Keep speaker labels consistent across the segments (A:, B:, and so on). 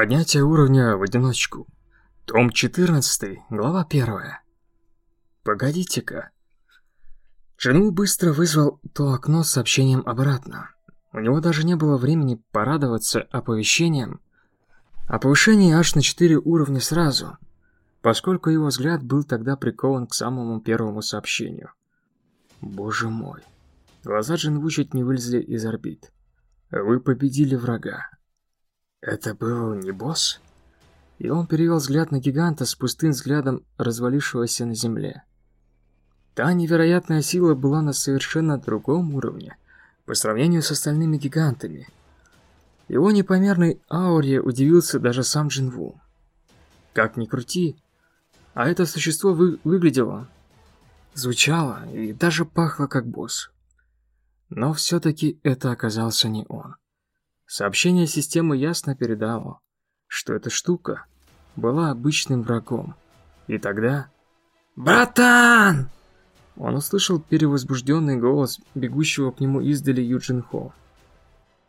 A: Поднятие уровня в одиночку. Том 14, глава 1. Погодите-ка. Жену быстро вызвал то окно с сообщением обратно. У него даже не было времени порадоваться оповещением о повышении аж на 4 уровня сразу, поскольку его взгляд был тогда прикован к самому первому сообщению. Боже мой. Глаза Джинву чуть не вылезли из орбит. Вы победили врага. Это был не босс? И он перевел взгляд на гиганта с пустым взглядом развалившегося на земле. Та невероятная сила была на совершенно другом уровне по сравнению с остальными гигантами. Его непомерной ауре удивился даже сам Джинву. Как ни крути, а это существо вы выглядело, звучало и даже пахло как босс. Но все-таки это оказался не он. Сообщение системы ясно передало, что эта штука была обычным врагом. И тогда... «Братан!» Он услышал перевозбужденный голос бегущего к нему издали Юджин Хо.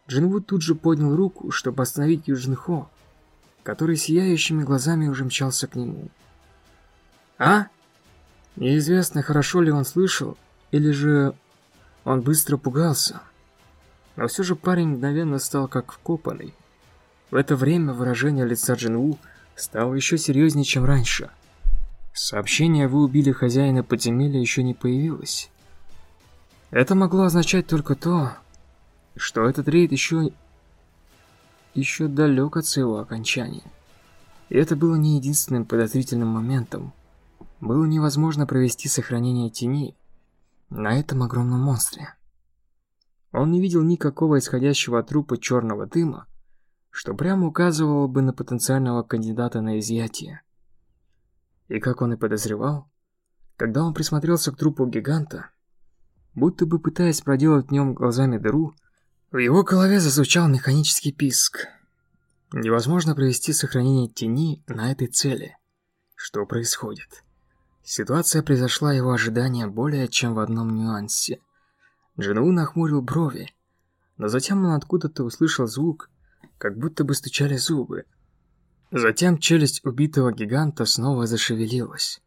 A: Джинву тут же поднял руку, чтобы остановить Юджин Хо, который сияющими глазами уже мчался к нему. «А?» Неизвестно, хорошо ли он слышал, или же он быстро пугался. Но все же парень мгновенно стал как вкопанный. В это время выражение лица Джинву стало еще серьезнее, чем раньше. Сообщение «Вы убили хозяина подземелья» еще не появилось. Это могло означать только то, что этот рейд еще... еще далек от своего окончания. И это было не единственным подозрительным моментом. Было невозможно провести сохранение тени на этом огромном монстре. Он не видел никакого исходящего от трупа черного дыма, что прямо указывало бы на потенциального кандидата на изъятие. И как он и подозревал, когда он присмотрелся к трупу гиганта, будто бы пытаясь проделать в нем глазами дыру, в его голове зазвучал механический писк. Невозможно провести сохранение тени на этой цели. Что происходит? Ситуация произошла его ожидания более чем в одном нюансе. Джинву нахмурил брови, но затем он откуда-то услышал звук, как будто бы стучали зубы. Затем челюсть убитого гиганта снова зашевелилась.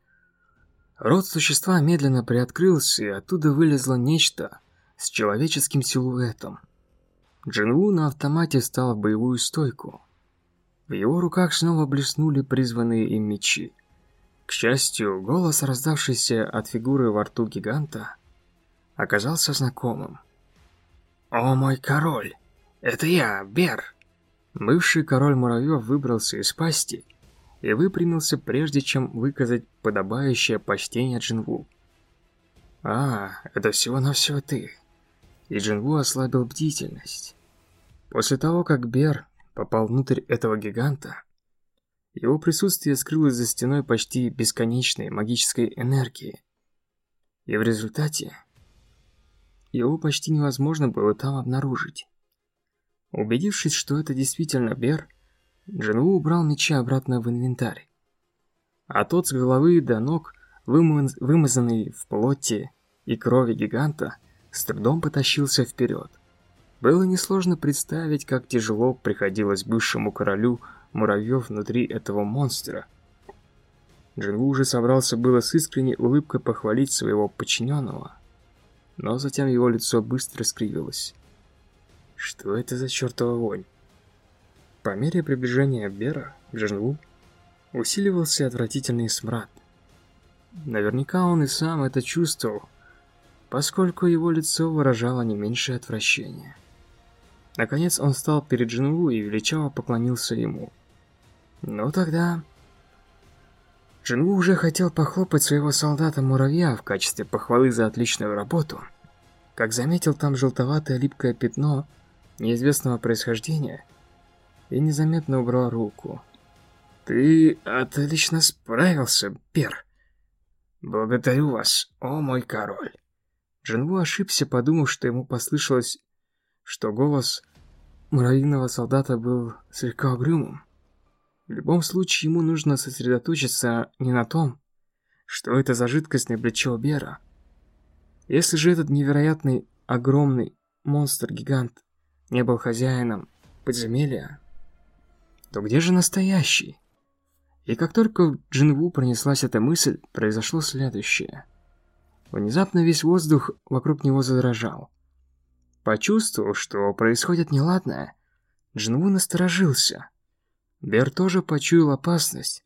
A: Рот существа медленно приоткрылся, и оттуда вылезло нечто с человеческим силуэтом. Джинву на автомате встал в боевую стойку. В его руках снова блеснули призванные им мечи. К счастью, голос, раздавшийся от фигуры во рту гиганта, оказался знакомым. «О мой король! Это я, Бер!» Бывший король муравьев выбрался из пасти и выпрямился, прежде чем выказать подобающее почтение Джинву. «А, это всего-навсего ты!» И Джинву ослабил бдительность. После того, как Бер попал внутрь этого гиганта, его присутствие скрылось за стеной почти бесконечной магической энергии. И в результате его почти невозможно было там обнаружить. Убедившись, что это действительно Бер, Джинву убрал мечи обратно в инвентарь. А тот с головы до ног, вымазанный в плоти и крови гиганта, с трудом потащился вперед. Было несложно представить, как тяжело приходилось бывшему королю муравьев внутри этого монстра. Джингу уже собрался было с искренней улыбкой похвалить своего подчиненного, но затем его лицо быстро скривилось. Что это за чертова вонь? По мере приближения Бера к Джингу усиливался отвратительный смрад. Наверняка он и сам это чувствовал, поскольку его лицо выражало не меньшее отвращение. Наконец он встал перед Джингу и величаво поклонился ему. Ну тогда... Джингу уже хотел похлопать своего солдата-муравья в качестве похвалы за отличную работу, как заметил там желтоватое липкое пятно неизвестного происхождения и незаметно убрал руку. «Ты отлично справился, Пер. Благодарю вас, о мой король». Джинву ошибся, подумав, что ему послышалось, что голос муравьиного солдата был слегка угрюмым. В любом случае, ему нужно сосредоточиться не на том, что это за жидкость на плечо Бера. Если же этот невероятный, огромный монстр-гигант не был хозяином подземелья, то где же настоящий? И как только в Джинву пронеслась эта мысль, произошло следующее. Внезапно весь воздух вокруг него задрожал. Почувствовав, что происходит неладное, Джинву насторожился. Бер тоже почуял опасность,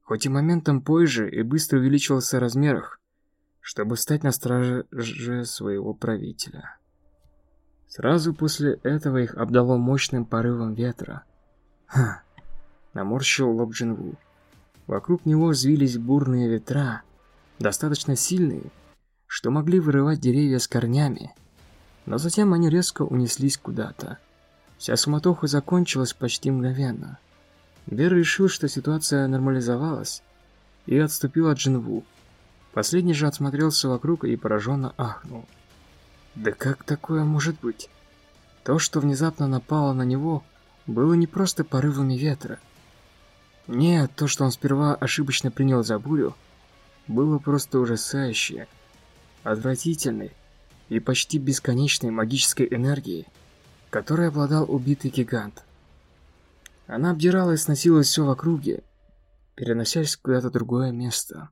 A: хоть и моментом позже и быстро увеличивался в размерах, чтобы стать на страже своего правителя. Сразу после этого их обдало мощным порывом ветра. Ха! Наморщил лоб Джинву. Вокруг него взвились бурные ветра, достаточно сильные, что могли вырывать деревья с корнями. Но затем они резко унеслись куда-то. Вся суматоха закончилась почти мгновенно. Бер решил, что ситуация нормализовалась, и отступил от Джинву. Последний же отсмотрелся вокруг и пораженно ахнул. Да как такое может быть? То, что внезапно напало на него, было не просто порывами ветра. Нет, то, что он сперва ошибочно принял за бурю, было просто ужасающее, отвратительной и почти бесконечной магической энергией, которой обладал убитый гигант. Она обдирала и сносила все в округе, переносясь куда-то другое место.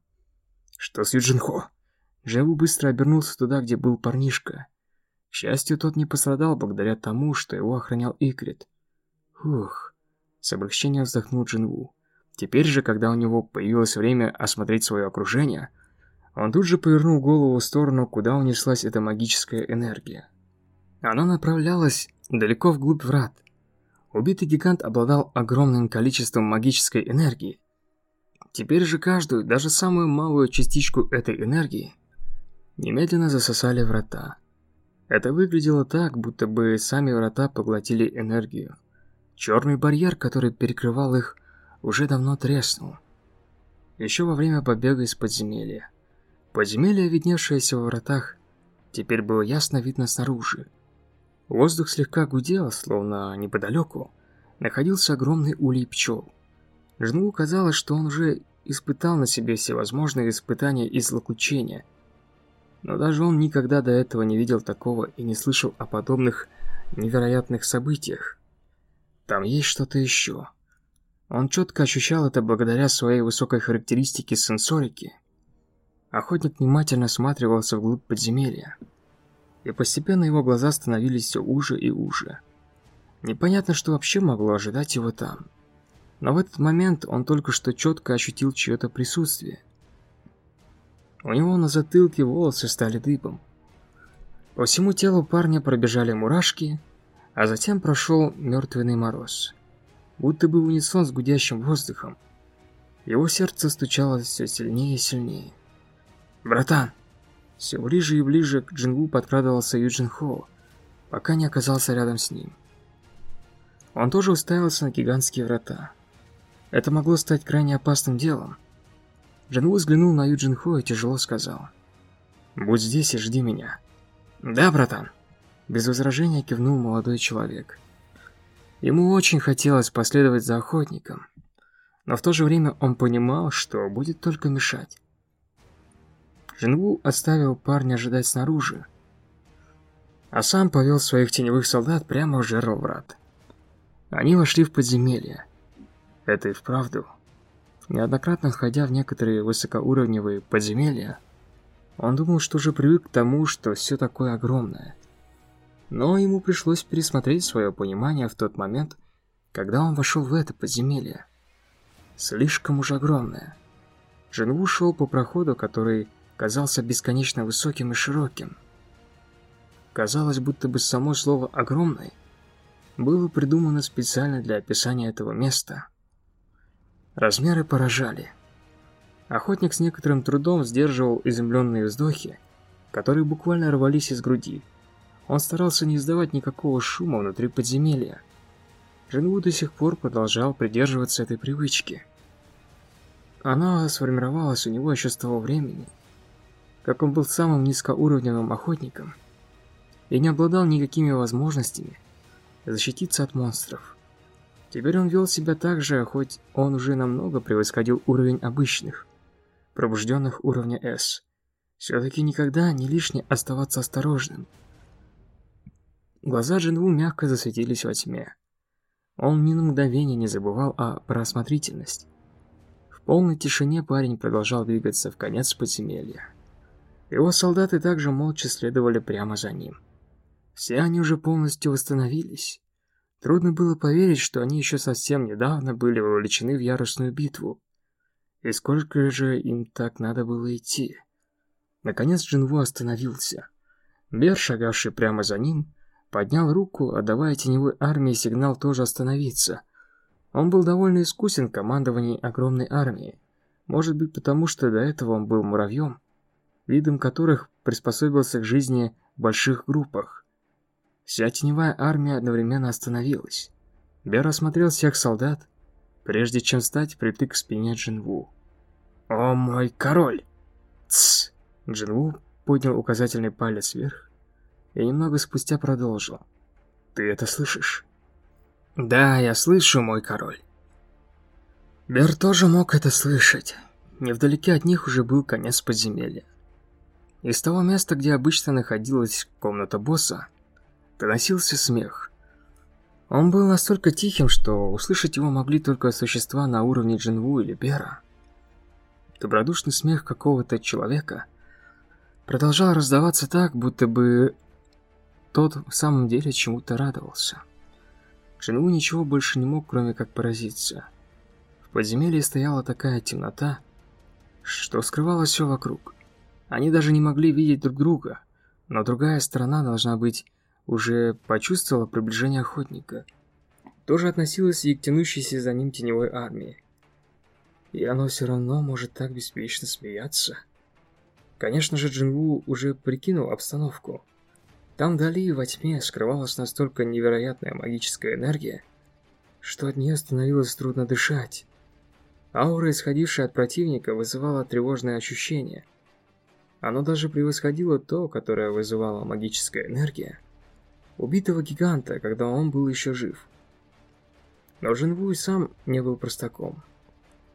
A: Что с Юджинхо? Джеву быстро обернулся туда, где был парнишка. К счастью, тот не пострадал благодаря тому, что его охранял Икрит. Ух, с облегчением вздохнул Джинву. Теперь же, когда у него появилось время осмотреть свое окружение, он тут же повернул голову в сторону, куда унеслась эта магическая энергия. Она направлялась далеко вглубь врат. Убитый гигант обладал огромным количеством магической энергии, Теперь же каждую, даже самую малую частичку этой энергии немедленно засосали врата. Это выглядело так, будто бы сами врата поглотили энергию. Черный барьер, который перекрывал их, уже давно треснул. Еще во время побега из подземелья. Подземелье, видневшееся во вратах, теперь было ясно видно снаружи. Воздух слегка гудел, словно неподалеку находился огромный улей пчел. Жну казалось, что он уже испытал на себе всевозможные испытания и злоключения. Но даже он никогда до этого не видел такого и не слышал о подобных невероятных событиях. Там есть что-то еще. Он четко ощущал это благодаря своей высокой характеристике сенсорики. Охотник внимательно осматривался вглубь подземелья. И постепенно его глаза становились все уже и уже. Непонятно, что вообще могло ожидать его там. Но в этот момент он только что четко ощутил чье-то присутствие. У него на затылке волосы стали дыбом. По всему телу парня пробежали мурашки, а затем прошел мертвенный мороз. Будто бы в с гудящим воздухом. Его сердце стучало все сильнее и сильнее. «Братан!» Все ближе и ближе к Джингу подкрадывался Юджин Хо, пока не оказался рядом с ним. Он тоже уставился на гигантские врата. Это могло стать крайне опасным делом. Джанву взглянул на Юджин Хо и тяжело сказал. «Будь здесь и жди меня». «Да, братан». Без возражения кивнул молодой человек. Ему очень хотелось последовать за охотником, но в то же время он понимал, что будет только мешать. Джинву оставил парня ожидать снаружи, а сам повел своих теневых солдат прямо в жерло врат. Они вошли в подземелье. Это и вправду. Неоднократно входя в некоторые высокоуровневые подземелья, он думал, что уже привык к тому, что все такое огромное. Но ему пришлось пересмотреть свое понимание в тот момент, когда он вошел в это подземелье. Слишком уж огромное. Джинву шел по проходу, который казался бесконечно высоким и широким. Казалось, будто бы само слово «огромный» было придумано специально для описания этого места – Размеры поражали. Охотник с некоторым трудом сдерживал изумленные вздохи, которые буквально рвались из груди. Он старался не издавать никакого шума внутри подземелья. Джинву до сих пор продолжал придерживаться этой привычки. Она сформировалась у него еще с того времени, как он был самым низкоуровневым охотником и не обладал никакими возможностями защититься от монстров. Теперь он вел себя так же, хоть он уже намного превосходил уровень обычных, пробужденных уровня S. Все-таки никогда не лишне оставаться осторожным. Глаза Джинву мягко засветились во тьме. Он ни на мгновение не забывал о просмотрительности. В полной тишине парень продолжал двигаться в конец подземелья. Его солдаты также молча следовали прямо за ним. Все они уже полностью восстановились. Трудно было поверить, что они еще совсем недавно были вовлечены в яростную битву. И сколько же им так надо было идти? Наконец Джинву остановился. Бер, шагавший прямо за ним, поднял руку, отдавая теневой армии сигнал тоже остановиться. Он был довольно искусен в командовании огромной армией. Может быть, потому что до этого он был муравьем, видом которых приспособился к жизни в больших группах. Вся теневая армия одновременно остановилась. Бер осмотрел всех солдат, прежде чем встать притык к спине Джинву. «О мой король!» «Тссс!» Джинву поднял указательный палец вверх и немного спустя продолжил. «Ты это слышишь?» «Да, я слышу, мой король». Бер тоже мог это слышать. Невдалеке от них уже был конец подземелья. Из того места, где обычно находилась комната босса, доносился смех. Он был настолько тихим, что услышать его могли только существа на уровне Джинву или Бера. Добродушный смех какого-то человека продолжал раздаваться так, будто бы тот в самом деле чему-то радовался. Джинву ничего больше не мог, кроме как поразиться. В подземелье стояла такая темнота, что скрывалось все вокруг. Они даже не могли видеть друг друга, но другая сторона должна быть уже почувствовала приближение охотника. Тоже относилась и к тянущейся за ним теневой армии. И оно все равно может так беспечно смеяться. Конечно же, Джинву уже прикинул обстановку. Там вдали во тьме скрывалась настолько невероятная магическая энергия, что от нее становилось трудно дышать. Аура, исходившая от противника, вызывала тревожное ощущение. Оно даже превосходило то, которое вызывала магическая энергия, убитого гиганта, когда он был еще жив. Но Джинву и сам не был простаком.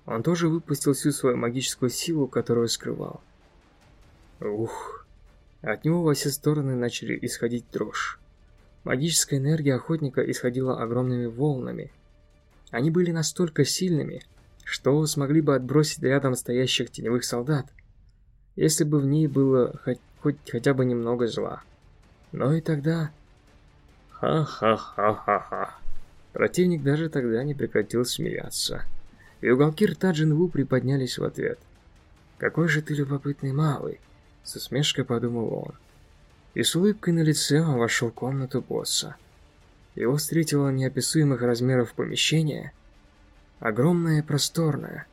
A: Он тоже выпустил всю свою магическую силу, которую скрывал. Ух. От него во все стороны начали исходить дрожь. Магическая энергия охотника исходила огромными волнами. Они были настолько сильными, что смогли бы отбросить рядом стоящих теневых солдат, если бы в ней было хоть, хоть хотя бы немного зла. Но и тогда Ха-ха-ха-ха-ха. Противник даже тогда не прекратил смеяться. И уголки рта Джинву приподнялись в ответ. «Какой же ты любопытный малый!» С усмешкой подумал он. И с улыбкой на лице он вошел в комнату босса. Его встретило неописуемых размеров помещение. Огромное и просторное.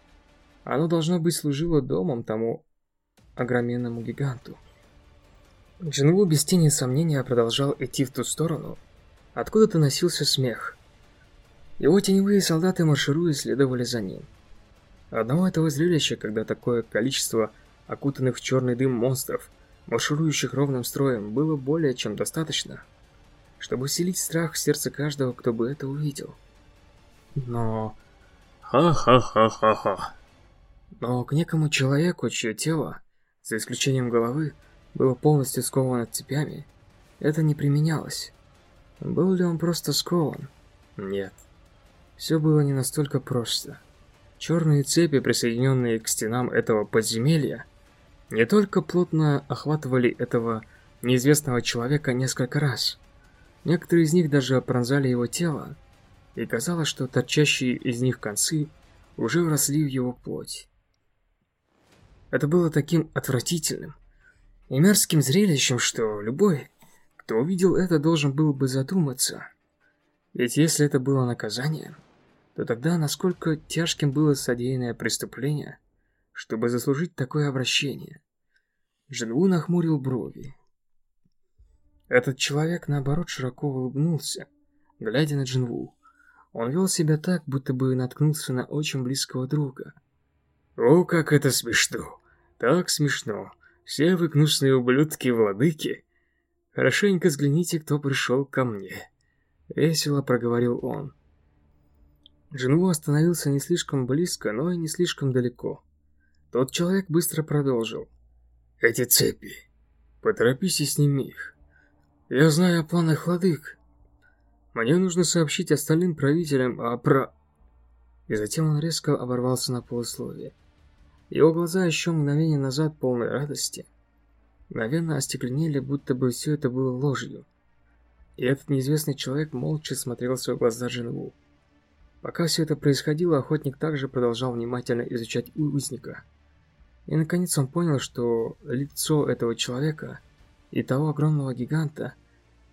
A: Оно должно быть служило домом тому огроменному гиганту. Джинву без тени сомнения продолжал идти в ту сторону, Откуда-то носился смех. Его теневые солдаты маршируя следовали за ним. Одного этого зрелища, когда такое количество окутанных в черный дым монстров, марширующих ровным строем, было более чем достаточно, чтобы вселить страх в сердце каждого, кто бы это увидел. Но... Ха-ха-ха-ха-ха. Но к некому человеку, чье тело, за исключением головы, было полностью сковано цепями, это не применялось. Был ли он просто скован? Нет. Все было не настолько просто. Черные цепи, присоединенные к стенам этого подземелья, не только плотно охватывали этого неизвестного человека несколько раз. Некоторые из них даже пронзали его тело, и казалось, что торчащие из них концы уже вросли в его плоть. Это было таким отвратительным и мерзким зрелищем, что любой, кто увидел это, должен был бы задуматься. Ведь если это было наказание, то тогда насколько тяжким было содеянное преступление, чтобы заслужить такое обращение? Женву нахмурил брови. Этот человек, наоборот, широко улыбнулся, глядя на Джинву. Он вел себя так, будто бы наткнулся на очень близкого друга. «О, как это смешно! Так смешно! Все вы гнусные ублюдки-владыки Хорошенько взгляните, кто пришел ко мне. Весело проговорил он. Джинву остановился не слишком близко, но и не слишком далеко. Тот человек быстро продолжил. Эти цепи. Поторопись и сними их. Я знаю о планах владык. Мне нужно сообщить остальным правителям о про...» И затем он резко оборвался на полусловие. Его глаза еще мгновение назад полной радости мгновенно остекленели, будто бы все это было ложью. И этот неизвестный человек молча смотрел в свои глаза Джинву. Пока все это происходило, охотник также продолжал внимательно изучать узника. И наконец он понял, что лицо этого человека и того огромного гиганта,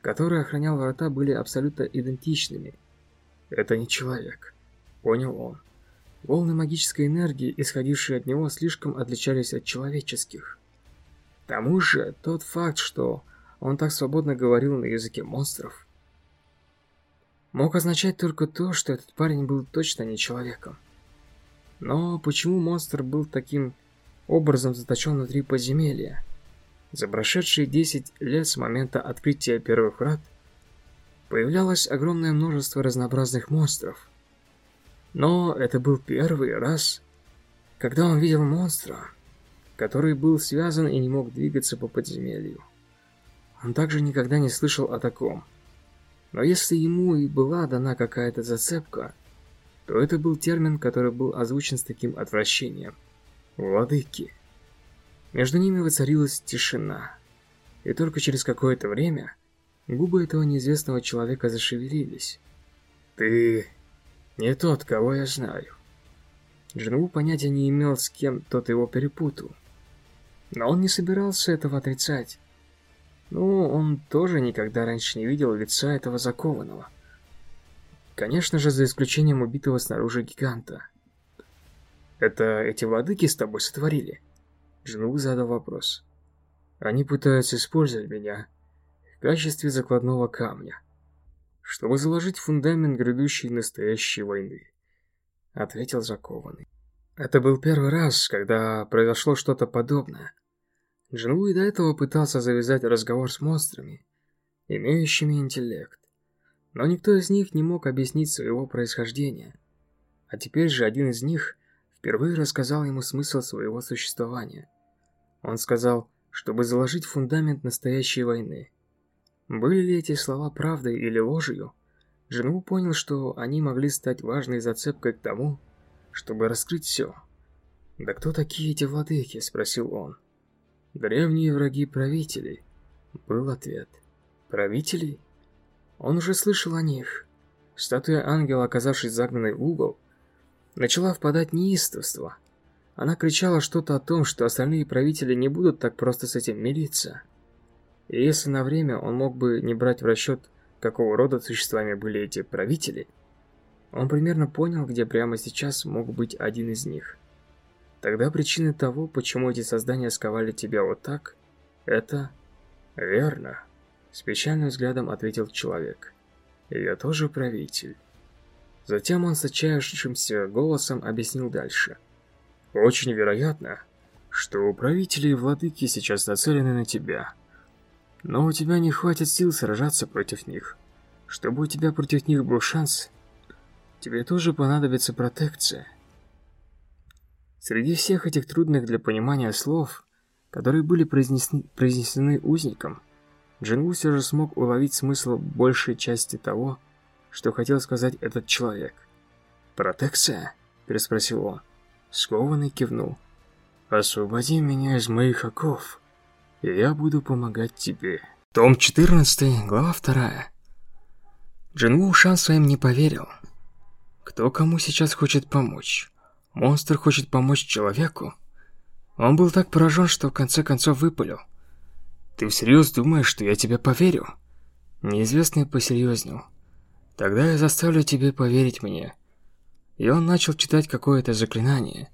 A: который охранял врата, были абсолютно идентичными. Это не человек, понял он. Волны магической энергии, исходившие от него, слишком отличались от человеческих. К тому же, тот факт, что он так свободно говорил на языке монстров, мог означать только то, что этот парень был точно не человеком. Но почему монстр был таким образом заточен внутри подземелья? За прошедшие 10 лет с момента открытия первых врат появлялось огромное множество разнообразных монстров. Но это был первый раз, когда он видел монстра, который был связан и не мог двигаться по подземелью. Он также никогда не слышал о таком. Но если ему и была дана какая-то зацепка, то это был термин, который был озвучен с таким отвращением. Владыки. Между ними воцарилась тишина. И только через какое-то время губы этого неизвестного человека зашевелились. «Ты не тот, кого я знаю». Джинву понятия не имел, с кем тот его перепутал. Но он не собирался этого отрицать. Ну, он тоже никогда раньше не видел лица этого закованного. Конечно же, за исключением убитого снаружи гиганта. «Это эти владыки с тобой сотворили?» Джинву задал вопрос. «Они пытаются использовать меня в качестве закладного камня, чтобы заложить фундамент грядущей настоящей войны», ответил закованный. Это был первый раз, когда произошло что-то подобное. Джинву и до этого пытался завязать разговор с монстрами, имеющими интеллект. Но никто из них не мог объяснить своего происхождения. А теперь же один из них впервые рассказал ему смысл своего существования. Он сказал, чтобы заложить фундамент настоящей войны. Были ли эти слова правдой или ложью? Джинву понял, что они могли стать важной зацепкой к тому, чтобы раскрыть все. «Да кто такие эти владыки?» – спросил он. Древние враги правителей, был ответ. Правителей? Он уже слышал о них. Статуя ангела, оказавшись загнанной в угол, начала впадать в неистовство. Она кричала что-то о том, что остальные правители не будут так просто с этим мириться. И если на время он мог бы не брать в расчет, какого рода существами были эти правители, он примерно понял, где прямо сейчас мог быть один из них. Тогда причины того, почему эти создания сковали тебя вот так, это... Верно. С печальным взглядом ответил человек. Я тоже правитель. Затем он с отчаявшимся голосом объяснил дальше. Очень вероятно, что у правителей и владыки сейчас нацелены на тебя. Но у тебя не хватит сил сражаться против них. Чтобы у тебя против них был шанс, тебе тоже понадобится протекция. Среди всех этих трудных для понимания слов, которые были произнесены, произнесены узником, Джингу все же смог уловить смысл большей части того, что хотел сказать этот человек. «Протекция?» – переспросил он. Скованный кивнул. «Освободи меня из моих оков, я буду помогать тебе». Том 14, глава 2. Джинву ушам своим не поверил. Кто кому сейчас хочет помочь? Монстр хочет помочь человеку? Он был так поражен, что в конце концов выпалил. «Ты всерьез думаешь, что я тебе поверю?» Неизвестный посерьезнел. «Тогда я заставлю тебе поверить мне». И он начал читать какое-то заклинание.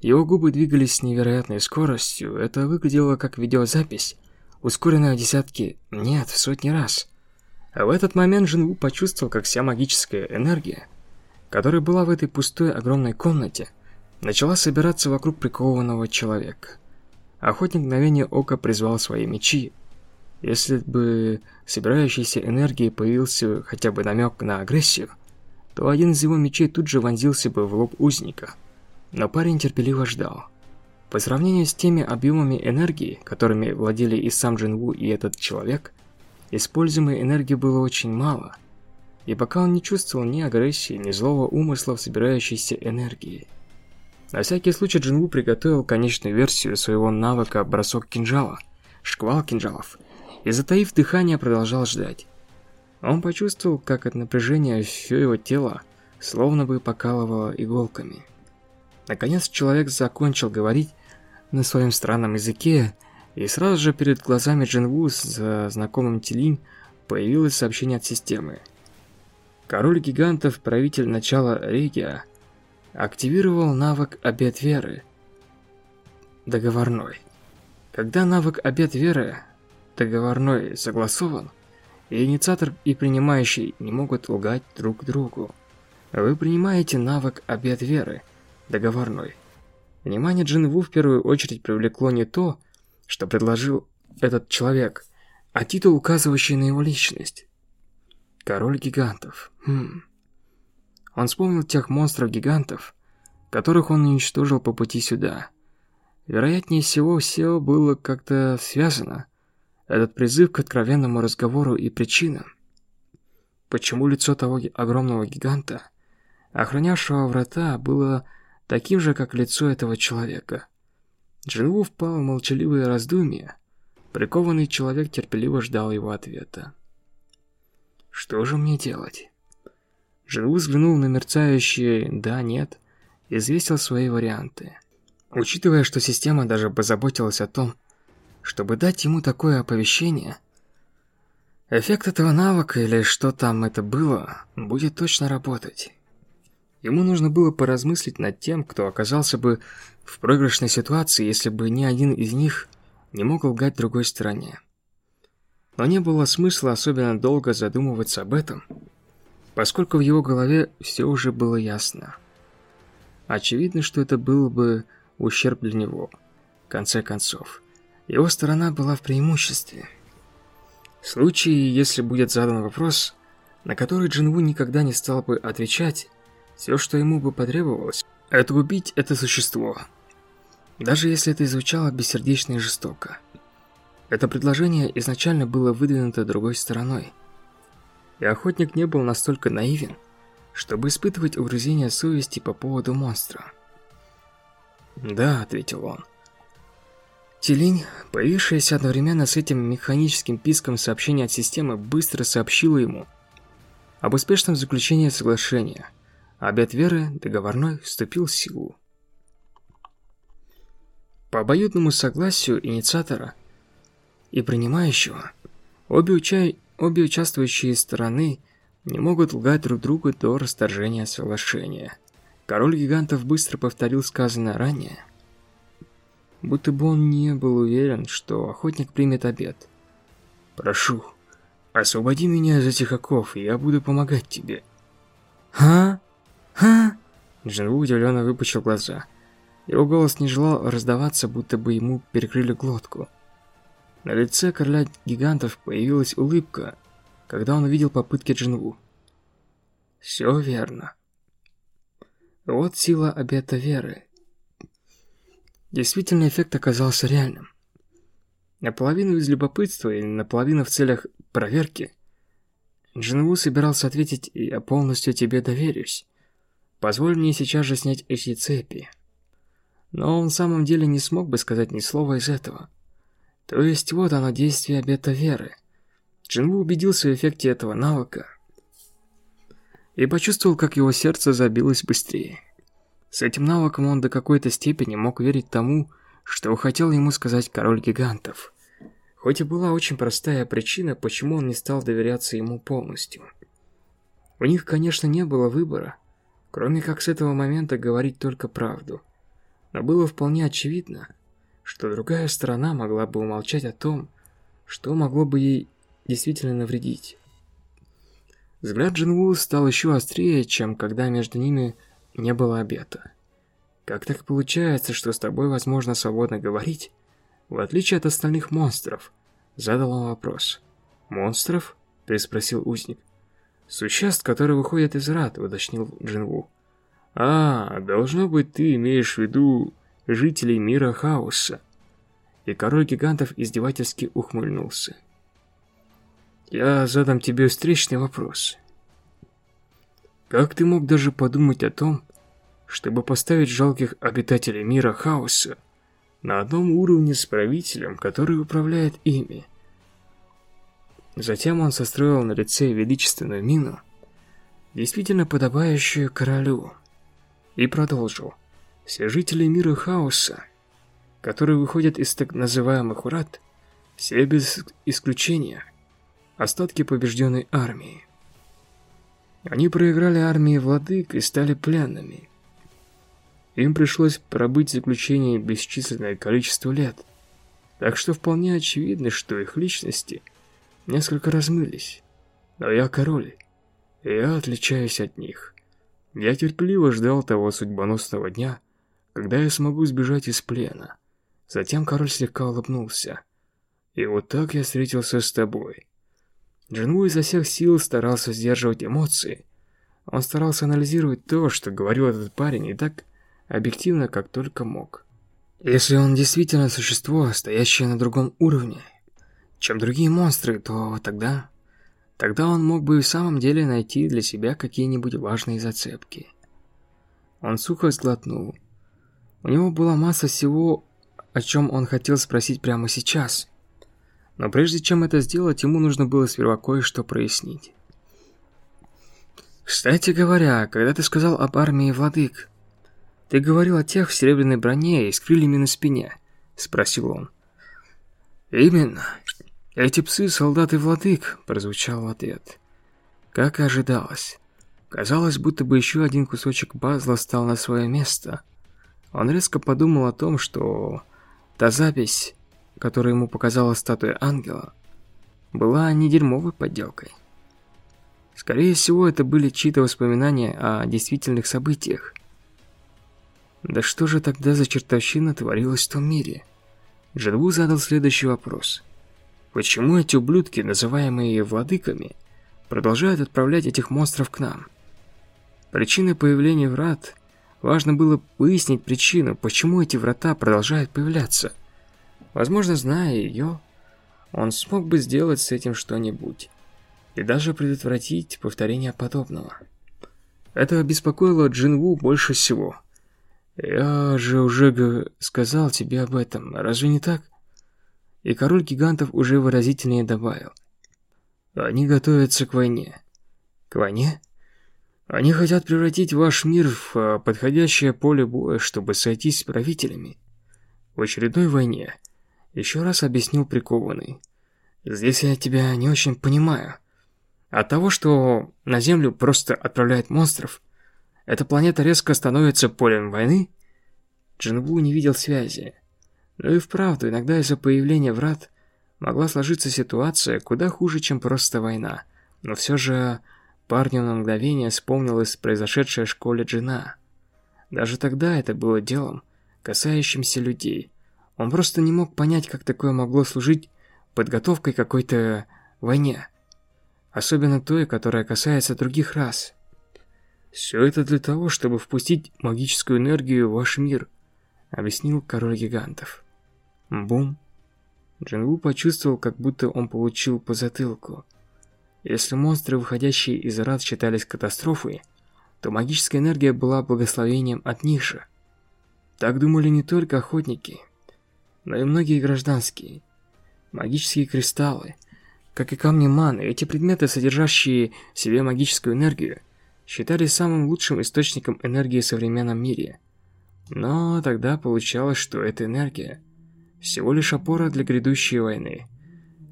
A: Его губы двигались с невероятной скоростью, это выглядело как видеозапись, ускоренная в десятки, нет, в сотни раз. А в этот момент Джинву почувствовал, как вся магическая энергия которая была в этой пустой огромной комнате, начала собираться вокруг прикованного человека. Охотник мгновение ока призвал свои мечи. Если бы собирающейся энергии появился хотя бы намек на агрессию, то один из его мечей тут же вонзился бы в лоб узника. Но парень терпеливо ждал. По сравнению с теми объемами энергии, которыми владели и сам Джинву, и этот человек, используемой энергии было очень мало – и пока он не чувствовал ни агрессии, ни злого умысла в собирающейся энергии. На всякий случай Джинву приготовил конечную версию своего навыка бросок кинжала, шквал кинжалов, и затаив дыхание продолжал ждать. Он почувствовал, как от напряжения все его тело словно бы покалывало иголками. Наконец человек закончил говорить на своем странном языке, и сразу же перед глазами Джинву с знакомым Тилинь появилось сообщение от системы. Король гигантов, правитель начала Регия, активировал навык Обет Веры. Договорной. Когда навык Обет Веры договорной согласован, и инициатор и принимающий не могут лгать друг другу. Вы принимаете навык Обет Веры, договорной. Внимание Джинву в первую очередь привлекло не то, что предложил этот человек, а титул, указывающий на его личность. Король гигантов. Хм. Он вспомнил тех монстров-гигантов, которых он уничтожил по пути сюда. Вероятнее всего, все было как-то связано. Этот призыв к откровенному разговору и причина. Почему лицо того огромного гиганта, охранявшего врата, было таким же, как лицо этого человека? Джинву впал в молчаливые раздумья. Прикованный человек терпеливо ждал его ответа. Что же мне делать? Живу взглянул на мерцающие «да», «нет» и известил свои варианты. Учитывая, что система даже позаботилась о том, чтобы дать ему такое оповещение, эффект этого навыка или что там это было, будет точно работать. Ему нужно было поразмыслить над тем, кто оказался бы в проигрышной ситуации, если бы ни один из них не мог лгать другой стороне. Но не было смысла особенно долго задумываться об этом, поскольку в его голове все уже было ясно. Очевидно, что это было бы ущерб для него. В конце концов, его сторона была в преимуществе. В случае, если будет задан вопрос, на который Джинву никогда не стал бы отвечать, все, что ему бы потребовалось, это убить это существо. Даже если это звучало бессердечно и жестоко. Это предложение изначально было выдвинуто другой стороной – и охотник не был настолько наивен, чтобы испытывать угрызение совести по поводу монстра. «Да», — ответил он. Телинь, появившаяся одновременно с этим механическим писком сообщения от системы, быстро сообщила ему об успешном заключении соглашения. Обет веры договорной вступил в силу. По обоюдному согласию инициатора и принимающего, обе уча... Обе участвующие стороны не могут лгать друг другу до расторжения соглашения. Король гигантов быстро повторил сказанное ранее, будто бы он не был уверен, что охотник примет обед. «Прошу, освободи меня из этих оков, и я буду помогать тебе». «Ха? Ха?» Джинву удивленно выпучил глаза. Его голос не желал раздаваться, будто бы ему перекрыли глотку. На лице короля гигантов появилась улыбка, когда он увидел попытки Джинву. Все верно. Вот сила обета веры. Действительно, эффект оказался реальным. Наполовину из любопытства и наполовину в целях проверки. Джинву собирался ответить «Я полностью тебе доверюсь. Позволь мне сейчас же снять эти цепи». Но он в самом деле не смог бы сказать ни слова из этого. То есть вот оно действие обета веры. Джинву убедился в эффекте этого навыка и почувствовал, как его сердце забилось быстрее. С этим навыком он до какой-то степени мог верить тому, что хотел ему сказать король гигантов. Хоть и была очень простая причина, почему он не стал доверяться ему полностью. У них, конечно, не было выбора, кроме как с этого момента говорить только правду. Но было вполне очевидно, что другая сторона могла бы умолчать о том, что могло бы ей действительно навредить. Взгляд Джинву стал еще острее, чем когда между ними не было обета. Как так получается, что с тобой возможно свободно говорить, в отличие от остальных монстров? Задал он вопрос. Монстров? Переспросил узник. Существ, которые выходят из рад, уточнил Джинву. А, должно быть, ты имеешь в виду жителей мира хаоса. И король гигантов издевательски ухмыльнулся. Я задам тебе встречный вопрос. Как ты мог даже подумать о том, чтобы поставить жалких обитателей мира хаоса на одном уровне с правителем, который управляет ими? Затем он состроил на лице величественную мину, действительно подобающую королю, и продолжил. Все жители мира хаоса, которые выходят из так называемых урат, все без исключения, остатки побежденной армии. Они проиграли армии владык и стали пленными. Им пришлось пробыть в заключении бесчисленное количество лет, так что вполне очевидно, что их личности несколько размылись. Но я король, и я отличаюсь от них. Я терпеливо ждал того судьбоносного дня, когда я смогу сбежать из плена. Затем король слегка улыбнулся. И вот так я встретился с тобой. Джинву изо всех сил старался сдерживать эмоции. Он старался анализировать то, что говорил этот парень, и так объективно, как только мог. Если он действительно существо, стоящее на другом уровне, чем другие монстры, то тогда... Тогда он мог бы и в самом деле найти для себя какие-нибудь важные зацепки. Он сухо сглотнул. У него была масса всего, о чем он хотел спросить прямо сейчас. Но прежде чем это сделать, ему нужно было сперва кое-что прояснить. «Кстати говоря, когда ты сказал об армии владык, ты говорил о тех в серебряной броне и с крыльями на спине?» – спросил он. «Именно. Эти псы – солдаты владык», – прозвучал ответ. Как и ожидалось. Казалось, будто бы еще один кусочек пазла стал на свое место. Он резко подумал о том, что та запись которую ему показала статуя ангела, была не дерьмовой подделкой. Скорее всего, это были чьи-то воспоминания о действительных событиях. Да что же тогда за чертовщина творилась в том мире? Джерву задал следующий вопрос. Почему эти ублюдки, называемые владыками, продолжают отправлять этих монстров к нам? Причиной появления врат важно было выяснить причину, почему эти врата продолжают появляться – Возможно, зная ее, он смог бы сделать с этим что-нибудь. И даже предотвратить повторение подобного. Это обеспокоило Джинву больше всего. «Я же уже сказал тебе об этом, разве не так?» И король гигантов уже выразительнее добавил. «Они готовятся к войне». «К войне?» «Они хотят превратить ваш мир в а, подходящее поле боя, чтобы сойтись с правителями. В очередной войне» Еще раз объяснил прикованный. Здесь я тебя не очень понимаю. От того, что на Землю просто отправляют монстров, эта планета резко становится полем войны? Джинву не видел связи. Но и вправду, иногда из-за появления врат могла сложиться ситуация куда хуже, чем просто война. Но все же парню на мгновение вспомнилось произошедшее в школе Джина. Даже тогда это было делом, касающимся людей – он просто не мог понять, как такое могло служить подготовкой какой-то войне. Особенно той, которая касается других рас. «Все это для того, чтобы впустить магическую энергию в ваш мир», — объяснил король гигантов. Бум. Джингу почувствовал, как будто он получил по затылку. Если монстры, выходящие из рад, считались катастрофой, то магическая энергия была благословением от же. Так думали не только охотники, но и многие гражданские. Магические кристаллы, как и камни маны, эти предметы, содержащие в себе магическую энергию, считались самым лучшим источником энергии в современном мире. Но тогда получалось, что эта энергия всего лишь опора для грядущей войны.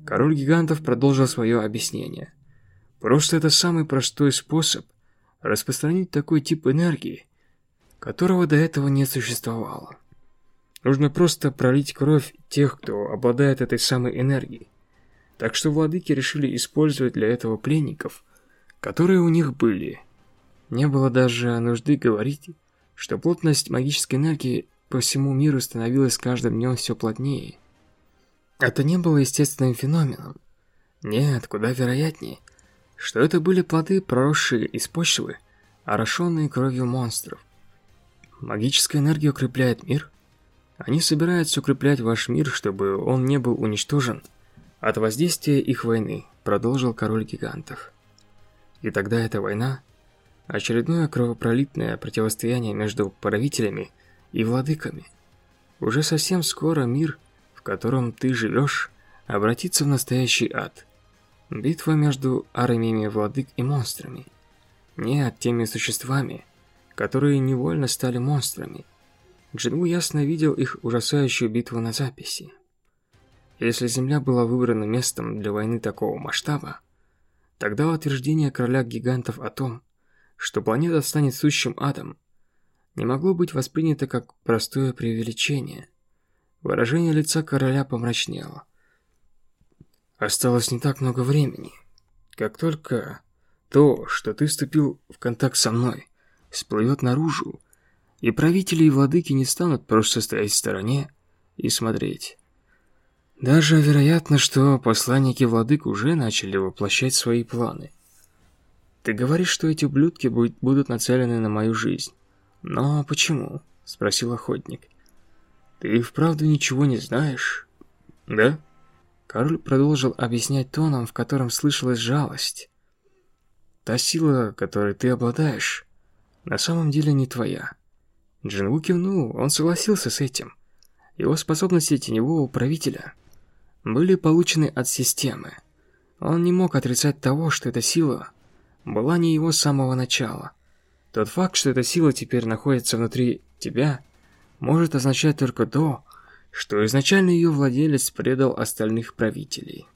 A: Король гигантов продолжил свое объяснение. Просто это самый простой способ распространить такой тип энергии, которого до этого не существовало. Нужно просто пролить кровь тех, кто обладает этой самой энергией. Так что владыки решили использовать для этого пленников, которые у них были. Не было даже нужды говорить, что плотность магической энергии по всему миру становилась с каждым днем все плотнее. Это не было естественным феноменом. Нет, куда вероятнее, что это были плоды, проросшие из почвы, орошенные кровью монстров. Магическая энергия укрепляет мир – они собираются укреплять ваш мир, чтобы он не был уничтожен от воздействия их войны, продолжил король гигантов. И тогда эта война Очередное кровопролитное противостояние между правителями и владыками. Уже совсем скоро мир, в котором ты живешь, обратится в настоящий ад. Битва между армиями владык и монстрами. Нет, теми существами, которые невольно стали монстрами. Джинву ясно видел их ужасающую битву на записи. Если Земля была выбрана местом для войны такого масштаба, тогда утверждение короля гигантов о том, что планета станет сущим адом, не могло быть воспринято как простое преувеличение. Выражение лица короля помрачнело. Осталось не так много времени. Как только то, что ты вступил в контакт со мной, всплывет наружу, и правители и владыки не станут просто стоять в стороне и смотреть. Даже вероятно, что посланники владык уже начали воплощать свои планы. Ты говоришь, что эти ублюдки будут нацелены на мою жизнь. Но почему? Спросил охотник. Ты вправду ничего не знаешь? Да? Король продолжил объяснять тоном, в котором слышалась жалость. Та сила, которой ты обладаешь, на самом деле не твоя. Джинву кивнул, он согласился с этим. Его способности теневого правителя были получены от системы. Он не мог отрицать того, что эта сила была не его с самого начала. Тот факт, что эта сила теперь находится внутри тебя, может означать только то, что изначально ее владелец предал остальных правителей.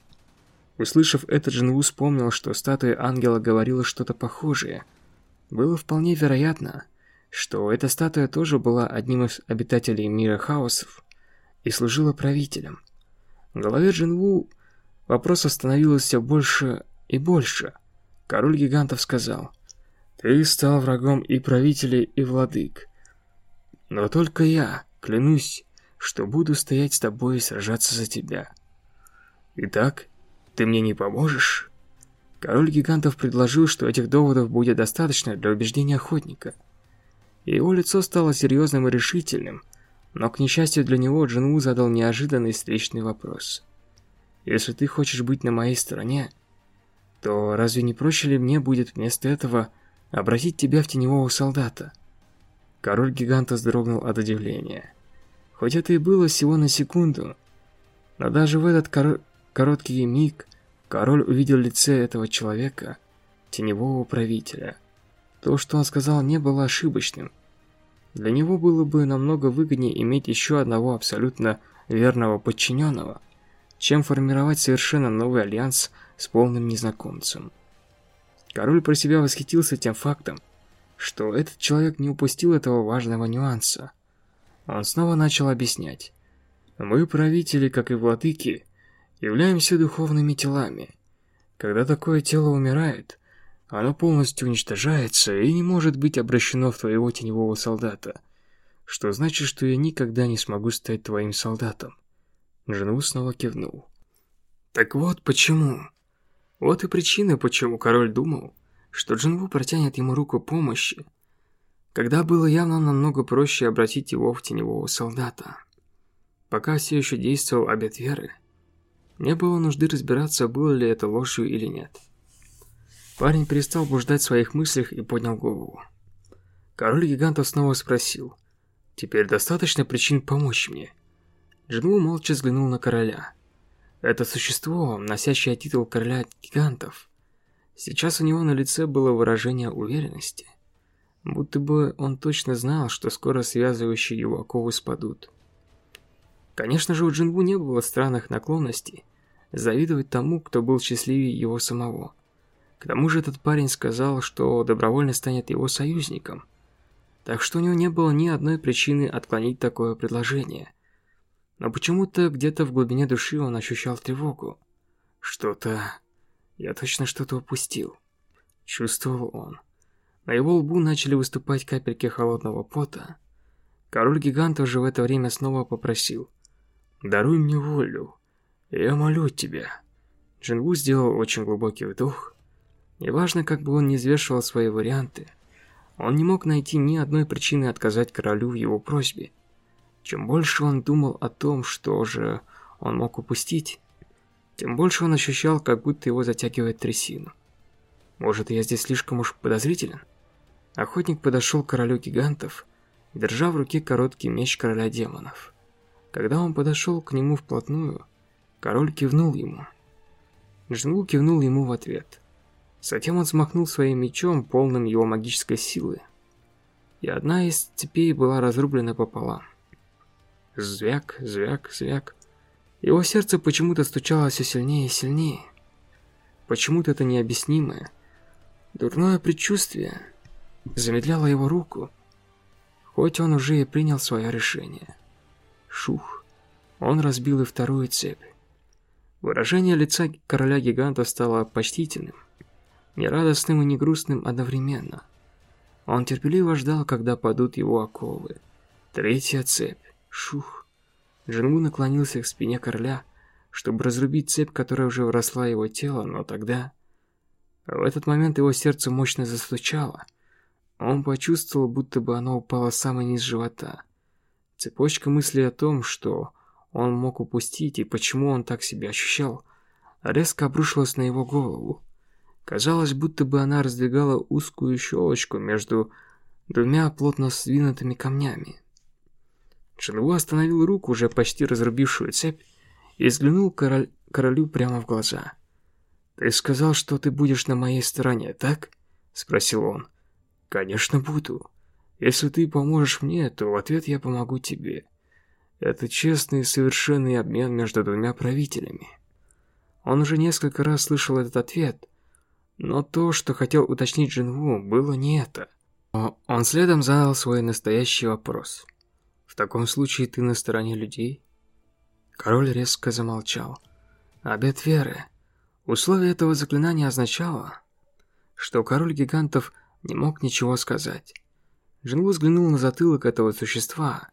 A: Услышав это, Джинву вспомнил, что статуя ангела говорила что-то похожее. Было вполне вероятно, что эта статуя тоже была одним из обитателей мира хаосов и служила правителем. В голове Джинву вопрос становился все больше и больше. Король гигантов сказал, «Ты стал врагом и правителей, и владык. Но только я, клянусь, что буду стоять с тобой и сражаться за тебя. Итак, ты мне не поможешь?» Король гигантов предложил, что этих доводов будет достаточно для убеждения охотника. Его лицо стало серьезным и решительным, но, к несчастью для него, Джинву задал неожиданный встречный вопрос. «Если ты хочешь быть на моей стороне, то разве не проще ли мне будет вместо этого обратить тебя в теневого солдата?» Король гиганта вздрогнул от удивления. Хоть это и было всего на секунду, но даже в этот кор короткий миг король увидел лице этого человека, теневого правителя. То, что он сказал, не было ошибочным. Для него было бы намного выгоднее иметь еще одного абсолютно верного подчиненного, чем формировать совершенно новый альянс с полным незнакомцем. Король про себя восхитился тем фактом, что этот человек не упустил этого важного нюанса. Он снова начал объяснять. «Мы, правители, как и владыки, являемся духовными телами. Когда такое тело умирает, оно полностью уничтожается и не может быть обращено в твоего теневого солдата, что значит, что я никогда не смогу стать твоим солдатом. Жену снова кивнул. Так вот почему. Вот и причина, почему король думал, что Джинву протянет ему руку помощи, когда было явно намного проще обратить его в теневого солдата. Пока все еще действовал обет веры, не было нужды разбираться, было ли это ложью или нет. Парень перестал блуждать в своих мыслях и поднял голову. Король гигантов снова спросил. «Теперь достаточно причин помочь мне?» Джинву молча взглянул на короля. Это существо, носящее титул короля гигантов. Сейчас у него на лице было выражение уверенности. Будто бы он точно знал, что скоро связывающие его оковы спадут. Конечно же, у Джинву не было странных наклонностей завидовать тому, кто был счастливее его самого. К тому же этот парень сказал, что добровольно станет его союзником. Так что у него не было ни одной причины отклонить такое предложение. Но почему-то где-то в глубине души он ощущал тревогу. Что-то... Я точно что-то упустил. Чувствовал он. На его лбу начали выступать капельки холодного пота. Король гигантов же в это время снова попросил. «Даруй мне волю. Я молю тебя». Джингу сделал очень глубокий вдох Неважно, как бы он ни взвешивал свои варианты, он не мог найти ни одной причины отказать королю в его просьбе. Чем больше он думал о том, что же он мог упустить, тем больше он ощущал, как будто его затягивает трясину. Может, я здесь слишком уж подозрителен? Охотник подошел к королю гигантов, держа в руке короткий меч короля демонов. Когда он подошел к нему вплотную, король кивнул ему. Джингу кивнул ему в ответ. Затем он смахнул своим мечом, полным его магической силы. И одна из цепей была разрублена пополам. Звяк, звяк, звяк. Его сердце почему-то стучало все сильнее и сильнее. Почему-то это необъяснимое. Дурное предчувствие замедляло его руку, хоть он уже и принял свое решение. Шух. Он разбил и вторую цепь. Выражение лица короля гиганта стало почтительным, нерадостным и негрустным одновременно. Он терпеливо ждал, когда падут его оковы. Третья цепь. Шух. Джингу наклонился к спине короля, чтобы разрубить цепь, которая уже вросла в его тело, но тогда... В этот момент его сердце мощно застучало. Он почувствовал, будто бы оно упало в самый низ живота. Цепочка мыслей о том, что он мог упустить и почему он так себя ощущал, резко обрушилась на его голову. Казалось, будто бы она раздвигала узкую щелочку между двумя плотно сдвинутыми камнями. Чинву остановил руку, уже почти разрубившую цепь, и взглянул король, королю прямо в глаза. «Ты сказал, что ты будешь на моей стороне, так?» – спросил он. «Конечно буду. Если ты поможешь мне, то в ответ я помогу тебе. Это честный и совершенный обмен между двумя правителями». Он уже несколько раз слышал этот ответ, но то, что хотел уточнить Джинву, было не это. Он следом задал свой настоящий вопрос. «В таком случае ты на стороне людей?» Король резко замолчал. Обет веры. Условие этого заклинания означало, что король гигантов не мог ничего сказать. Джингу взглянул на затылок этого существа.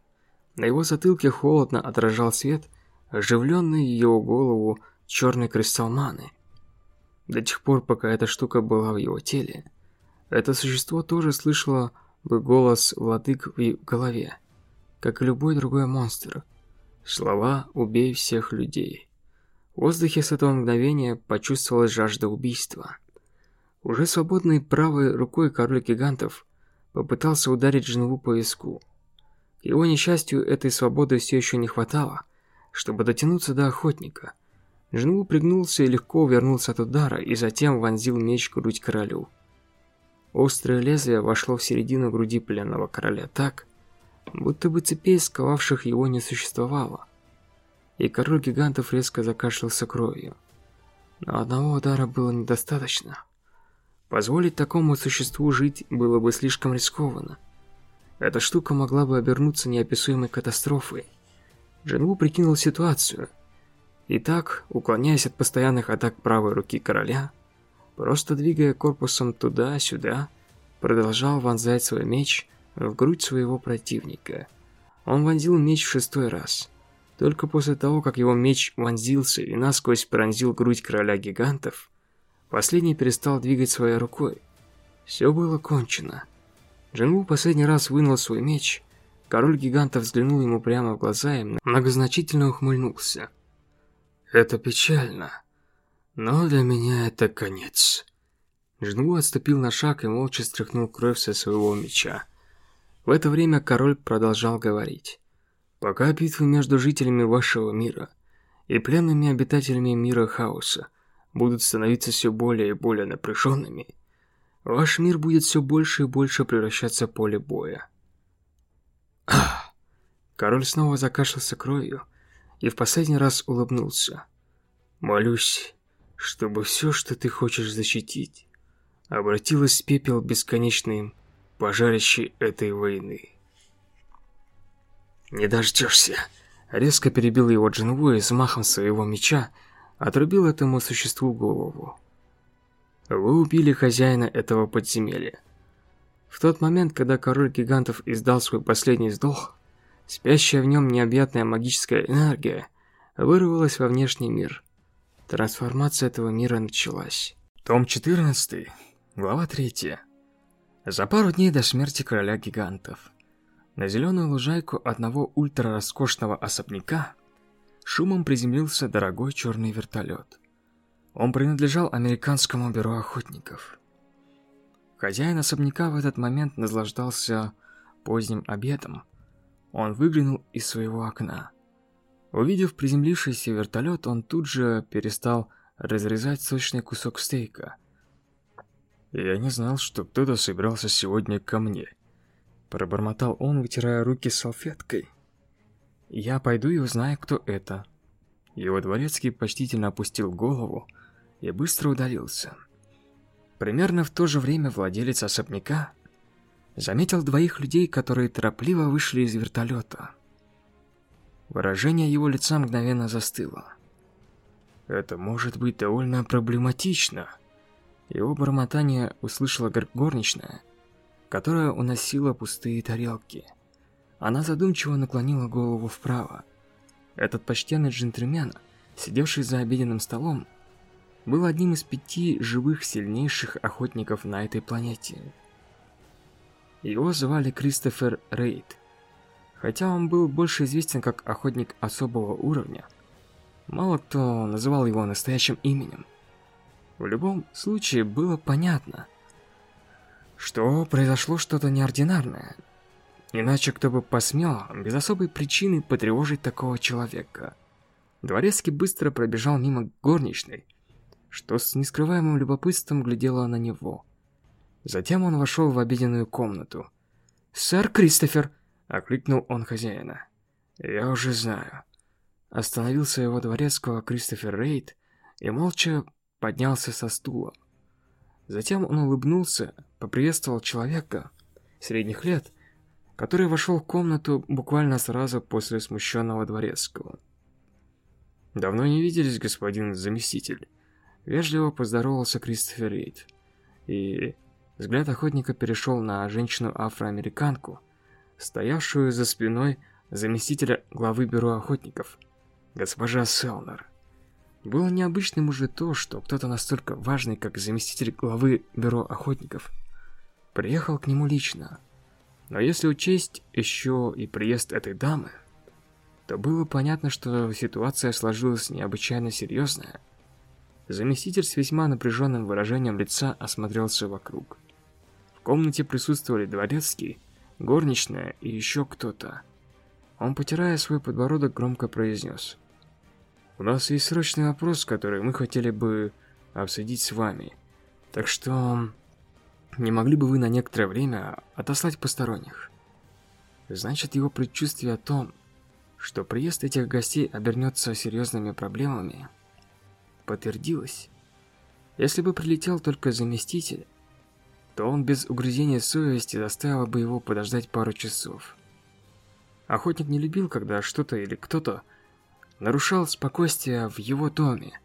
A: На его затылке холодно отражал свет, оживленный его голову черный кристалл маны. До тех пор, пока эта штука была в его теле, это существо тоже слышало бы голос владык в голове, как и любой другой монстр. Слова «убей всех людей». В воздухе с этого мгновения почувствовалась жажда убийства. Уже свободной правой рукой король гигантов попытался ударить Джинву по виску. К его несчастью, этой свободы все еще не хватало, чтобы дотянуться до охотника. Джинву пригнулся и легко увернулся от удара, и затем вонзил меч в грудь королю. Острое лезвие вошло в середину груди пленного короля так, будто бы цепей, сковавших его, не существовало. И король гигантов резко закашлялся кровью. Но одного удара было недостаточно. Позволить такому существу жить было бы слишком рискованно. Эта штука могла бы обернуться неописуемой катастрофой. Джинву прикинул ситуацию. Итак, уклоняясь от постоянных атак правой руки короля, просто двигая корпусом туда-сюда, продолжал вонзать свой меч в грудь своего противника. Он вонзил меч в шестой раз. Только после того, как его меч вонзился и насквозь пронзил грудь короля гигантов, последний перестал двигать своей рукой. Все было кончено. Джингу последний раз вынул свой меч. Король гигантов взглянул ему прямо в глаза и многозначительно ухмыльнулся. «Это печально, но для меня это конец». Джингу отступил на шаг и молча стряхнул кровь со своего меча. В это время король продолжал говорить. «Пока битвы между жителями вашего мира и пленными обитателями мира хаоса будут становиться все более и более напряженными, ваш мир будет все больше и больше превращаться в поле боя». Ах! Король снова закашлялся кровью и в последний раз улыбнулся. «Молюсь, чтобы все, что ты хочешь защитить, обратилось в пепел бесконечным пожарище этой войны. «Не дождешься!» Резко перебил его Джинву и взмахом своего меча отрубил этому существу голову. Вы убили хозяина этого подземелья. В тот момент, когда король гигантов издал свой последний вздох, спящая в нем необъятная магическая энергия вырвалась во внешний мир. Трансформация этого мира началась. Том 14, глава 3. За пару дней до смерти короля гигантов на зеленую лужайку одного ультрароскошного особняка шумом приземлился дорогой черный вертолет. Он принадлежал американскому бюро охотников. Хозяин особняка в этот момент наслаждался поздним обедом. Он выглянул из своего окна. Увидев приземлившийся вертолет, он тут же перестал разрезать сочный кусок стейка. «Я не знал, что кто-то собирался сегодня ко мне», – пробормотал он, вытирая руки салфеткой. «Я пойду и узнаю, кто это». Его дворецкий почтительно опустил голову и быстро удалился. Примерно в то же время владелец особняка заметил двоих людей, которые торопливо вышли из вертолета. Выражение его лица мгновенно застыло. Это может быть довольно проблематично. Его бормотание услышала горничная, которая уносила пустые тарелки. Она задумчиво наклонила голову вправо. Этот почтенный джентльмен, сидевший за обеденным столом, был одним из пяти живых сильнейших охотников на этой планете. Его звали Кристофер Рейд. Хотя он был больше известен как охотник особого уровня, мало кто называл его настоящим именем. В любом случае было понятно, что произошло что-то неординарное. Иначе кто бы посмел без особой причины потревожить такого человека. Дворецкий быстро пробежал мимо горничной, что с нескрываемым любопытством глядела на него. Затем он вошел в обеденную комнату. «Сэр Кристофер!» Окликнул он хозяина. «Я уже знаю». Остановился его дворецкого Кристофер Рейд и молча поднялся со стула. Затем он улыбнулся, поприветствовал человека средних лет, который вошел в комнату буквально сразу после смущенного дворецкого. «Давно не виделись, господин заместитель», — вежливо поздоровался Кристофер Рейд. И взгляд охотника перешел на женщину-афроамериканку, стоявшую за спиной заместителя главы бюро охотников, госпожа Селнер. Было необычным уже то, что кто-то настолько важный, как заместитель главы бюро охотников, приехал к нему лично. Но если учесть еще и приезд этой дамы, то было понятно, что ситуация сложилась необычайно серьезная. Заместитель с весьма напряженным выражением лица осмотрелся вокруг. В комнате присутствовали дворецкий, горничная и еще кто-то. Он, потирая свой подбородок, громко произнес. «У нас есть срочный вопрос, который мы хотели бы обсудить с вами. Так что... Не могли бы вы на некоторое время отослать посторонних?» Значит, его предчувствие о том, что приезд этих гостей обернется серьезными проблемами, подтвердилось. Если бы прилетел только заместитель, то он без угрызения совести заставил бы его подождать пару часов. Охотник не любил, когда что-то или кто-то нарушал спокойствие в его доме.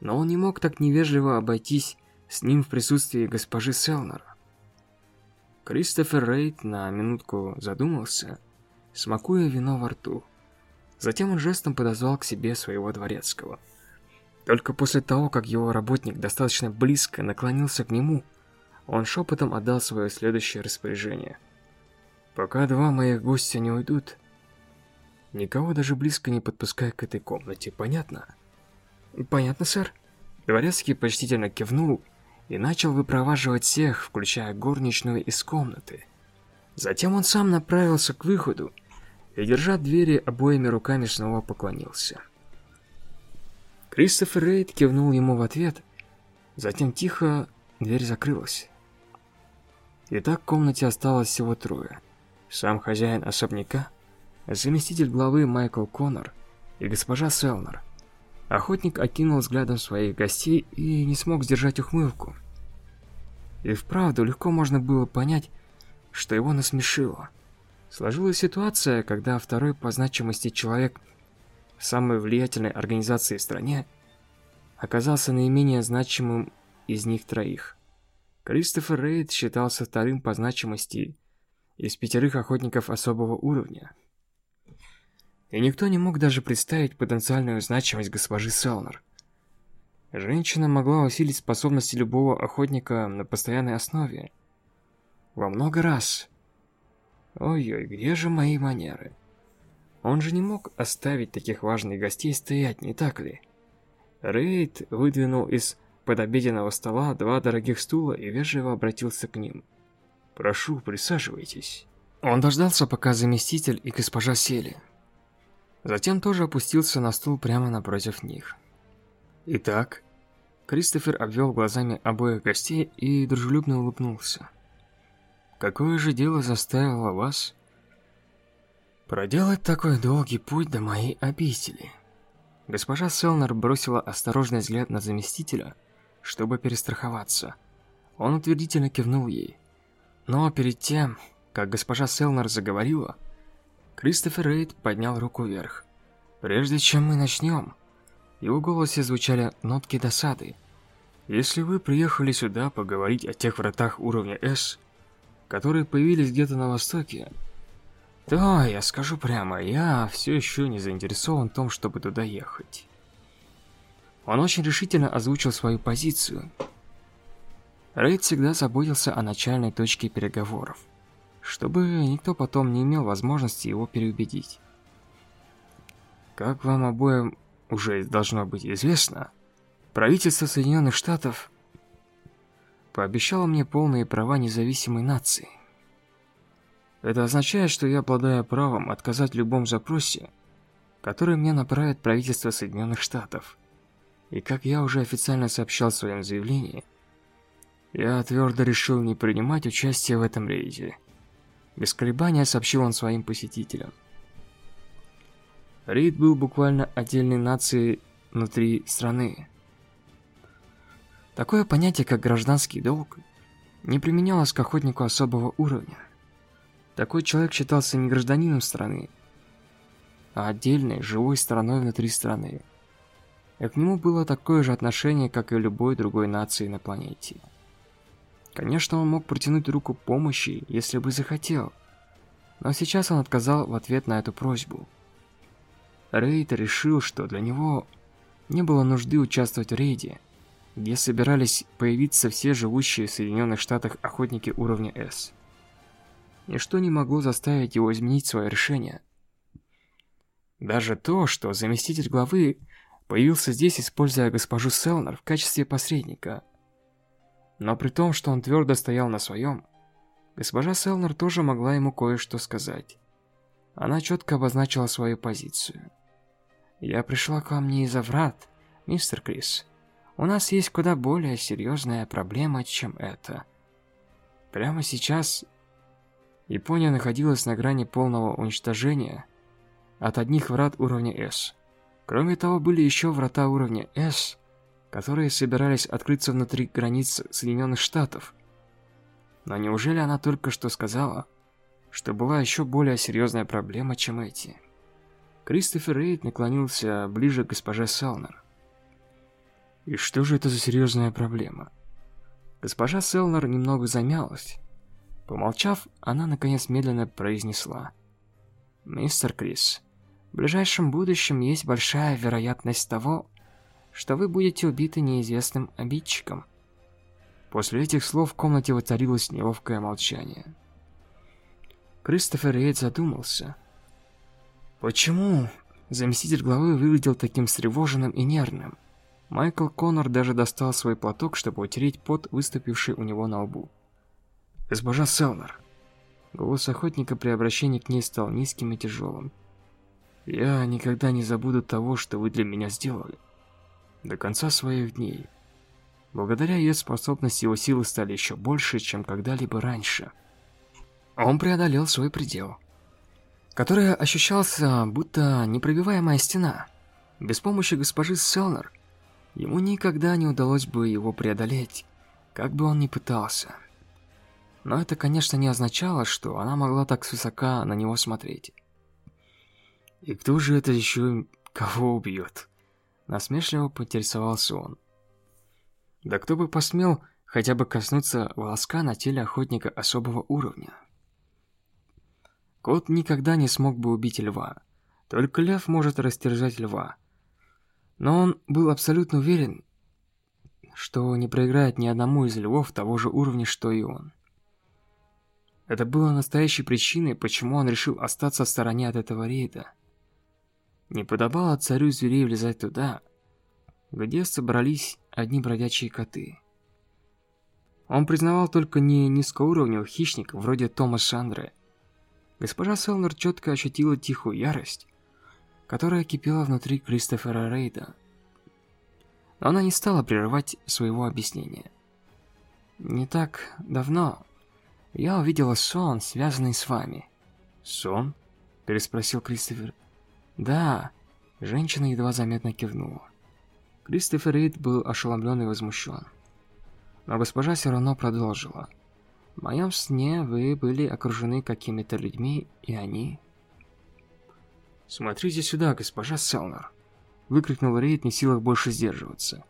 A: Но он не мог так невежливо обойтись с ним в присутствии госпожи Селнера. Кристофер Рейд на минутку задумался, смакуя вино во рту. Затем он жестом подозвал к себе своего дворецкого. Только после того, как его работник достаточно близко наклонился к нему, он шепотом отдал свое следующее распоряжение. «Пока два моих гостя не уйдут, никого даже близко не подпускай к этой комнате, понятно?» «Понятно, сэр». Дворецкий почтительно кивнул и начал выпроваживать всех, включая горничную из комнаты. Затем он сам направился к выходу и, держа двери обоими руками, снова поклонился. Кристофер Рейд кивнул ему в ответ, затем тихо дверь закрылась. Итак, в комнате осталось всего трое. Сам хозяин особняка, заместитель главы Майкл Коннор и госпожа Селнер. Охотник окинул взглядом своих гостей и не смог сдержать ухмылку. И вправду легко можно было понять, что его насмешило. Сложилась ситуация, когда второй по значимости человек в самой влиятельной организации в стране оказался наименее значимым из них троих. Кристофер Рейд считался вторым по значимости из пятерых охотников особого уровня. И никто не мог даже представить потенциальную значимость госпожи Селнер. Женщина могла усилить способности любого охотника на постоянной основе. Во много раз. Ой-ой, где же мои манеры? Он же не мог оставить таких важных гостей стоять, не так ли? Рейд выдвинул из подобеденного стола два дорогих стула и вежливо обратился к ним. «Прошу, присаживайтесь». Он дождался, пока заместитель и госпожа сели. Затем тоже опустился на стул прямо напротив них. «Итак?» Кристофер обвел глазами обоих гостей и дружелюбно улыбнулся. «Какое же дело заставило вас проделать такой долгий путь до моей обители?» Госпожа Селнер бросила осторожный взгляд на заместителя, чтобы перестраховаться. Он утвердительно кивнул ей. Но перед тем, как госпожа Селнер заговорила, Кристофер Рейд поднял руку вверх. «Прежде чем мы начнем...» В его голосе звучали нотки досады. «Если вы приехали сюда поговорить о тех вратах уровня S, которые появились где-то на востоке, то я скажу прямо, я все еще не заинтересован в том, чтобы туда ехать». Он очень решительно озвучил свою позицию. Рейд всегда заботился о начальной точке переговоров чтобы никто потом не имел возможности его переубедить. Как вам обоим уже должно быть известно, правительство Соединенных Штатов пообещало мне полные права независимой нации. Это означает, что я обладаю правом отказать в любом запросе, который мне направит правительство Соединенных Штатов. И как я уже официально сообщал в своем заявлении, я твердо решил не принимать участие в этом рейде. Без колебания сообщил он своим посетителям. Рейд был буквально отдельной нацией внутри страны. Такое понятие, как гражданский долг, не применялось к охотнику особого уровня. Такой человек считался не гражданином страны, а отдельной, живой стороной внутри страны. И к нему было такое же отношение, как и любой другой нации на планете. Конечно, он мог протянуть руку помощи, если бы захотел. Но сейчас он отказал в ответ на эту просьбу. Рейд решил, что для него не было нужды участвовать в рейде, где собирались появиться все живущие в Соединенных Штатах охотники уровня S. Ничто не могло заставить его изменить свое решение. Даже то, что заместитель главы появился здесь, используя госпожу Селнер в качестве посредника – но при том, что он твердо стоял на своем, госпожа Селнер тоже могла ему кое-что сказать. Она четко обозначила свою позицию. «Я пришла к вам не из-за врат, мистер Крис. У нас есть куда более серьезная проблема, чем это. Прямо сейчас Япония находилась на грани полного уничтожения от одних врат уровня S. Кроме того, были еще врата уровня S, которые собирались открыться внутри границ Соединенных Штатов. Но неужели она только что сказала, что была еще более серьезная проблема, чем эти? Кристофер Рейд наклонился ближе к госпоже Селнер. И что же это за серьезная проблема? Госпожа Селнер немного замялась. Помолчав, она наконец медленно произнесла. «Мистер Крис, в ближайшем будущем есть большая вероятность того, что вы будете убиты неизвестным обидчиком. После этих слов в комнате воцарилось неловкое молчание. Кристофер Рейд задумался. Почему заместитель главы выглядел таким встревоженным и нервным? Майкл Коннор даже достал свой платок, чтобы утереть пот, выступивший у него на лбу. «Госпожа Селнер!» Голос охотника при обращении к ней стал низким и тяжелым. «Я никогда не забуду того, что вы для меня сделали до конца своих дней. Благодаря ее способности его силы стали еще больше, чем когда-либо раньше. Он преодолел свой предел, который ощущался будто непробиваемая стена. Без помощи госпожи Селнер ему никогда не удалось бы его преодолеть, как бы он ни пытался. Но это, конечно, не означало, что она могла так свысока на него смотреть. И кто же это еще кого убьет? Насмешливо поинтересовался он. Да кто бы посмел хотя бы коснуться волоска на теле охотника особого уровня? Кот никогда не смог бы убить льва. Только лев может растерзать льва. Но он был абсолютно уверен, что не проиграет ни одному из львов того же уровня, что и он. Это было настоящей причиной, почему он решил остаться в стороне от этого рейда. Не подобало царю зверей влезать туда, где собрались одни бродячие коты. Он признавал только не низкоуровневых хищников, вроде Тома Шандре. Госпожа Селнер четко ощутила тихую ярость, которая кипела внутри Кристофера Рейда. Но она не стала прерывать своего объяснения. «Не так давно я увидела сон, связанный с вами».
B: «Сон?» – переспросил Кристофер.
A: «Да», – женщина едва заметно кивнула. Кристофер Рейд был ошеломлен и возмущен. Но госпожа все равно продолжила. «В моем сне вы были окружены какими-то людьми, и они...»
B: «Смотрите сюда, госпожа Селнер!» Выкрикнул Рейд, не в силах больше сдерживаться.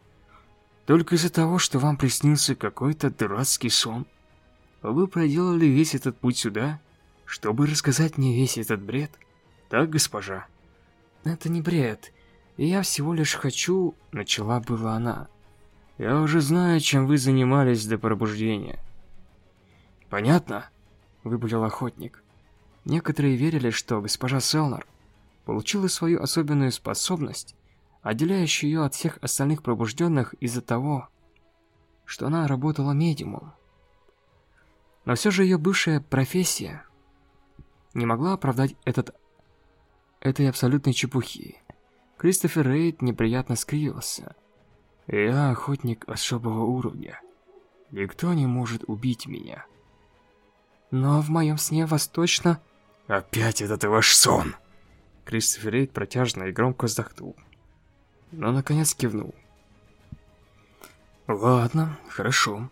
B: «Только из-за того, что вам приснился какой-то дурацкий сон, вы проделали весь этот путь сюда, чтобы рассказать мне весь этот бред? Так, госпожа?»
A: «Это не бред. Я всего лишь хочу...» Начала была она.
B: Я уже знаю, чем вы занимались до пробуждения.
A: Понятно? Выпалил охотник. Некоторые верили, что госпожа Селнер получила свою особенную способность, отделяющую ее от всех остальных пробужденных из-за того, что она работала медиумом. Но все же ее бывшая профессия не могла оправдать этот этой абсолютной чепухи. Кристофер Рейд неприятно скривился.
B: Я охотник особого уровня. Никто не может убить меня.
A: Но в моем сне вас точно...
B: Опять этот ваш сон! Кристофер Рейд протяжно и громко вздохнул. Но наконец кивнул. Ладно, хорошо.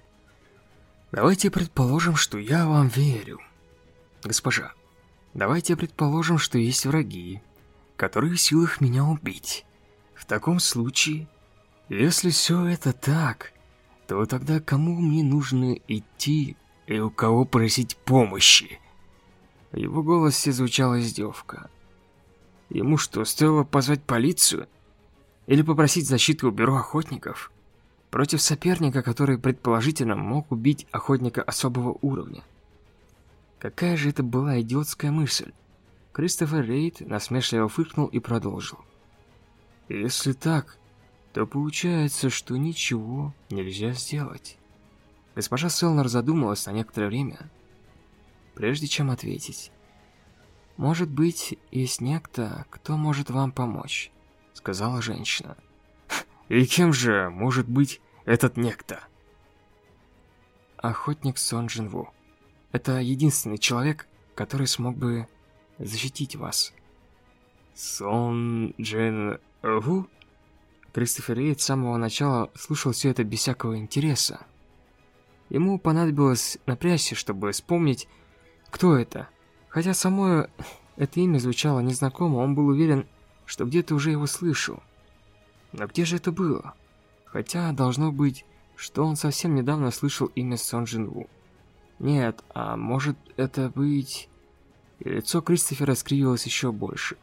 B: Давайте предположим, что я вам верю. Госпожа, давайте предположим, что есть враги, которые в силах меня убить. В таком случае если все это так, то тогда кому мне нужно идти и у кого просить помощи? В его голосе звучала издевка. Ему что, стоило позвать полицию? Или попросить защиты у бюро охотников? Против соперника, который предположительно мог убить охотника особого уровня. Какая же это была идиотская мысль? Кристофер Рейд насмешливо фыркнул и продолжил. Если так, то получается, что ничего нельзя сделать. Госпожа Селнер задумалась на некоторое время, прежде чем ответить. «Может быть, есть некто, кто может вам помочь», — сказала женщина. «И кем же может быть этот некто?» Охотник Сон Джинву. Это единственный человек, который смог бы защитить вас. Сон Джин Ву? Кристофер Рейд с самого начала слушал все это без всякого интереса. Ему понадобилось напрячься, чтобы вспомнить, кто это. Хотя само это имя звучало незнакомо, он был уверен, что где-то уже его слышал. Но где же это было? Хотя должно быть, что он совсем недавно слышал имя Сон Джин Ву. Нет, а может это быть... Лицо Кристофера скривилось еще больше.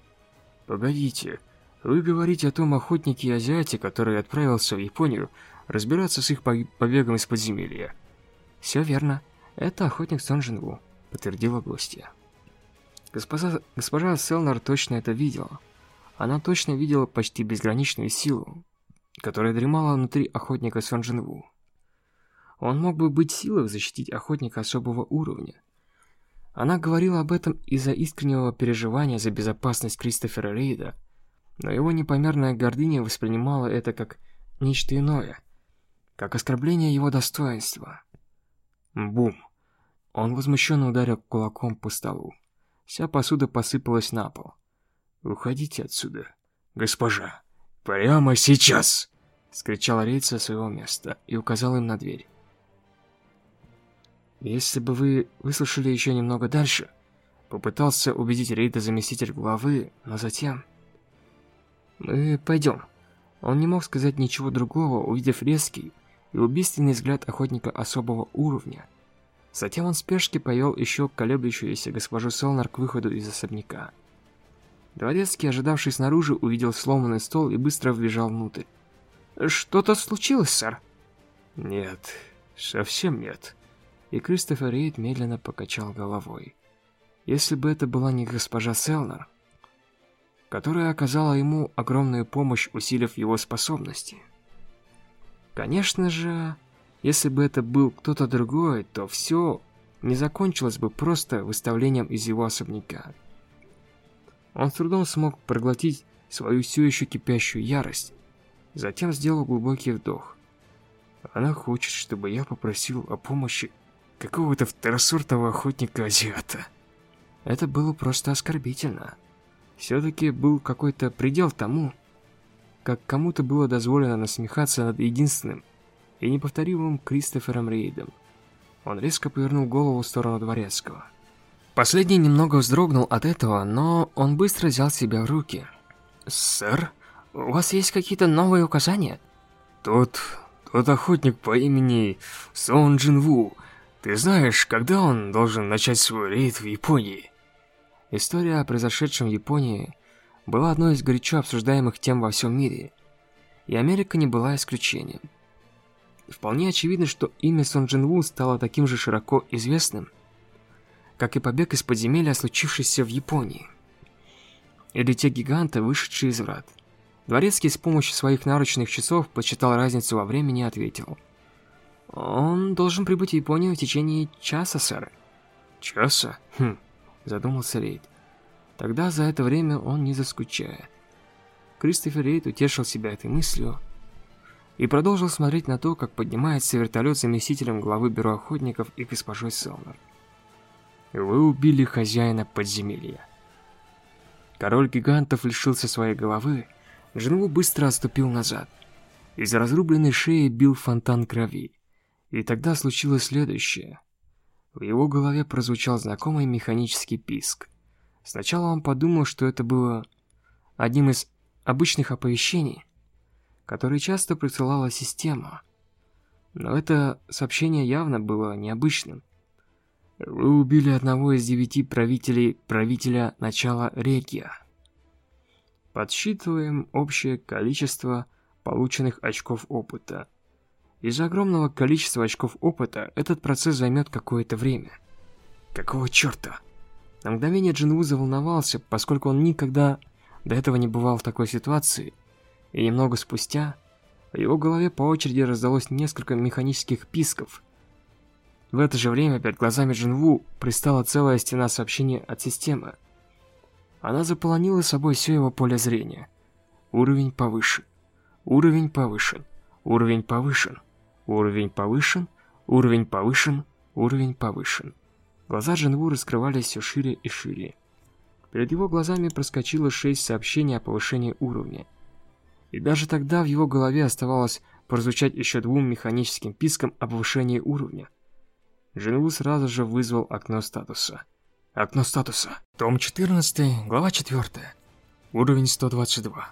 B: «Погодите, вы говорите о том охотнике и азиате, который отправился в Японию разбираться с их побегом из подземелья. Все верно. Это охотник Сон Джинву, подтвердила гостья. Госпожа, госпожа Селнер точно это видела. Она точно видела почти безграничную силу, которая дремала внутри охотника Сон Джинву. Он мог бы быть силой защитить охотника особого уровня. Она говорила об этом из-за искреннего переживания за безопасность Кристофера Рейда – но его непомерная гордыня воспринимала это как нечто иное, как оскорбление его достоинства. Бум! Он возмущенно ударил кулаком по столу. Вся посуда посыпалась на пол. «Уходите отсюда, госпожа! Прямо сейчас!» Скричал Рейд со своего места и указал им на дверь. «Если бы вы выслушали еще немного дальше...» Попытался убедить Рейда заместитель главы, но затем... «Мы пойдем». Он не мог сказать ничего другого, увидев резкий и убийственный взгляд охотника особого уровня. Затем он в спешке повел еще колеблющуюся госпожу Солнар к выходу из особняка. Дворецкий, ожидавший снаружи, увидел сломанный стол и быстро вбежал внутрь. «Что-то случилось, сэр?» «Нет, совсем нет». И Кристофер Рейд медленно покачал головой. Если бы это была не госпожа Селнер, которая оказала ему огромную помощь, усилив его способности. Конечно же, если бы это был кто-то другой, то все не закончилось бы просто выставлением из его особняка. Он с трудом смог проглотить свою все еще кипящую ярость, затем сделал глубокий вдох. Она хочет, чтобы я попросил о помощи какого-то второсортного охотника-азиата. Это было просто оскорбительно. Все-таки был какой-то предел тому, как кому-то было дозволено насмехаться над единственным и неповторимым Кристофером Рейдом. Он резко повернул голову в сторону Дворецкого. Последний немного вздрогнул от этого, но он быстро взял себя в руки. «Сэр, у вас есть какие-то новые указания?»
A: «Тот... тот охотник по имени Сон Джин Ву. Ты знаешь, когда он должен начать свой рейд в Японии?»
B: История о произошедшем в Японии была одной из горячо обсуждаемых тем во всем мире, и Америка не была исключением. Вполне очевидно, что имя Сон Джин Ву стало таким же широко известным, как и побег из подземелья, случившийся в Японии. Или те гиганты, вышедшие из врат. Дворецкий с помощью своих наручных часов посчитал разницу во времени и ответил. «Он должен прибыть в Японию в течение часа, сэр».
A: «Часа? Хм,
B: задумался Рейд. Тогда за это время он не заскучает. Кристофер Рейд утешил себя этой мыслью и продолжил смотреть на то, как поднимается вертолет заместителем главы бюро охотников и госпожой Селнер.
A: Вы убили хозяина подземелья.
B: Король гигантов лишился своей головы, Джинву быстро отступил назад. Из разрубленной шеи бил фонтан крови. И тогда случилось следующее. В его голове прозвучал знакомый механический писк. Сначала он подумал, что это было одним из обычных оповещений, которые часто присылала система. Но это сообщение явно было необычным. Вы убили одного из девяти правителей правителя начала Регия. Подсчитываем общее количество полученных очков опыта. Из-за огромного количества очков опыта этот процесс займет какое-то время. Какого черта? На мгновение Джинву заволновался, поскольку он никогда до этого не бывал в такой ситуации, и немного спустя в его голове по очереди раздалось несколько механических писков. В это же время перед глазами Джинву пристала целая стена сообщений от системы. Она заполонила собой все его поле зрения. Уровень повышен. Уровень повышен. Уровень повышен. Уровень повышен, уровень повышен, уровень повышен. Глаза Джинву раскрывались все шире и шире. Перед его глазами проскочило шесть сообщений о повышении уровня. И даже тогда в его голове оставалось прозвучать еще двум механическим пискам о повышении уровня. Джинву сразу же вызвал окно статуса. Окно статуса. Том 14, глава 4. Уровень 122.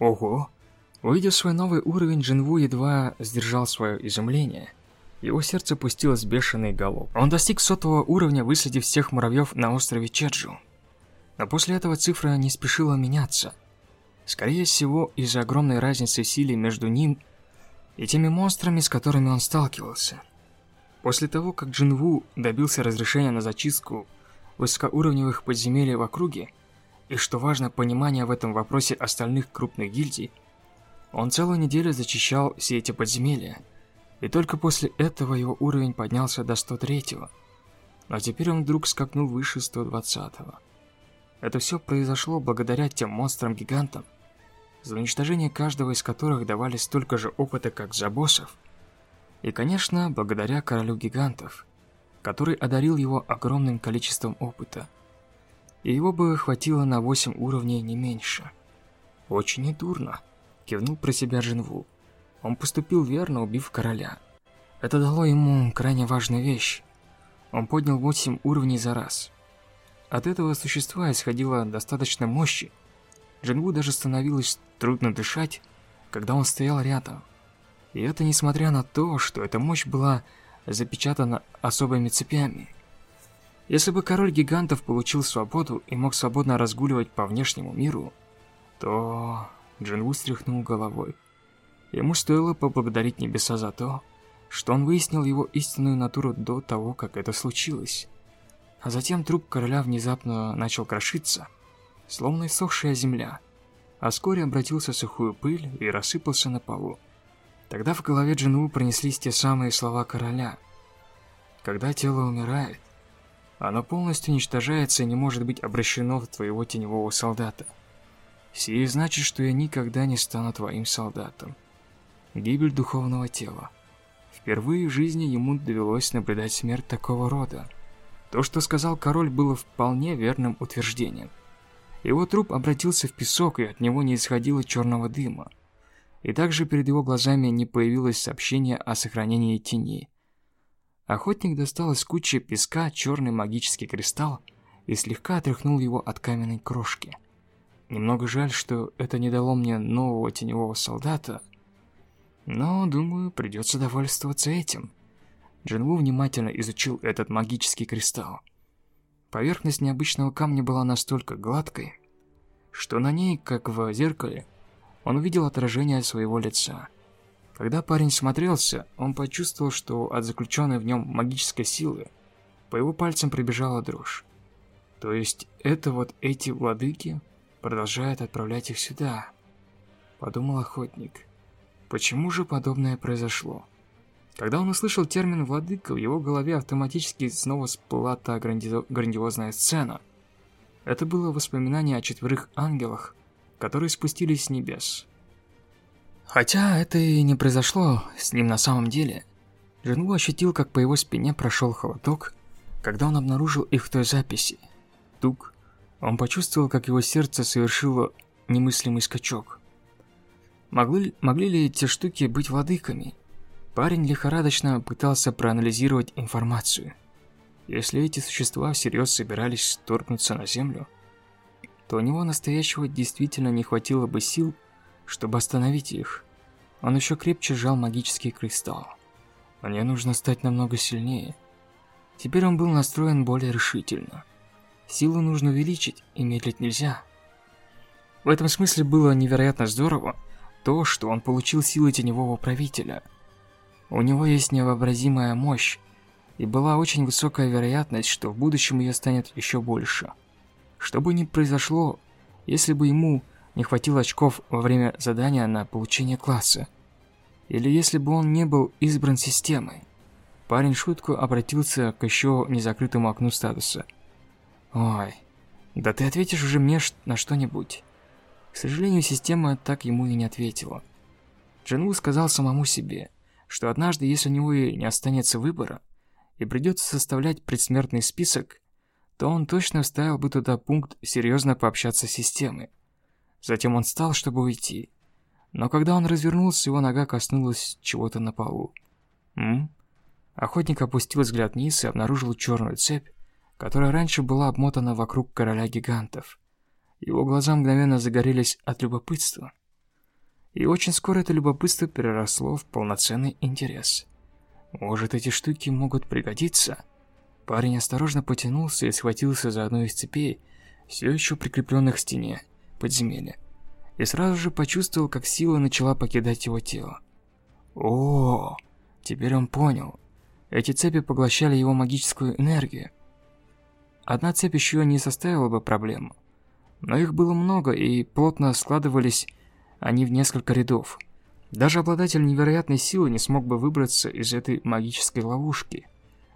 B: Ого! Увидев свой новый уровень, Джинву едва сдержал свое изумление. Его сердце пустилось бешеный галоп. Он достиг сотого уровня, выследив всех муравьев на острове Чеджу. Но после этого цифра не спешила меняться. Скорее всего, из-за огромной разницы в силе между ним и теми монстрами, с которыми он сталкивался. После того, как Джинву добился разрешения на зачистку высокоуровневых подземелий в округе, и, что важно, понимание в этом вопросе остальных крупных гильдий, он целую неделю зачищал все эти подземелья, и только после этого его уровень поднялся до 103-го. Но теперь он вдруг скакнул выше 120-го. Это все произошло благодаря тем монстрам-гигантам, за уничтожение каждого из которых давали столько же опыта, как за боссов. И, конечно, благодаря королю гигантов, который одарил его огромным количеством опыта. И его бы хватило на 8 уровней не меньше. Очень недурно. Кивнул про себя Джинву. Он поступил верно, убив короля. Это дало ему крайне важную вещь. Он поднял 8 уровней за раз. От этого существа исходило достаточно мощи. Джинву даже становилось трудно дышать, когда он стоял рядом. И это несмотря на то, что эта мощь была запечатана особыми цепями. Если бы король гигантов получил свободу и мог свободно разгуливать по внешнему миру, то Джинву стряхнул головой. Ему стоило поблагодарить небеса за то, что он выяснил его истинную натуру до того, как это случилось. А затем труп короля внезапно начал крошиться, словно иссохшая земля, а вскоре обратился в сухую пыль и рассыпался на полу. Тогда в голове Джинву пронеслись те самые слова короля. Когда тело умирает, оно полностью уничтожается и не может быть обращено в твоего теневого солдата. Сие значит, что я никогда не стану твоим солдатом. Гибель духовного тела. Впервые в жизни ему довелось наблюдать смерть такого рода. То, что сказал король, было вполне верным утверждением. Его труп обратился в песок, и от него не исходило черного дыма. И также перед его глазами не появилось сообщение о сохранении тени. Охотник достал из кучи песка черный магический кристалл и слегка отряхнул его от каменной крошки. Немного жаль, что это не дало мне нового теневого солдата, но, думаю, придется довольствоваться этим. Джинву внимательно изучил этот магический кристалл. Поверхность необычного камня была настолько гладкой, что на ней, как в зеркале, он увидел отражение своего лица. Когда парень смотрелся, он почувствовал, что от заключенной в нем магической силы по его пальцам пробежала дрожь. То есть это вот эти владыки продолжают отправлять их сюда, подумал охотник. Почему же подобное произошло? Когда он услышал термин «владыка», в его голове автоматически снова всплыла та гранди... грандиозная сцена. Это было воспоминание о четверых ангелах, которые спустились с небес. Хотя это и не произошло с ним на самом деле. Джинву ощутил, как по его спине прошел холодок, когда он обнаружил их в той записи. Тук. Он почувствовал, как его сердце совершило немыслимый скачок. Могли, могли ли эти штуки быть владыками? Парень лихорадочно пытался проанализировать информацию. Если эти существа всерьез собирались вторгнуться на Землю, то у него настоящего действительно не хватило бы сил, чтобы остановить их. Он еще крепче сжал магический кристалл. Мне нужно стать намного сильнее. Теперь он был настроен более решительно. Силу нужно увеличить, и медлить нельзя. В этом смысле было невероятно здорово то, что он получил силы теневого правителя – у него есть невообразимая мощь, и была очень высокая вероятность, что в будущем ее станет еще больше. Что бы ни произошло, если бы ему не хватило очков во время задания на получение класса, или если бы он не был избран системой, парень шутку обратился к еще незакрытому окну статуса. «Ой, да ты ответишь уже мне на что-нибудь». К сожалению, система так ему и не ответила. Джинву сказал самому себе – что однажды, если у него и не останется выбора, и придется составлять предсмертный список, то он точно вставил бы туда пункт серьезно пообщаться с системой. Затем он встал, чтобы уйти. Но когда он развернулся, его нога коснулась чего-то на полу. М? Охотник опустил взгляд вниз и обнаружил черную цепь, которая раньше была обмотана вокруг короля гигантов. Его глаза мгновенно загорелись от любопытства. И очень скоро это любопытство переросло в полноценный интерес. Может, эти штуки могут пригодиться? Парень осторожно потянулся и схватился за одну из цепей, все еще прикрепленных к стене подземелья. И сразу же почувствовал, как сила начала покидать его тело. О, теперь он понял. Эти цепи поглощали его магическую энергию. Одна цепь еще не составила бы проблему. Но их было много и плотно складывались они в несколько рядов. Даже обладатель невероятной силы не смог бы выбраться из этой магической ловушки.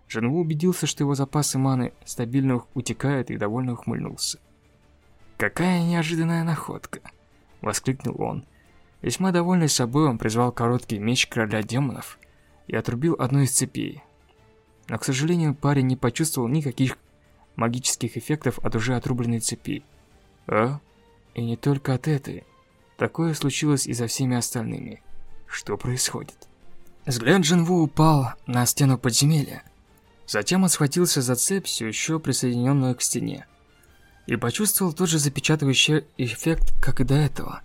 B: Женву убедился, что его запасы маны стабильно утекают и довольно ухмыльнулся. «Какая неожиданная находка!» — воскликнул он. Весьма довольный собой, он призвал короткий меч короля демонов и отрубил одну из цепей. Но, к сожалению, парень не почувствовал никаких магических эффектов от уже отрубленной цепи. А? И не только от этой. Такое случилось и за всеми остальными. Что происходит? Взгляд Джинву упал на стену подземелья. Затем он схватился за цепь, все еще присоединенную к стене. И почувствовал тот же запечатывающий эффект, как и до этого.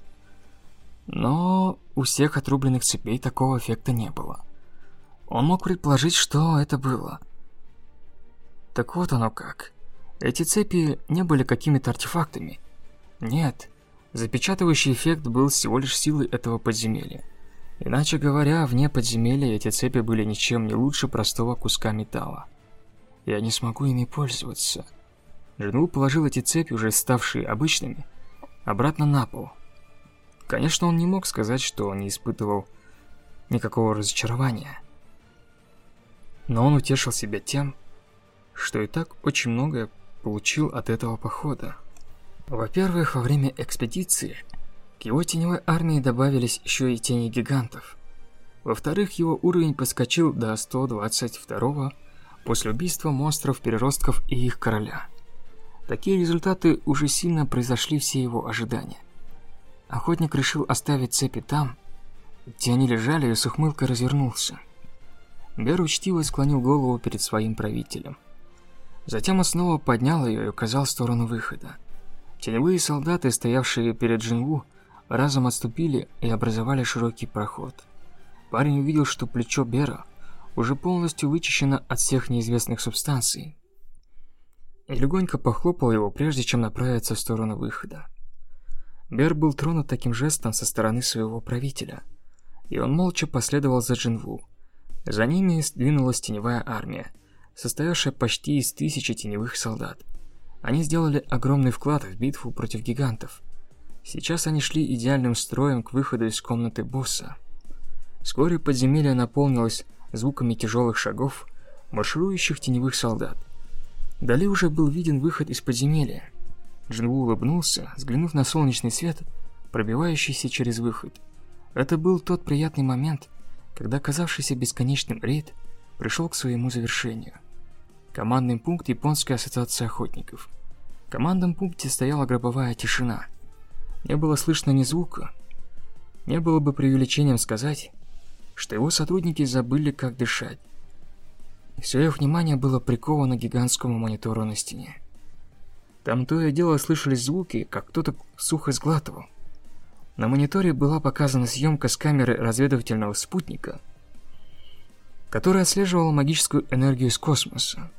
B: Но у всех отрубленных цепей такого эффекта не было. Он мог предположить, что это было. Так вот оно как. Эти цепи не были какими-то артефактами. Нет, Запечатывающий эффект был всего лишь силой этого подземелья. Иначе говоря, вне подземелья эти цепи были ничем не лучше простого куска металла. Я не смогу ими пользоваться. Джинву положил эти цепи, уже ставшие обычными, обратно на пол. Конечно, он не мог сказать, что он не испытывал
A: никакого разочарования. Но он утешил себя тем, что и так очень многое получил от этого похода. Во-первых, во время экспедиции к его теневой армии добавились еще и тени гигантов. Во-вторых, его уровень подскочил до 122 после убийства монстров-переростков и их короля. Такие результаты уже сильно произошли все его ожидания. Охотник решил оставить цепи там, где они лежали, и с ухмылкой развернулся. Бер учтиво склонил голову перед своим правителем. Затем он снова поднял ее и указал в сторону выхода. Теневые солдаты, стоявшие перед Джинву, разом отступили и образовали широкий проход. Парень увидел, что плечо Бера уже полностью вычищено от всех неизвестных субстанций. И легонько похлопал его, прежде чем направиться в сторону выхода. Бер был тронут таким жестом со стороны своего правителя, и он молча последовал за Джинву. За ними двинулась теневая армия, состоявшая почти из тысячи теневых солдат. Они сделали огромный вклад в битву против гигантов. Сейчас они шли идеальным строем к выходу из комнаты босса. Вскоре подземелье наполнилось звуками тяжелых шагов марширующих теневых солдат. Дали уже был виден выход из подземелья. Джинву улыбнулся, взглянув на солнечный свет, пробивающийся через выход. Это был тот приятный момент, когда казавшийся бесконечным рейд пришел к своему завершению. Командный пункт Японской ассоциации охотников. В командном пункте стояла гробовая тишина. Не было слышно ни звука. Не было бы преувеличением сказать, что его сотрудники забыли, как дышать. Все их внимание было приковано к гигантскому монитору на стене. Там то и дело слышались звуки, как кто-то сухо сглатывал. На мониторе была показана съемка с камеры разведывательного спутника, которая отслеживала магическую энергию из космоса.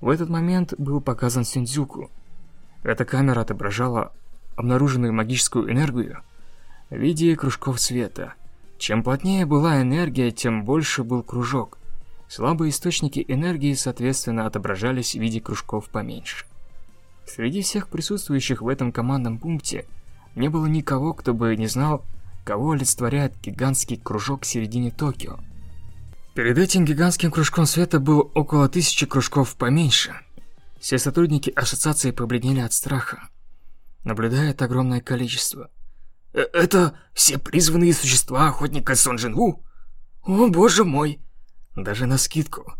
A: В этот момент был показан Синдзюку. Эта камера отображала обнаруженную магическую энергию в виде кружков света. Чем плотнее была энергия, тем больше был кружок. Слабые источники энергии, соответственно, отображались в виде кружков поменьше. Среди всех присутствующих в этом командном пункте не было никого, кто бы не знал, кого олицетворяет гигантский кружок в середине Токио. Перед этим гигантским кружком света было около тысячи кружков поменьше. Все сотрудники ассоциации побледнели от страха, наблюдая это огромное количество. «Э, «Это все призванные существа охотника Сон Джин О, боже мой!» «Даже на скидку.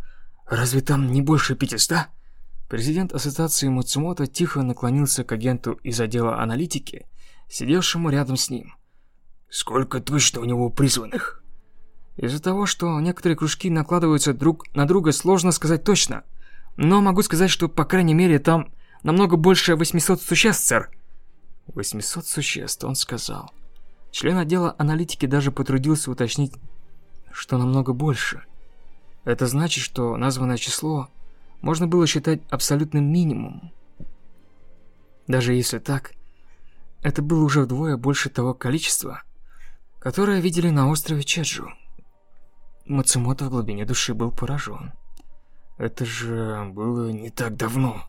A: Разве там не больше пятиста?» Президент ассоциации Муцумото тихо наклонился к агенту из отдела аналитики, сидевшему рядом с ним. «Сколько точно у него призванных?» Из-за того, что некоторые кружки накладываются друг на друга, сложно сказать точно. Но могу сказать, что, по крайней мере, там намного больше 800 существ, сэр. 800 существ, он сказал. Член отдела аналитики даже потрудился уточнить, что намного больше. Это значит, что названное число можно было считать абсолютным минимумом. Даже если так, это было уже вдвое больше того количества, которое видели на острове Чеджу. Мацумото в глубине души был поражен. Это же было не так давно.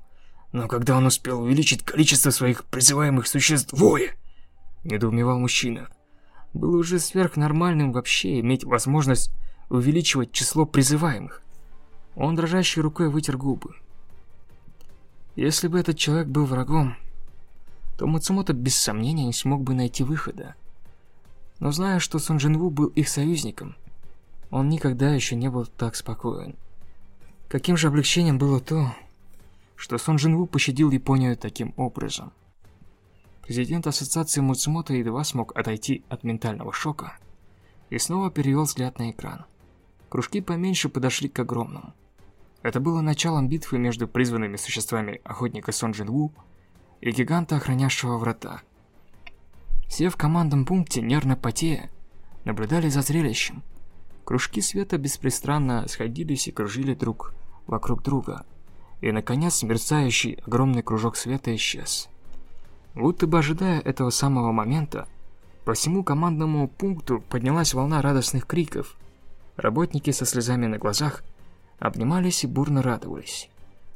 A: Но когда он успел увеличить количество своих призываемых существ вдвое, недоумевал мужчина. Было уже сверхнормальным вообще иметь возможность увеличивать число призываемых. Он дрожащей рукой вытер губы. Если бы этот человек был врагом, то Мацумото без сомнения не смог бы найти выхода. Но зная, что Сон был их союзником, он никогда еще не был так спокоен. Каким же облегчением было то, что Сон Джинву пощадил Японию таким образом. Президент ассоциации Муцумото едва смог отойти от ментального шока и снова перевел взгляд на экран. Кружки поменьше подошли к огромному. Это было началом битвы между призванными существами охотника Сон Джин Ву и гиганта, охранявшего врата. Все в командном пункте, нервно потея, наблюдали за зрелищем. Кружки света беспрестанно сходились и кружили друг вокруг друга. И, наконец, мерцающий огромный кружок света исчез. Будто бы ожидая этого самого момента, по всему командному пункту поднялась волна радостных криков. Работники со слезами на глазах – обнимались и бурно радовались.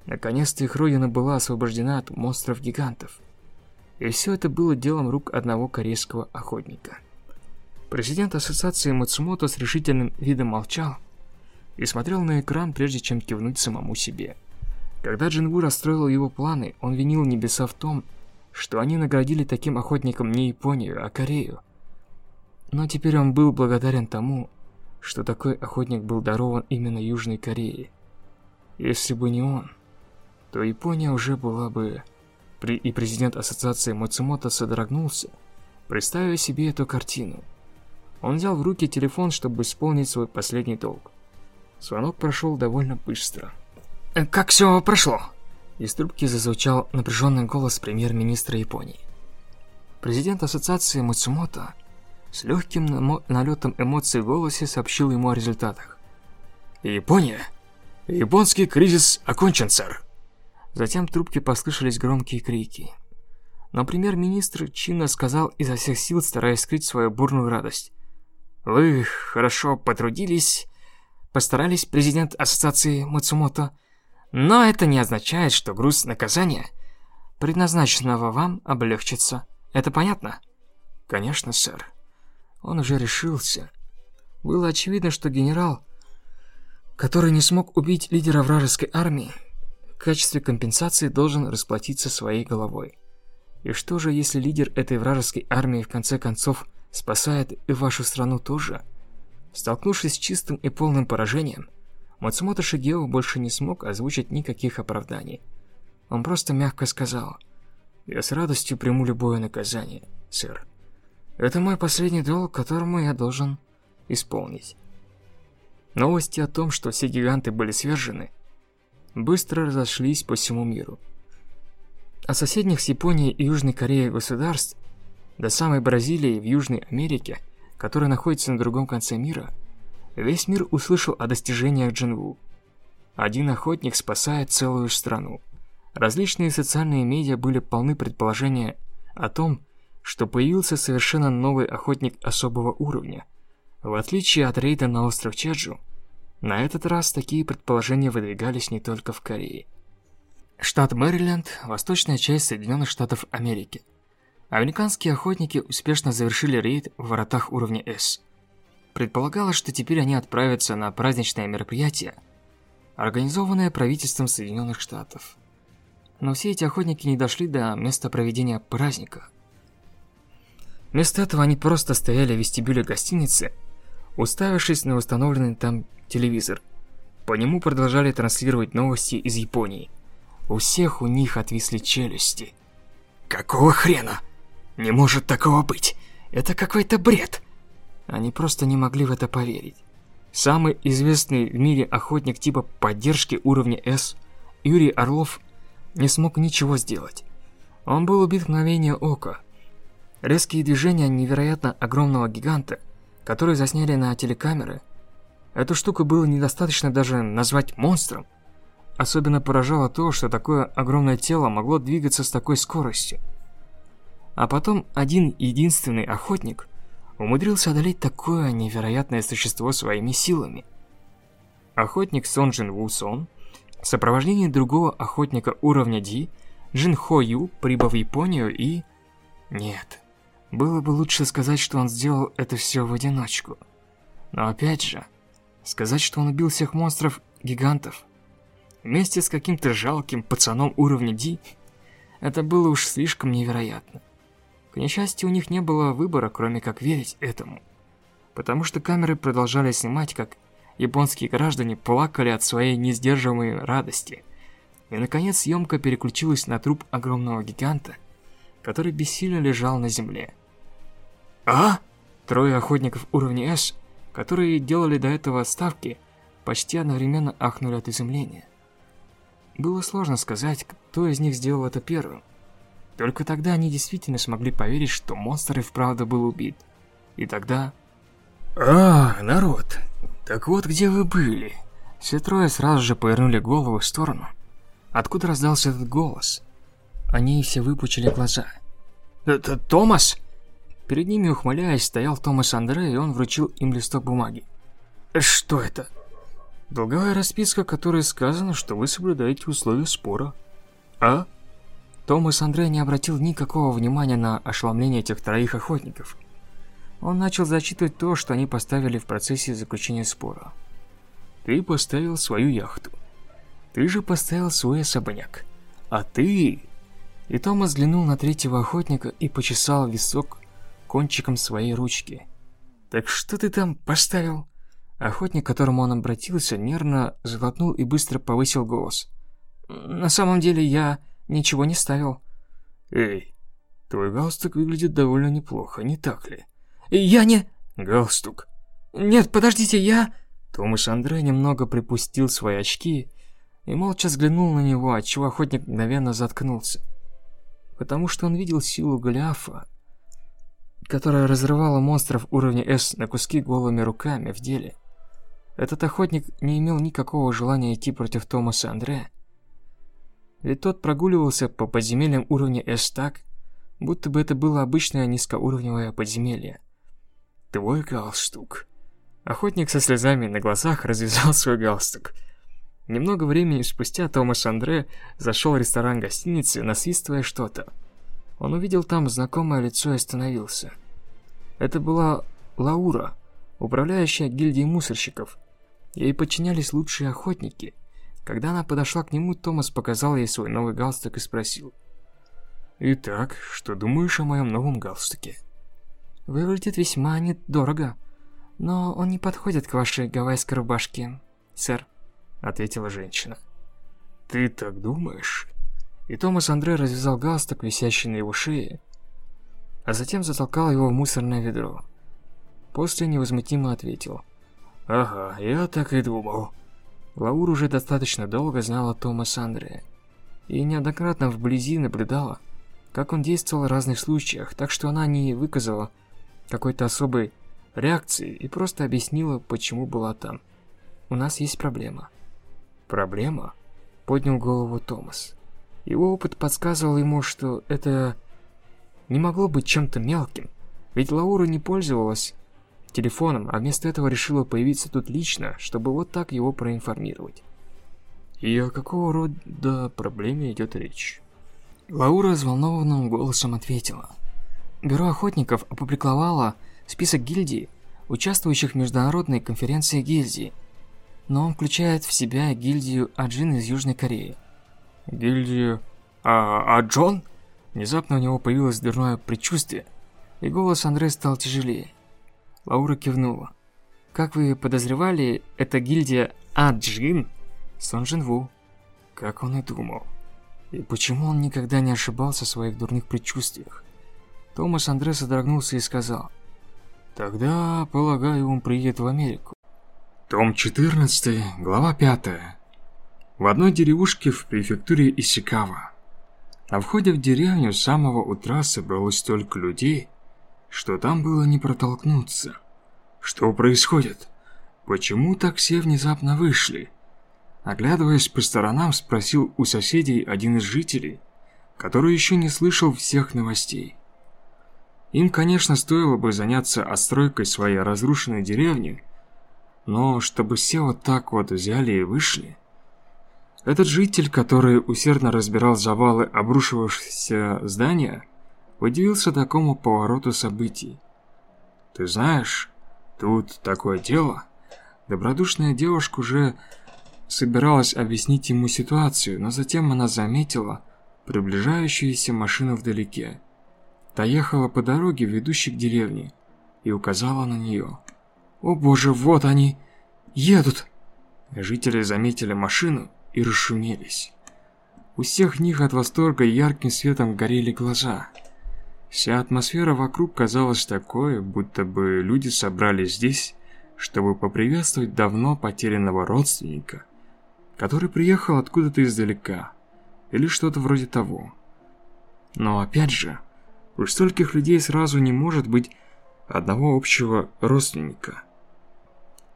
A: Наконец-то их родина была освобождена от монстров-гигантов. И все это было делом рук одного корейского охотника.
B: Президент ассоциации Мацумото с решительным видом молчал и смотрел на экран, прежде чем кивнуть самому себе. Когда Джинву расстроил его планы, он винил небеса в том, что они наградили таким охотником не Японию, а Корею. Но теперь он был благодарен тому, что такой охотник был дарован именно Южной Корее. Если бы не он, то Япония уже была бы... И президент ассоциации Мацумото содрогнулся, представив себе эту картину. Он взял в руки телефон, чтобы исполнить свой последний долг. Звонок прошел довольно быстро.
A: «Э, «Как все прошло?»
B: Из трубки зазвучал напряженный голос премьер-министра Японии. Президент ассоциации Мацумото с легким налетом эмоций в голосе сообщил ему о результатах. «Япония? Японский кризис окончен, сэр!» Затем в трубке послышались громкие крики. Но премьер-министр чинно сказал изо всех сил, стараясь скрыть свою бурную радость. «Вы хорошо потрудились, постарались, президент ассоциации Мацумото, но это не означает, что груз наказания, предназначенного вам, облегчится. Это понятно?
A: Конечно, сэр. Он уже решился. Было очевидно, что генерал, который не смог убить лидера вражеской армии, в качестве компенсации должен расплатиться своей головой. И что же, если лидер этой вражеской армии в конце концов спасает и вашу страну тоже? Столкнувшись с чистым и полным поражением, Мацумото Шигео больше не смог озвучить никаких оправданий. Он просто мягко сказал, «Я с радостью приму любое наказание, сэр. Это мой последний долг, которому я должен исполнить». Новости о том, что все гиганты были свержены, быстро разошлись по всему миру. О соседних с Японией и Южной Кореей государств до самой Бразилии в Южной Америке, которая находится на другом конце мира – Весь мир услышал о достижениях Джинву. Один охотник спасает целую страну. Различные социальные медиа были полны предположения о том, что появился совершенно новый охотник особого уровня. В отличие от рейда на остров Чеджу, на этот раз такие предположения выдвигались не только в Корее. Штат Мэриленд – восточная часть Соединенных Штатов Америки. Американские охотники успешно завершили рейд в воротах уровня S. Предполагалось, что теперь они отправятся на праздничное мероприятие, организованное правительством Соединенных Штатов. Но все эти охотники не дошли до места проведения праздника. Вместо этого они просто стояли в вестибюле гостиницы, уставившись на установленный там телевизор. По нему продолжали транслировать новости из Японии. У всех у них отвисли челюсти.
B: «Какого хрена? Не может такого быть! Это какой-то бред!»
A: Они просто не могли в это поверить. Самый известный в мире охотник типа поддержки уровня S, Юрий Орлов, не смог ничего сделать. Он был убит мгновение ока. Резкие движения невероятно огромного гиганта, которые засняли на телекамеры, эту штуку было недостаточно даже назвать монстром. Особенно поражало то, что такое огромное тело могло двигаться с такой скоростью. А потом один единственный охотник умудрился одолеть такое невероятное существо своими силами. Охотник Сон Джин Ву Сон в сопровождении другого охотника уровня Ди, Джин Хо Ю, прибыл в Японию и... Нет, было бы лучше сказать, что он сделал это все в одиночку. Но опять же, сказать, что он убил всех монстров-гигантов вместе с каким-то жалким пацаном уровня Ди, это было уж слишком невероятно. К несчастью, у них не было выбора, кроме как верить этому. Потому что камеры продолжали снимать, как японские граждане плакали от своей несдерживаемой радости. И наконец съемка переключилась на труп огромного гиганта, который бессильно лежал на земле. А? Трое охотников уровня S, которые делали до этого ставки, почти одновременно ахнули от изумления. Было сложно сказать, кто из них сделал это первым. Только тогда они действительно смогли поверить, что монстр и вправду был убит. И тогда...
B: «А, народ, так вот где вы были?» Все трое сразу же повернули голову в сторону. Откуда раздался этот голос? Они все выпучили глаза.
A: «Это Томас?»
B: Перед ними, ухмыляясь, стоял Томас Андре, и он вручил им листок бумаги.
A: «Что это?»
B: «Долговая расписка, в которой сказано, что вы соблюдаете условия спора».
A: «А?»
B: Томас Андре не обратил никакого внимания на ошеломление этих троих охотников. Он начал зачитывать то, что они поставили в процессе заключения спора. «Ты поставил свою яхту. Ты же поставил свой особняк. А ты...» И Томас взглянул на третьего охотника и почесал висок кончиком своей ручки. «Так что ты там поставил?» Охотник, к которому он обратился, нервно заглотнул и быстро повысил голос. «На самом деле я ничего не ставил».
A: «Эй, твой галстук выглядит довольно неплохо, не так ли?»
B: «Я не...»
A: «Галстук».
B: «Нет, подождите, я...»
A: Томас Андре немного припустил свои очки и молча взглянул на него, отчего охотник мгновенно заткнулся. Потому что он видел силу Голиафа, которая разрывала монстров уровня С на куски голыми руками в деле. Этот охотник не имел никакого желания идти против Томаса Андре, ведь тот прогуливался по подземельям уровня С так, будто бы это было обычное низкоуровневое подземелье. Твой галстук. Охотник со слезами на глазах развязал свой галстук. Немного времени спустя Томас Андре зашел в ресторан гостиницы, насвистывая что-то. Он увидел там знакомое лицо и остановился. Это была Лаура, управляющая гильдией мусорщиков. Ей подчинялись лучшие охотники. Когда она подошла к нему, Томас показал ей свой новый галстук и спросил. «Итак, что думаешь о моем новом галстуке?»
B: Выглядит весьма недорого, но он не подходит к вашей гавайской рубашке, сэр, ответила женщина.
A: Ты так думаешь? И Томас Андре развязал галстук, висящий на его шее, а затем затолкал его в мусорное ведро. После невозмутимо ответил. «Ага, я так и думал». Лаур уже достаточно долго знала Томаса Андре и неоднократно вблизи наблюдала, как он действовал в разных случаях, так что она не выказала какой-то особой реакции и просто объяснила, почему была там. У нас есть проблема. Проблема? Поднял голову Томас. Его опыт подсказывал ему, что это не могло быть чем-то мелким, ведь Лаура не пользовалась телефоном, а вместо этого решила появиться тут лично, чтобы вот так его проинформировать. И о какого рода проблеме идет речь? Лаура взволнованным голосом ответила – Бюро охотников опубликовало список гильдий, участвующих в международной конференции гильдии, но он включает в себя гильдию Аджин из Южной Кореи. Гильдию а Аджон? Внезапно у него появилось дурное предчувствие, и голос Андре стал тяжелее. Лаура кивнула. Как вы подозревали, это гильдия Аджин Сон Джин Как он и думал. И почему он никогда не ошибался в своих дурных предчувствиях? Томас Андре содрогнулся и сказал. «Тогда, полагаю, он приедет в Америку». Том 14, глава 5. В одной деревушке в префектуре Исикава. На входе в деревню с самого утра собралось столько людей, что там было не протолкнуться. Что происходит? Почему так все внезапно вышли? Оглядываясь по сторонам, спросил у соседей один из жителей, который еще не слышал всех новостей. Им, конечно, стоило бы заняться отстройкой своей разрушенной деревни, но чтобы все вот так вот взяли и вышли... Этот житель, который усердно разбирал завалы обрушивавшегося здания, удивился такому повороту событий. «Ты знаешь, тут такое дело...» Добродушная девушка уже собиралась объяснить ему ситуацию, но затем она заметила приближающуюся машину вдалеке. Та ехала по дороге, ведущей к деревне, и указала на нее. «О боже, вот они! Едут!» Жители заметили машину и расшумелись. У всех них от восторга ярким светом горели глаза. Вся атмосфера вокруг казалась такой, будто бы люди собрались здесь, чтобы поприветствовать давно потерянного родственника, который приехал откуда-то издалека, или что-то вроде того. Но опять же, у стольких людей сразу не может быть одного общего родственника.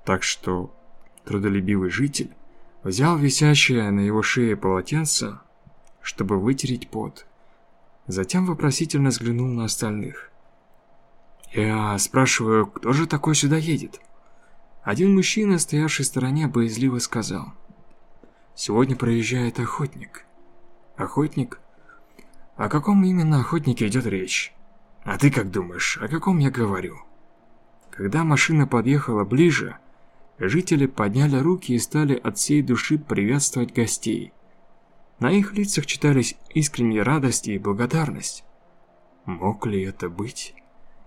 A: Так что трудолюбивый житель взял висящее на его шее полотенце, чтобы вытереть пот. Затем вопросительно взглянул на остальных. «Я спрашиваю, кто же такой сюда едет?» Один мужчина, стоявший в стороне, боязливо сказал. «Сегодня проезжает охотник». «Охотник?» О каком именно охотнике идет речь? А ты как думаешь, о каком я говорю?
B: Когда машина подъехала ближе, жители подняли руки и стали от всей души приветствовать гостей. На их лицах читались искренняя радость и благодарность. Мог ли это быть?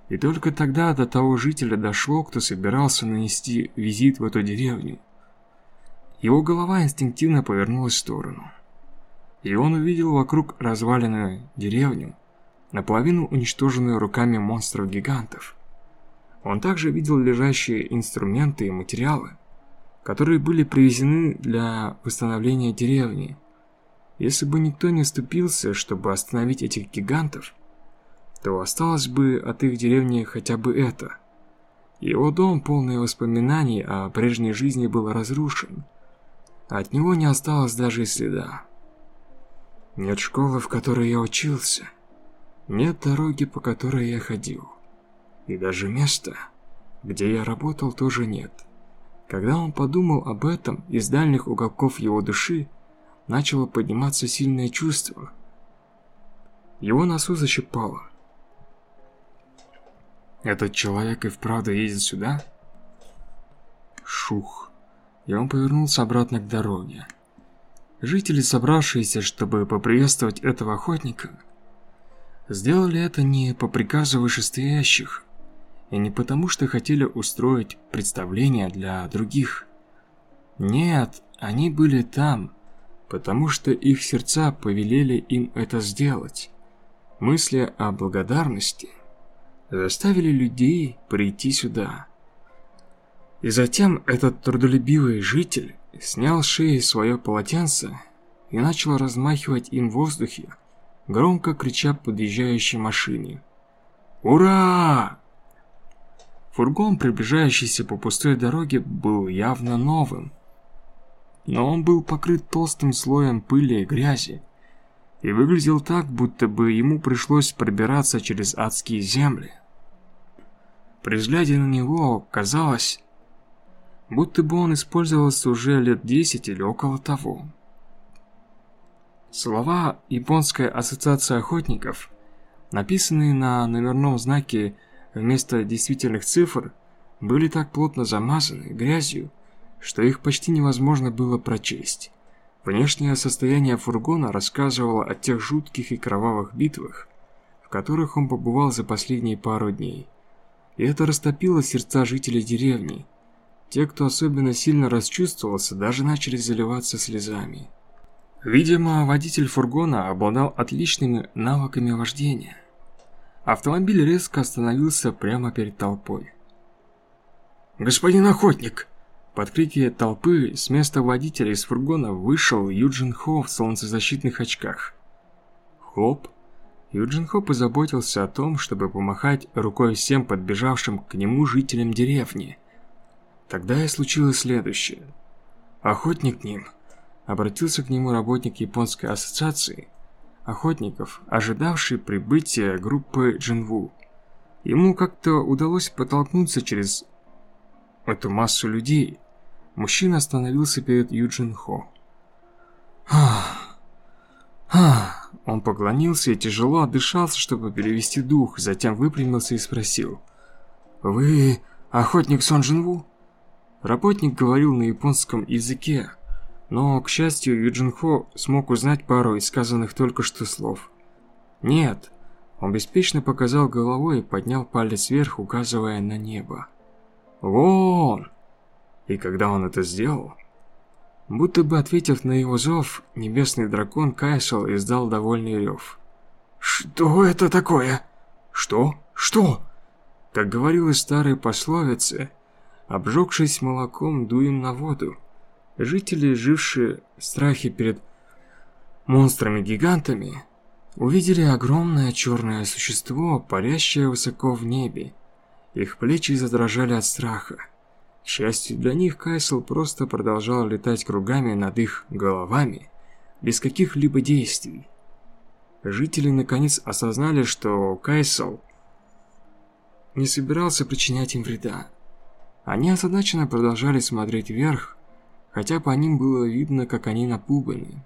B: И только тогда до того жителя дошло, кто собирался нанести визит в эту деревню. Его голова инстинктивно повернулась в сторону. И он увидел вокруг разваленную деревню, наполовину уничтоженную руками монстров-гигантов. Он также видел лежащие инструменты и материалы, которые были привезены для восстановления деревни. Если бы никто не вступился, чтобы остановить этих гигантов, то осталось бы от их деревни хотя бы это. Его дом, полный воспоминаний о прежней жизни, был разрушен. От него не осталось даже и следа. Нет школы, в которой я учился. Нет дороги, по которой я ходил. И даже места, где я работал, тоже нет. Когда он подумал об этом, из дальних уголков его души начало подниматься сильное чувство. Его носу защипало. Этот человек и вправду едет сюда? Шух. И он повернулся обратно к дороге. Жители, собравшиеся, чтобы поприветствовать этого охотника, сделали это не по приказу вышестоящих, и не потому, что хотели устроить представление для других. Нет, они были там, потому что их сердца повелели им это сделать. Мысли о благодарности заставили людей прийти сюда. И затем этот трудолюбивый житель снял с шеи свое полотенце и начал размахивать им в воздухе, громко крича подъезжающей машине. «Ура!» Фургон, приближающийся по пустой дороге, был явно новым. Но он был покрыт толстым слоем пыли и грязи и выглядел так, будто бы ему пришлось пробираться через адские земли. При взгляде на него казалось, будто бы он использовался уже лет 10 или около того. Слова «Японская ассоциация охотников», написанные на номерном знаке вместо действительных цифр, были так плотно замазаны грязью, что их почти невозможно было прочесть. Внешнее состояние фургона рассказывало о тех жутких и кровавых битвах, в которых он побывал за последние пару дней. И это растопило сердца жителей деревни. Те, кто особенно сильно расчувствовался, даже начали заливаться слезами. Видимо, водитель фургона обладал отличными навыками вождения. Автомобиль резко остановился прямо перед толпой. «Господин охотник!» Под крики толпы с места водителя из фургона вышел Юджин Хо в солнцезащитных очках. Хоп! Юджин Хо позаботился о том, чтобы помахать рукой всем подбежавшим к нему жителям деревни. Тогда и случилось следующее. Охотник к ним. Обратился к нему работник японской ассоциации охотников, ожидавший прибытия группы Джинву. Ему как-то удалось протолкнуться через эту массу людей. Мужчина остановился перед Юджин Хо. Ах, ах. Он поклонился и тяжело отдышался, чтобы перевести дух, затем выпрямился и спросил. «Вы охотник Сон Джинву?» Работник говорил на японском языке, но, к счастью, Юджин Хо смог узнать пару из сказанных только что слов. «Нет», он беспечно показал головой и поднял палец вверх, указывая на небо. «Вон!» И когда он это сделал, Будто бы ответив на его зов, небесный дракон Кайсел издал довольный рев. «Что это такое?» «Что? Что?» Как говорилось старой пословице, обжегшись молоком, дуем на воду. Жители, жившие в страхе перед монстрами-гигантами, увидели огромное черное существо, парящее высоко в небе. Их плечи задрожали от страха. К счастью для них, Кайсел просто продолжал летать кругами над их головами, без каких-либо действий. Жители наконец осознали, что Кайсел не собирался причинять им вреда. Они озадаченно продолжали смотреть вверх, хотя по ним было видно, как они напуганы.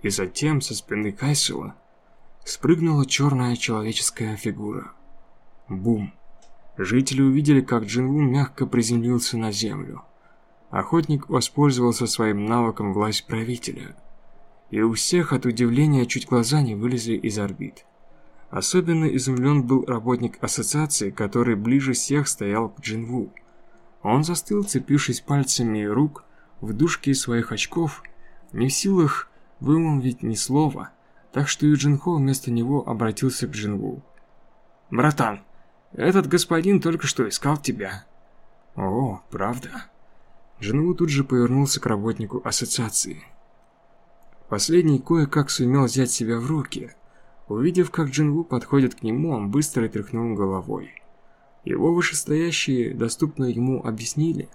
B: И затем со спины Кайсела спрыгнула черная человеческая фигура. Бум! Жители увидели, как Джинву мягко приземлился на землю. Охотник воспользовался своим навыком власть правителя. И у всех от удивления чуть глаза не вылезли из орбит. Особенно изумлен был работник ассоциации, который ближе всех стоял к Джинву. Он застыл, цепившись пальцами рук в дужки своих очков, не в силах вымолвить ни слова, так что Юджинхо вместо него обратился к Джинву. «Братан, этот господин только что искал тебя». «О, правда?» Джинву тут же повернулся к работнику ассоциации. Последний кое-как сумел взять себя в руки. Увидев, как Джинву подходит к нему, он быстро тряхнул головой. Его вышестоящие доступно ему объяснили,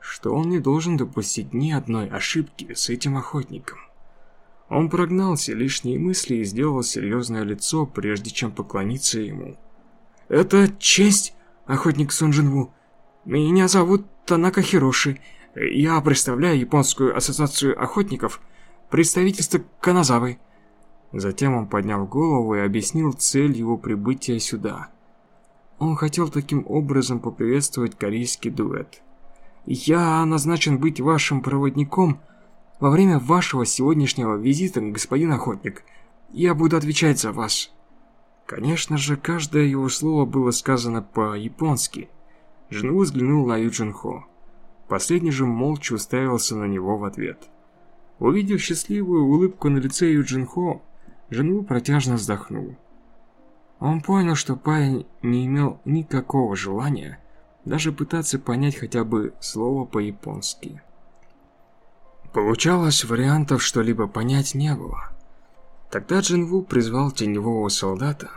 B: что он не должен допустить ни одной ошибки с этим охотником. Он прогнал все лишние мысли и сделал серьезное лицо, прежде чем поклониться ему. «Это честь, охотник Сунжинву. Меня зовут Танака Хироши. Я представляю Японскую ассоциацию охотников, представительство Каназавы». Затем он поднял голову и объяснил цель его прибытия сюда. Он хотел таким образом поприветствовать корейский дуэт. «Я назначен быть вашим проводником во время вашего сегодняшнего визита, господин охотник. Я буду отвечать за вас». Конечно же, каждое его слово было сказано по-японски. Жену взглянул на Юджин Хо. Последний же молча уставился на него в ответ. Увидев счастливую улыбку на лице Юджин Хо, Жену протяжно вздохнул. Он понял, что парень не имел никакого желания даже пытаться понять хотя бы слово по-японски. Получалось, вариантов что-либо понять не было. Тогда Джинву призвал теневого солдата,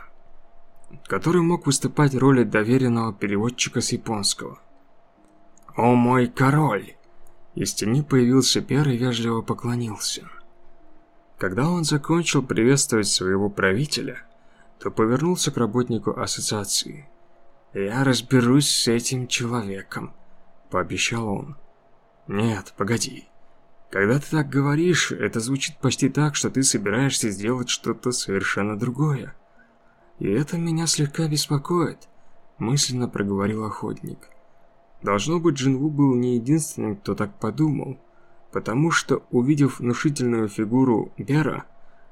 B: который мог выступать в роли доверенного переводчика с японского. «О мой король!» Из тени появился Пер и вежливо поклонился. Когда он закончил приветствовать своего правителя, то повернулся к работнику ассоциации. «Я разберусь с этим человеком», – пообещал он. «Нет, погоди. Когда ты так говоришь, это звучит почти так, что ты собираешься сделать что-то совершенно другое. И это меня слегка беспокоит, мысленно проговорил охотник. Должно быть, Джинву был не единственным, кто так подумал, потому что, увидев внушительную фигуру Бера,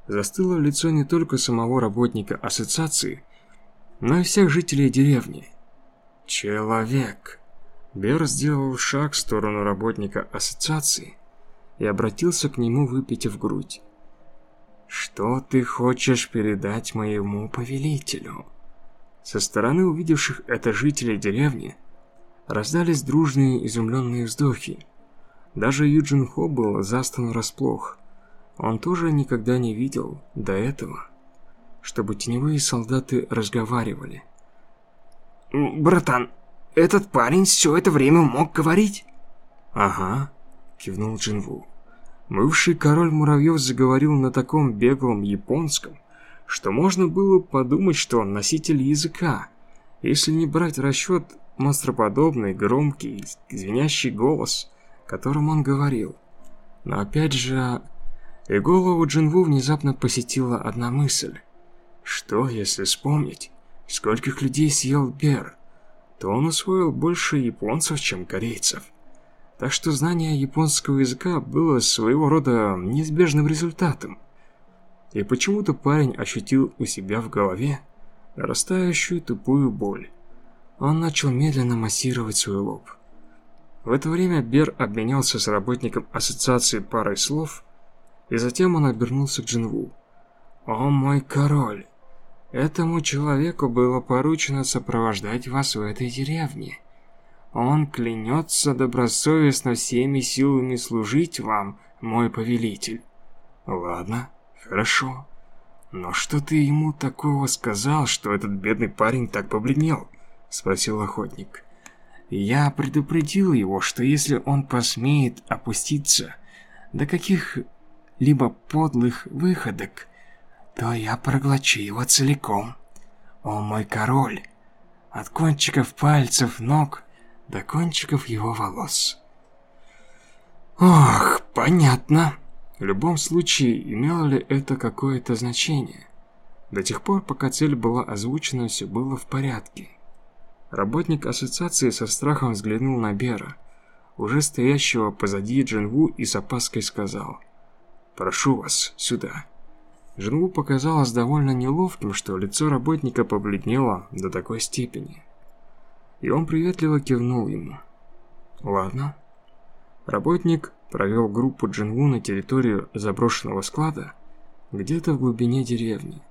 B: застыло лицо не только самого работника ассоциации, но и всех жителей деревни. Человек. Бер сделал шаг в сторону работника ассоциации, и обратился к нему, выпитив грудь. «Что ты хочешь передать моему повелителю?» Со стороны увидевших это жителей деревни раздались дружные изумленные вздохи. Даже Юджин Хо был застан врасплох. Он тоже никогда не видел до этого, чтобы теневые солдаты разговаривали. «Братан, этот парень все это время мог говорить?» «Ага», — кивнул Джинву. Бывший король муравьев заговорил на таком беглом японском, что можно было подумать, что он носитель языка, если не брать расчет монстроподобный, громкий, звенящий голос, которым он говорил. Но опять же, и голову Джинву внезапно посетила одна мысль. Что, если вспомнить, скольких людей съел Бер, то он усвоил больше японцев, чем корейцев. Так что знание японского языка было своего рода неизбежным результатом. И почему-то парень ощутил у себя в голове нарастающую тупую боль. Он начал медленно массировать свой лоб. В это время Бер обменялся с работником ассоциации парой слов, и затем он обернулся к Джинву. «О мой король! Этому человеку было поручено сопровождать вас в этой деревне. Он клянется добросовестно всеми силами служить вам, мой повелитель. Ладно, хорошо. Но что ты ему такого сказал, что этот бедный парень так побледнел? Спросил охотник. Я предупредил его, что если он посмеет опуститься до каких-либо подлых выходок, то я проглочу его целиком. О мой король! От кончиков пальцев ног до кончиков его волос. Ох, понятно. В любом случае, имело ли это какое-то значение? До тех пор, пока цель была озвучена, все было в порядке. Работник ассоциации со страхом взглянул на Бера, уже стоящего позади Джинву и с опаской сказал «Прошу вас, сюда». Джинву показалось довольно неловким, что лицо работника побледнело до такой степени. И он приветливо кивнул ему. «Ладно». Работник провел группу Джинву на территорию заброшенного склада, где-то в глубине деревни.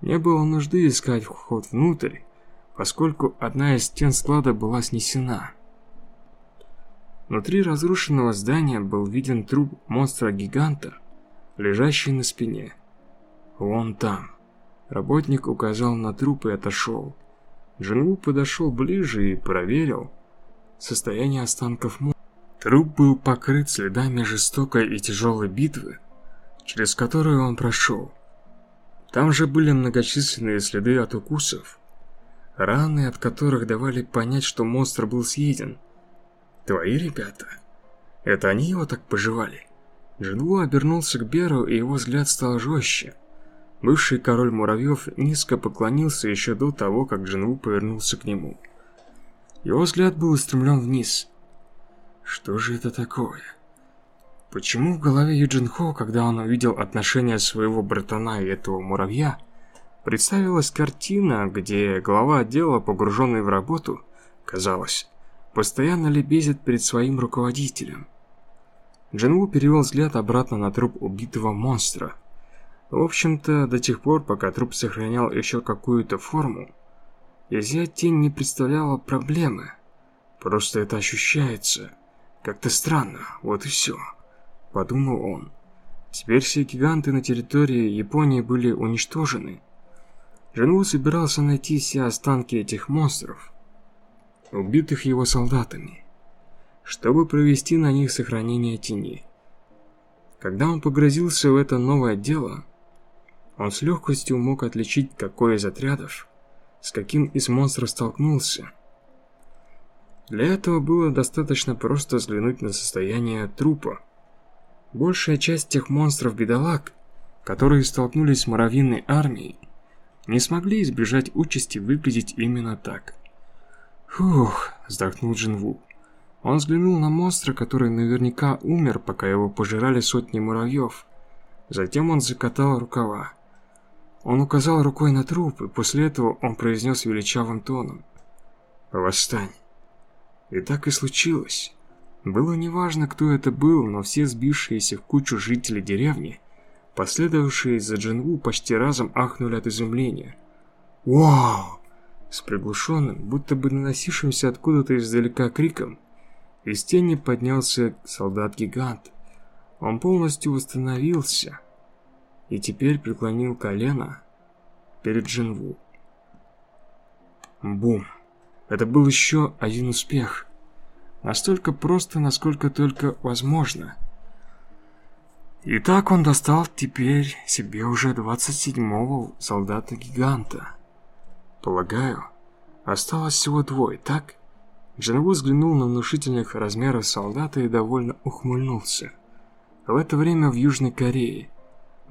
B: Не было нужды искать вход внутрь, поскольку одна из стен склада была снесена. Внутри разрушенного здания был виден труп монстра-гиганта, лежащий на спине. Вон там. Работник указал на труп и отошел. Джинву подошел ближе и проверил состояние останков монстра. Труп был покрыт следами жестокой и тяжелой битвы, через которую он прошел. Там же были многочисленные следы от укусов, раны от которых давали понять, что монстр был съеден. «Твои ребята? Это они его так пожевали?» Джинву обернулся к Беру, и его взгляд стал жестче. Бывший король муравьев низко поклонился еще до того, как Джинву повернулся к нему. Его взгляд был устремлен вниз. Что же это такое? Почему в голове Юджин Хо, когда он увидел отношения своего братана и этого муравья, представилась картина, где глава отдела, погруженный в работу, казалось, постоянно лебезит перед своим руководителем. Джинву перевел взгляд обратно на труп убитого монстра. В общем-то, до тех пор, пока труп сохранял еще какую-то форму, изъять тень не представляла проблемы. Просто это ощущается. Как-то странно, вот и все. Подумал он. Теперь все гиганты на территории Японии были уничтожены. Джинву собирался найти все останки этих монстров, убитых его солдатами, чтобы провести на них сохранение тени. Когда он погрузился в это новое дело, он с легкостью мог отличить, какой из отрядов, с каким из монстров столкнулся – для этого было достаточно просто взглянуть на состояние трупа. Большая часть тех монстров-бедолаг, которые столкнулись с муравьиной армией, не смогли избежать участи выглядеть именно так. «Фух», – вздохнул Джинву. Он взглянул на монстра, который наверняка умер, пока его пожирали сотни муравьев. Затем он закатал рукава. Он указал рукой на труп, и после этого он произнес величавым тоном. «Восстань». И так и случилось. Было неважно, кто это был, но все сбившиеся в кучу жители деревни, последовавшие за Джинву, почти разом ахнули от изумления. «Вау!» С приглушенным, будто бы наносившимся откуда-то издалека криком, из тени поднялся солдат-гигант. Он полностью восстановился и теперь преклонил колено перед Джинву. Бум! Это был еще один успех. Настолько просто, насколько только возможно. И так он достал теперь себе уже 27-го солдата-гиганта. Полагаю, осталось всего двое, так? Джинву взглянул на внушительных размеров солдата и довольно ухмыльнулся. В это время в Южной Корее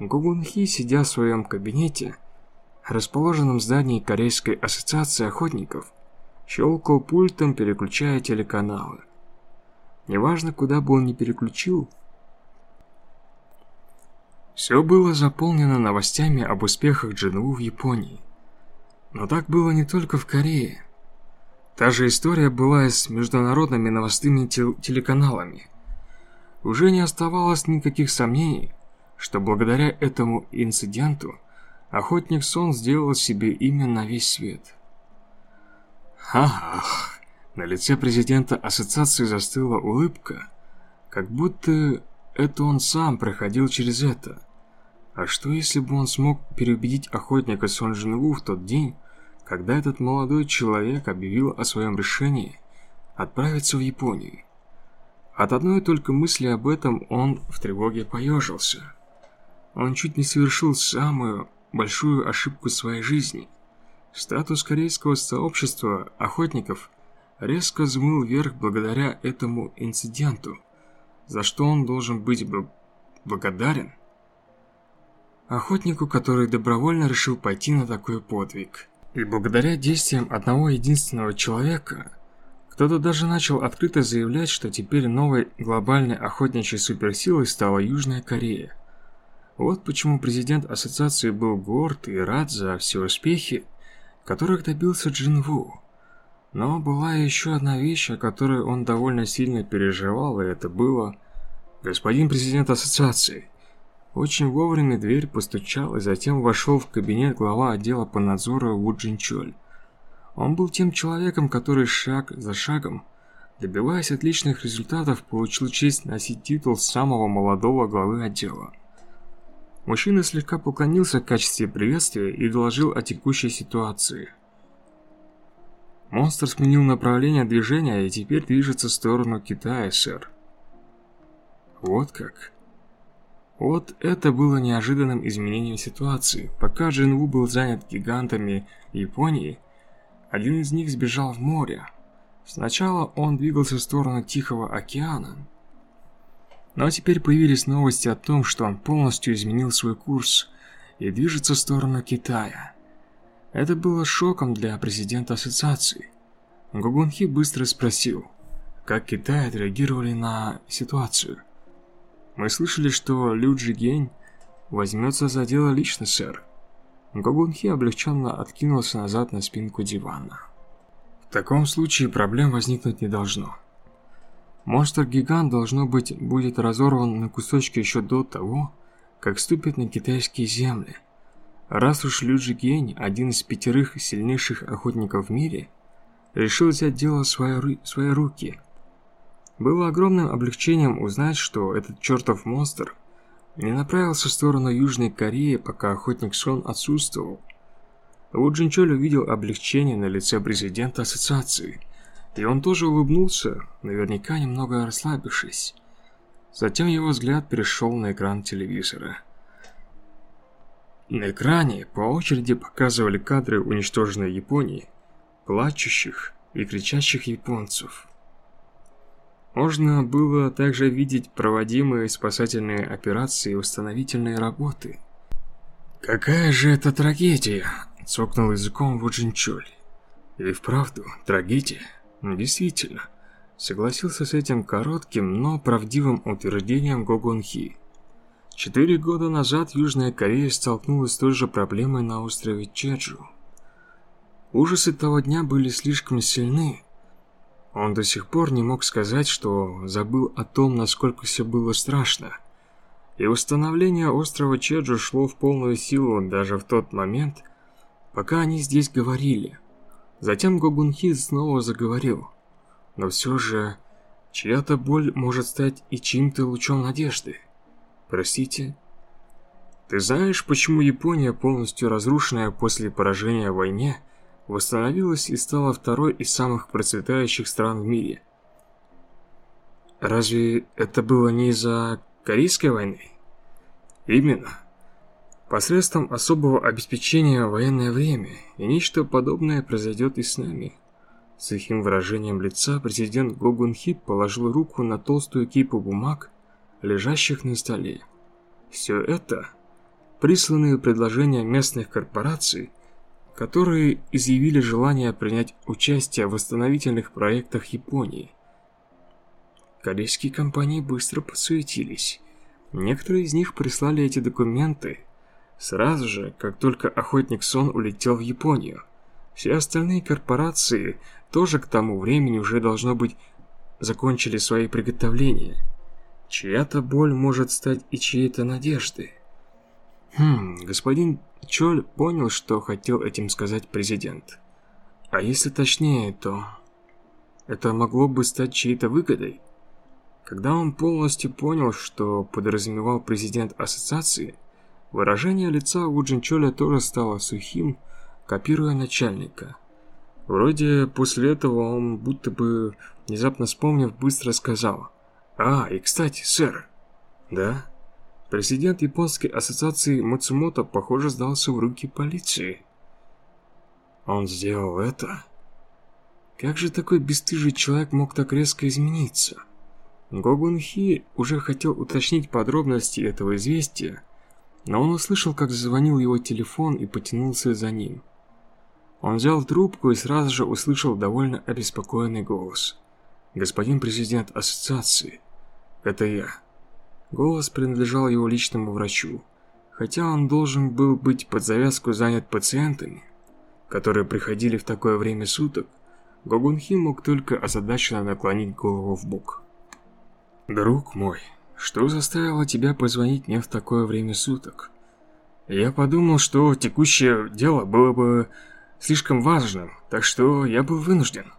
B: Гугунхи, сидя в своем кабинете, расположенном в здании Корейской ассоциации охотников, щелкал пультом, переключая телеканалы. Неважно, куда бы он ни переключил, все было заполнено новостями об успехах Джинву в Японии. Но так было не только в Корее. Та же история была и с международными новостными тел телеканалами. Уже не оставалось никаких сомнений, что благодаря этому инциденту охотник Сон сделал себе имя на весь свет. Ах, на лице президента ассоциации застыла улыбка, как будто это он сам проходил через это. А что если бы он смог переубедить охотника Сон Джинву в тот день, когда этот молодой человек объявил о своем решении отправиться в Японию? От одной только мысли об этом он в тревоге поежился. Он чуть не совершил самую большую ошибку своей жизни – Статус корейского сообщества охотников резко взмыл вверх благодаря этому инциденту, за что он должен быть благодарен охотнику, который добровольно решил пойти на такой подвиг.
A: И благодаря действиям одного единственного человека, кто-то даже начал открыто заявлять, что теперь новой глобальной охотничьей суперсилой стала Южная Корея. Вот почему президент ассоциации был горд и рад за все успехи, которых добился Джин Ву. Но была еще одна вещь, о которой он довольно сильно переживал, и это было... Господин президент ассоциации. Очень вовремя дверь постучал, и затем вошел в кабинет глава отдела по надзору Ву Джинчоль. Он был тем человеком, который шаг за шагом, добиваясь отличных результатов, получил честь носить титул самого молодого главы отдела. Мужчина слегка поклонился в качестве приветствия и доложил о текущей ситуации. Монстр сменил направление движения и теперь движется в сторону Китая, сэр. Вот как. Вот это было неожиданным изменением ситуации. Пока Джинву был занят гигантами Японии, один из них сбежал в море. Сначала он двигался в сторону Тихого океана, но теперь появились новости о том, что он полностью изменил свой курс и движется в сторону Китая. Это было шоком для президента ассоциации. Гугунхи быстро спросил, как Китай отреагировали на ситуацию. Мы слышали, что Лю Джигень возьмется за дело лично, сэр. Гогунхи облегченно откинулся назад на спинку дивана. В таком случае проблем возникнуть не должно. Монстр-гигант, должно быть, будет разорван на кусочки еще до того, как ступит на китайские земли. Раз уж Лю Джигень, один из пятерых сильнейших охотников в мире, решил взять дело в свои, свои руки. Было огромным облегчением узнать, что этот чертов монстр не направился в сторону Южной Кореи, пока охотник Сон отсутствовал. Ву Джинчоль увидел облегчение на лице президента ассоциации – и он тоже улыбнулся, наверняка немного расслабившись. Затем его взгляд перешел на экран телевизора. На экране по очереди показывали кадры уничтоженной Японии, плачущих и кричащих японцев. Можно было также видеть проводимые спасательные операции и восстановительные работы. «Какая же это трагедия!» – цокнул языком Вуджинчоль. «И вправду, трагедия». Действительно, согласился с этим коротким, но правдивым утверждением Гогонхи. Четыре года назад Южная Корея столкнулась с той же проблемой на острове Чеджу. Ужасы того дня были слишком сильны. Он до сих пор не мог сказать, что забыл о том, насколько все было страшно. И восстановление острова Чеджу шло в полную силу даже в тот момент, пока они здесь говорили – Затем Гогунхи снова заговорил. Но все же, чья-то боль может стать и чьим-то лучом надежды. Простите? Ты знаешь, почему Япония, полностью разрушенная после поражения в войне, восстановилась и стала второй из самых процветающих стран в мире? Разве это было не из-за Корейской войны? Именно посредством особого обеспечения военное время, и нечто подобное произойдет и с нами. С ихим выражением лица президент Гогун Хип положил руку на толстую кипу бумаг, лежащих на столе. Все это – присланные предложения местных корпораций, которые изъявили желание принять участие в восстановительных проектах Японии. Корейские компании быстро подсуетились. Некоторые из них прислали эти документы – Сразу же, как только Охотник Сон улетел в Японию. Все остальные корпорации тоже к тому времени уже должно быть закончили свои приготовления. Чья-то боль может стать и чьей-то надеждой. Хм, господин Чоль понял, что хотел этим сказать президент. А если точнее, то это могло бы стать чьей-то выгодой. Когда он полностью понял, что подразумевал президент ассоциации, Выражение лица у Джинчоля тоже стало сухим, копируя начальника. Вроде после этого он, будто бы внезапно вспомнив, быстро сказал «А, и кстати, сэр». «Да?» Президент японской ассоциации Мацумото, похоже, сдался в руки полиции. Он сделал это? Как же такой бесстыжий человек мог так резко измениться? Гогун Хи уже хотел уточнить подробности этого известия, но он услышал, как зазвонил его телефон и потянулся за ним.
B: Он взял трубку и сразу же услышал довольно обеспокоенный голос. «Господин президент ассоциации, это я». Голос принадлежал его личному врачу, хотя он должен был быть под завязку занят пациентами, которые приходили в такое время суток, Гогунхи мог только озадаченно наклонить голову в бок. «Друг мой, что заставило тебя позвонить мне в такое время суток?» Я подумал, что текущее дело было бы слишком важным, так что я был вынужден.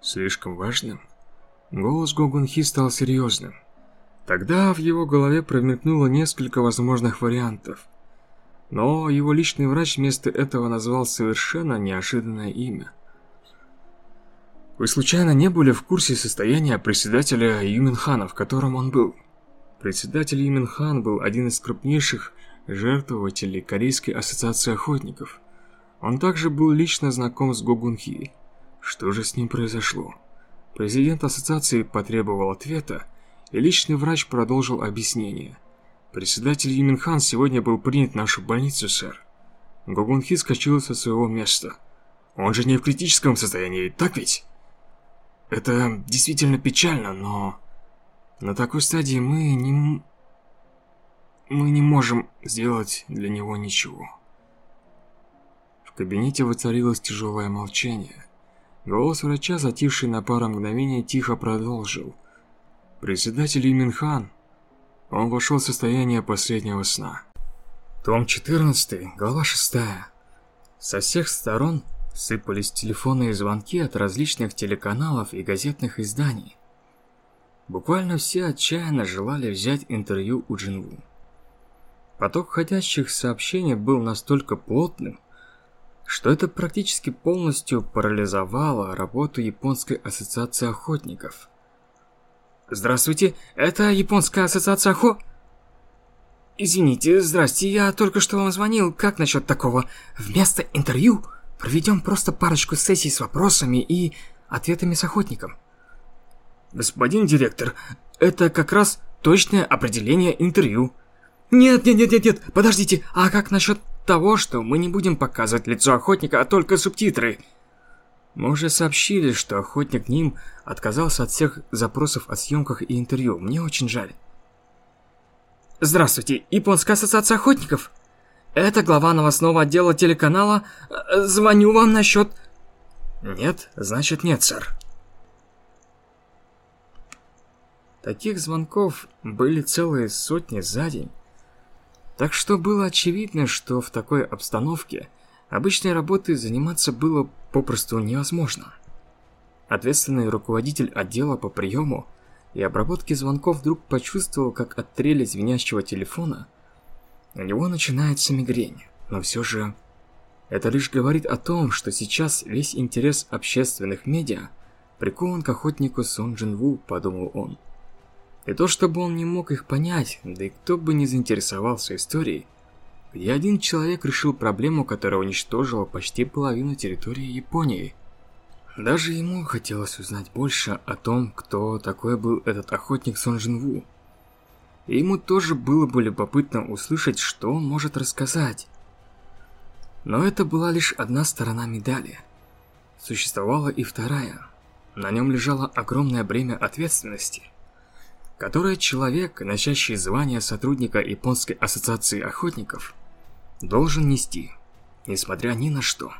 B: Слишком важным? Голос Гогунхи стал серьезным. Тогда в его голове промелькнуло несколько возможных вариантов. Но его личный врач вместо этого назвал совершенно неожиданное имя. Вы случайно не были в курсе состояния председателя Юминхана, в котором он был? Председатель Юминхан был один из крупнейших жертвователей Корейской ассоциации охотников. Он также был лично знаком с Гогунхи. Что же с ним произошло? Президент ассоциации потребовал ответа, и личный врач продолжил объяснение. Председатель Юминхан сегодня был принят в нашу больницу, сэр. Гогунхи скачал со своего места. Он же не в критическом состоянии, так ведь? Это действительно печально, но... На такой стадии мы не... Мы не можем сделать для него ничего. В кабинете воцарилось тяжелое молчание. Голос врача, затихший на пару мгновений, тихо продолжил. Председатель Иминхан. Он вошел в состояние последнего сна. Том 14, глава 6. Со всех сторон сыпались телефонные звонки от различных телеканалов и газетных изданий. Буквально все отчаянно желали взять интервью у Джинву. Поток входящих сообщений был настолько плотным, что это практически полностью парализовало работу Японской ассоциации охотников. Здравствуйте, это Японская ассоциация охо... Извините, здрасте, я только что вам звонил. Как насчет такого? Вместо интервью проведем просто парочку сессий с вопросами и ответами с охотником. Господин директор, это как раз точное определение интервью. Нет, нет, нет, нет, нет, подождите, а как насчет того, что мы не будем показывать лицо охотника, а только субтитры? Мы уже сообщили, что охотник Ним отказался от всех запросов о съемках и интервью. Мне очень жаль. Здравствуйте, Японская ассоциация охотников. Это глава новостного отдела телеканала. Звоню вам насчет... Нет, значит нет, сэр. Таких звонков были целые сотни за день. Так что было очевидно, что в такой обстановке обычной работой заниматься было попросту невозможно. Ответственный руководитель отдела по приему и обработке звонков вдруг почувствовал, как от трели звенящего телефона у него начинается мигрень. Но все же это лишь говорит о том, что сейчас весь интерес общественных медиа прикован к охотнику Сон Джин Ву, подумал он. И то, чтобы он не мог их понять, да и кто бы не заинтересовался историей, где один человек решил проблему, которая уничтожила почти половину территории Японии. Даже ему хотелось узнать больше о том, кто такой был этот охотник Сон Джин Ву. И ему тоже было бы любопытно услышать, что он может рассказать. Но это была лишь одна сторона медали. Существовала и вторая. На нем лежало огромное бремя ответственности которое человек, носящий звание сотрудника Японской ассоциации охотников, должен нести, несмотря ни на что.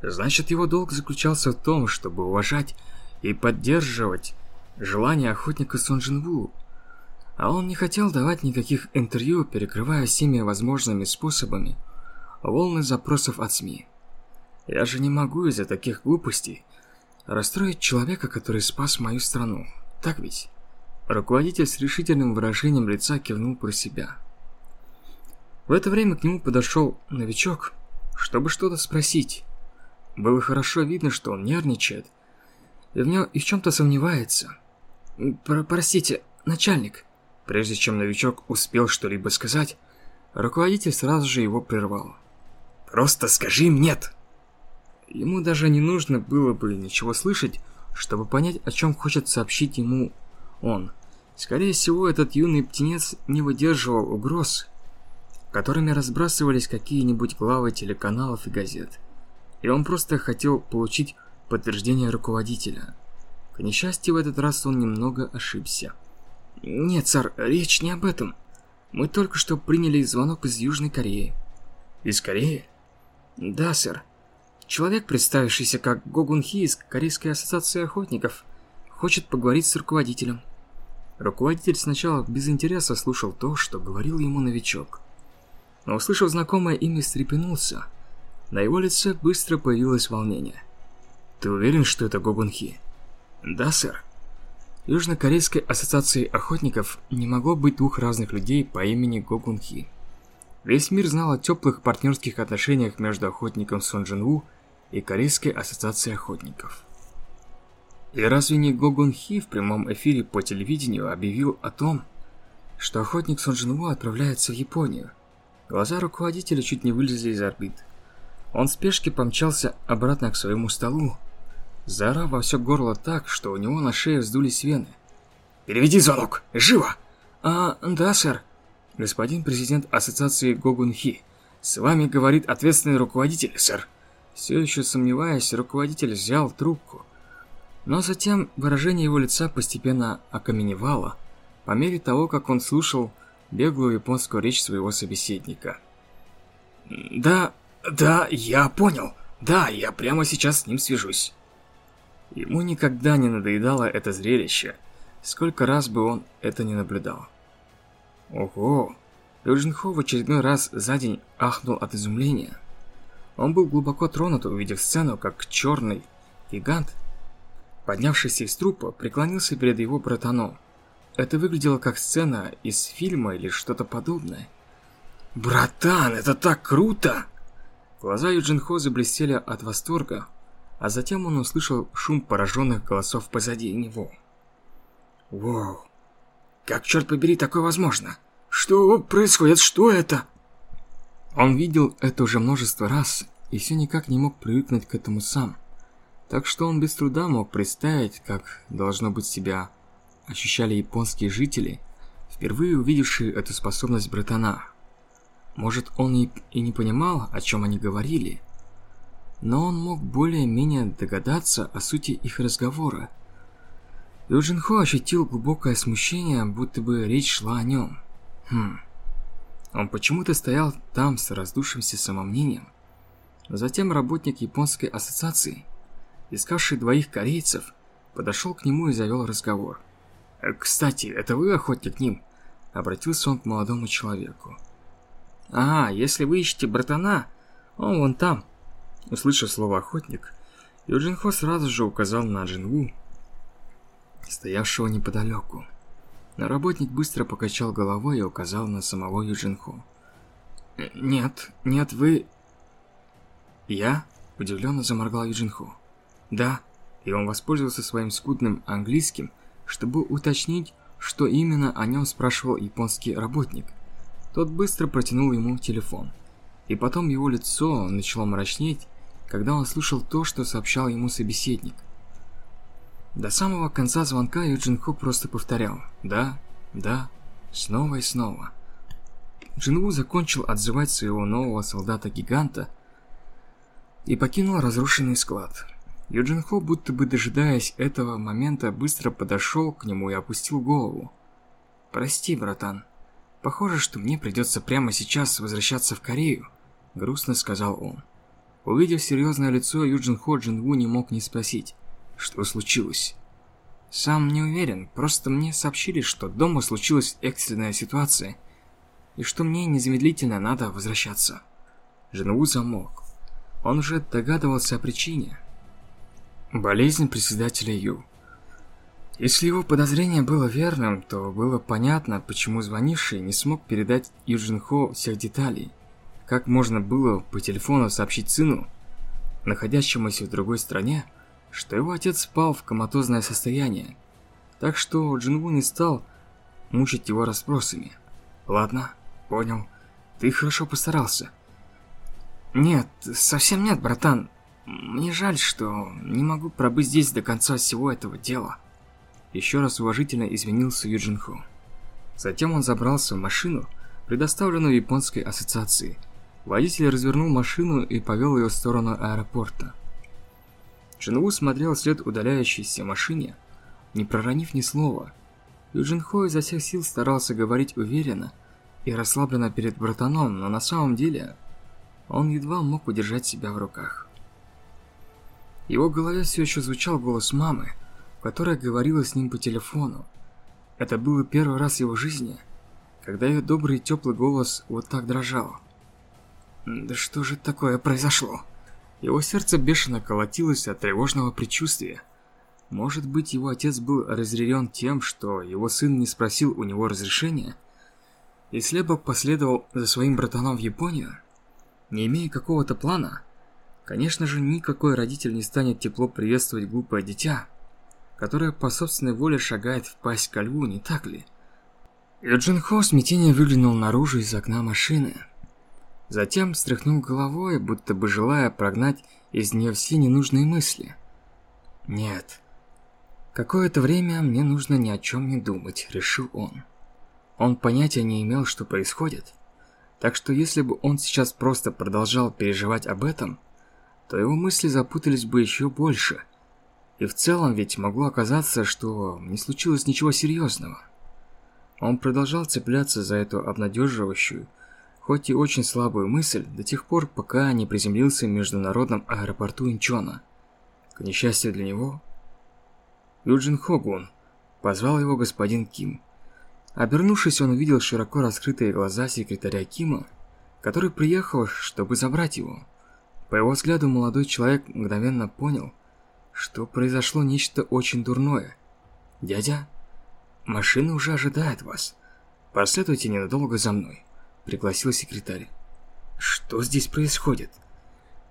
B: Значит, его долг заключался в том, чтобы уважать и поддерживать желания охотника Сон Джин А он не хотел давать никаких интервью, перекрывая всеми возможными способами волны запросов от СМИ. Я же не могу из-за таких глупостей расстроить человека, который спас мою страну. Так ведь? Руководитель с решительным выражением лица кивнул про себя. В это время к нему подошел новичок, чтобы что-то спросить. Было хорошо видно, что он нервничает и в, нем, и в чем-то сомневается. Про «Простите, начальник». Прежде чем новичок успел что-либо сказать, руководитель сразу же его прервал. «Просто скажи им нет!» Ему даже не нужно было бы ничего слышать, чтобы понять, о чем хочет сообщить ему он. Скорее всего, этот юный птенец не выдерживал угроз, которыми разбрасывались какие-нибудь главы телеканалов и газет.
A: и он просто хотел получить подтверждение руководителя. К несчастью, в этот раз он немного ошибся. «Нет, сэр, речь не об этом. Мы только что приняли звонок из Южной Кореи». «Из Кореи?» «Да, сэр. Человек, представившийся как Гогун Хи из Корейской ассоциации охотников, хочет поговорить с руководителем». Руководитель сначала без интереса слушал то, что говорил ему новичок. Но услышав знакомое имя, встрепенулся. На его лице быстро появилось волнение. «Ты уверен, что это Гогун Хи?» «Да, сэр». Южнокорейской ассоциации охотников не могло быть двух разных людей по имени Гогун Хи. Весь мир знал о теплых партнерских отношениях между охотником Сон Джин Ву и Корейской ассоциацией охотников. И разве не Гогун Хи в прямом эфире по телевидению объявил о том, что охотник Сон Ву отправляется в Японию? Глаза руководителя чуть не вылезли из орбит. Он в спешке помчался обратно к своему столу, заорав во все горло так, что у него на шее вздулись вены. «Переведи звонок! Живо!» «А, да, сэр». «Господин президент Ассоциации Гогунхи, с вами говорит ответственный руководитель, сэр». Все еще сомневаясь, руководитель взял трубку. Но затем выражение его лица постепенно окаменевало, по мере того, как он слушал беглую японскую речь своего собеседника. «Да, да, я понял. Да, я прямо сейчас с ним свяжусь». Ему никогда не надоедало это зрелище, сколько раз бы он это не наблюдал. Ого! Юджинхо в очередной раз за день ахнул от изумления. Он был глубоко тронут, увидев сцену, как черный гигант, поднявшийся из трупа, преклонился перед его братаном. Это выглядело как сцена из фильма или что-то подобное. «Братан, это так круто!» Глаза Юджинхо заблестели от восторга, а затем он услышал шум пораженных голосов позади него. «Воу! Как, черт побери, такое возможно? Что происходит? Что это?» Он видел это уже множество раз и все никак не мог привыкнуть к этому сам. Так что он без труда мог представить, как должно быть себя ощущали японские жители, впервые увидевшие эту способность братана. Может, он и, и не понимал, о чем они говорили, но он мог более-менее догадаться о сути их разговора. Юджинхо ощутил глубокое смущение, будто бы речь шла о нем. Хм. Он почему-то стоял там с раздувшимся самомнением. Затем работник японской ассоциации, искавший двоих корейцев, подошел к нему и завел разговор. «Э, «Кстати, это вы охотник к ним?» Обратился он к молодому человеку. «А, если вы ищете братана, он вон там». Услышав слово «охотник», Юджинхо сразу же указал на Джинву, стоявшего неподалеку. Но работник быстро покачал головой и указал на самого Юджинхо. «Нет, нет, вы...» «Я?» – удивленно заморгал Юджинхо. «Да». И он воспользовался своим скудным английским, чтобы уточнить, что именно о нем спрашивал японский работник. Тот быстро протянул ему телефон. И потом его лицо начало мрачнеть, когда он слушал то, что сообщал ему собеседник. До самого конца звонка Юджин Хо просто повторял «да, да», снова и снова. Джинву закончил отзывать своего нового солдата-гиганта и покинул разрушенный склад. Юджин Хо, будто бы дожидаясь этого момента, быстро подошел к нему и опустил голову. «Прости, братан. Похоже, что мне придется прямо сейчас возвращаться в Корею», — грустно сказал он. Увидев серьезное лицо, Юджин Хо Джин Ву не мог не спросить, что случилось. Сам не уверен, просто мне сообщили, что дома случилась экстренная ситуация, и что мне незамедлительно надо возвращаться. Джин замолк. Он уже догадывался о причине. Болезнь председателя Ю. Если его подозрение было верным, то было понятно, почему звонивший не смог передать Юджин Хо всех деталей. Как можно было по телефону сообщить сыну, находящемуся в другой стране, что его отец спал в коматозное состояние, так что Джинву не стал мучить его расспросами. «Ладно, понял. Ты хорошо постарался». «Нет, совсем нет, братан. Мне жаль, что не могу пробыть здесь до конца всего этого дела». Еще раз уважительно извинился Юджинху. Затем он забрался в машину, предоставленную японской ассоциацией,
B: Водитель развернул машину и повел ее в сторону аэропорта. Джинву смотрел вслед удаляющейся машине, не проронив ни слова. Юджин Хо изо всех сил старался говорить уверенно и расслабленно перед братаном, но на самом деле он едва мог удержать себя в руках. Его голове все еще звучал голос мамы, которая говорила с ним по телефону. Это было первый раз в его жизни, когда ее добрый и теплый голос вот так дрожал. Да что же такое произошло? Его сердце бешено колотилось от тревожного предчувствия. Может быть, его отец был разъярен тем, что его сын не спросил у него разрешения? И слепо последовал за своим братаном в Японию? Не имея какого-то плана? Конечно же, никакой родитель не станет тепло приветствовать глупое дитя, которое по собственной воле шагает в пасть ко льву, не так ли? Юджин Хо в выглянул наружу из окна машины. Затем встряхнул головой, будто бы желая прогнать из нее все ненужные мысли. «Нет. Какое-то время мне нужно ни о чем не думать», — решил он. Он понятия не имел, что происходит. Так что если бы он сейчас просто продолжал переживать об этом, то его мысли запутались бы еще больше. И в целом ведь могло оказаться, что не случилось ничего серьезного. Он продолжал цепляться за эту обнадеживающую, хоть и очень слабую мысль, до тех пор, пока не приземлился в международном аэропорту Инчона. К несчастью для него, Юджин Хогун позвал его господин Ким. Обернувшись, он увидел широко раскрытые глаза секретаря Кима, который приехал, чтобы забрать его. По его взгляду, молодой человек мгновенно понял, что произошло нечто очень дурное. «Дядя, машина уже ожидает вас. Проследуйте ненадолго за мной», — пригласил секретарь. «Что здесь происходит?»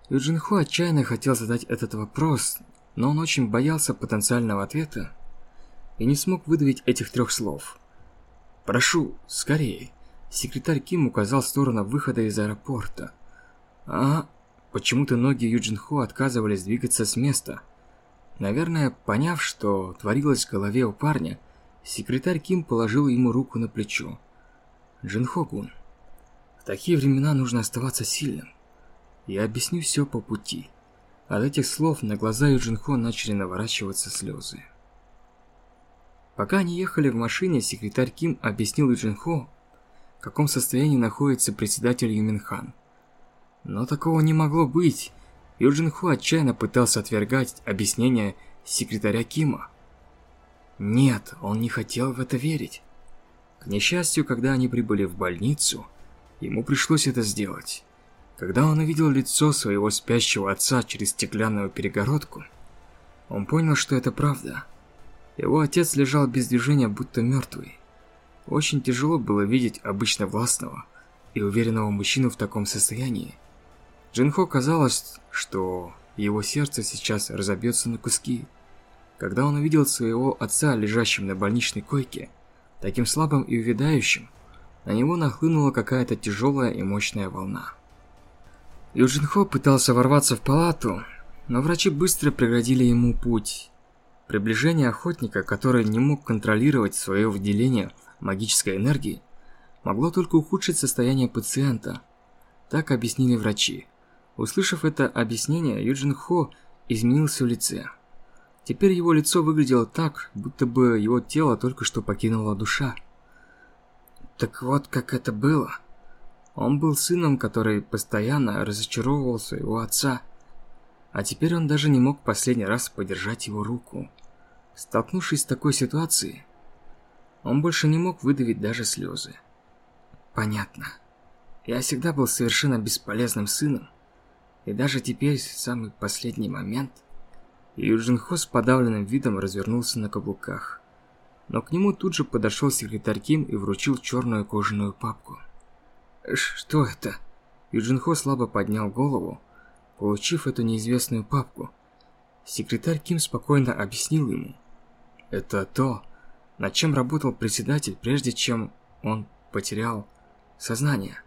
B: Юджин Хо отчаянно хотел задать этот вопрос, но он очень боялся потенциального ответа и не смог выдавить этих трех слов. «Прошу, скорее!» Секретарь Ким указал в сторону выхода из аэропорта. А почему-то ноги Юджин Хо отказывались двигаться с места. Наверное, поняв, что творилось в голове у парня, секретарь Ким положил ему руку на плечо. Джин Хо Гун, в такие времена нужно оставаться сильным. Я объясню все по пути. От этих слов на глаза Юджин Хо начали наворачиваться слезы. Пока они ехали в машине, секретарь Ким объяснил Юджин Хо, в каком состоянии находится председатель Юминхан. Но такого не могло быть. Юджин Хо отчаянно пытался отвергать объяснения секретаря Кима. Нет, он не хотел в это верить. К несчастью, когда они прибыли в больницу, ему пришлось это сделать. Когда он увидел лицо своего спящего отца через стеклянную перегородку, он понял, что это правда. Его отец лежал без движения, будто мертвый. Очень тяжело было видеть обычно властного и уверенного мужчину в таком состоянии. Джинхо казалось, что его сердце сейчас разобьется на куски. Когда он увидел своего отца, лежащим на больничной койке, таким слабым и увядающим, на него нахлынула какая-то тяжелая и мощная волна. Юджинхо пытался ворваться в палату, но врачи быстро преградили ему путь. Приближение охотника, который не мог контролировать свое выделение магической энергии, могло только ухудшить состояние пациента. Так объяснили врачи. Услышав это объяснение, Юджин Хо изменился в лице. Теперь его лицо выглядело так, будто бы его тело только что покинула душа. Так вот, как это было. Он был сыном, который постоянно разочаровывал своего отца, а теперь он даже не мог последний раз подержать его руку. Столкнувшись с такой ситуацией, он больше не мог выдавить даже слезы. Понятно. Я всегда был совершенно бесполезным сыном, и даже теперь, в самый последний момент, Юджин Хо с подавленным видом развернулся на каблуках. Но к нему тут же подошел секретарь Ким и вручил черную кожаную папку. «Что это?» Юджин Хо слабо поднял голову, получив эту неизвестную папку. Секретарь Ким спокойно объяснил ему – это то, над чем работал председатель, прежде чем он потерял сознание.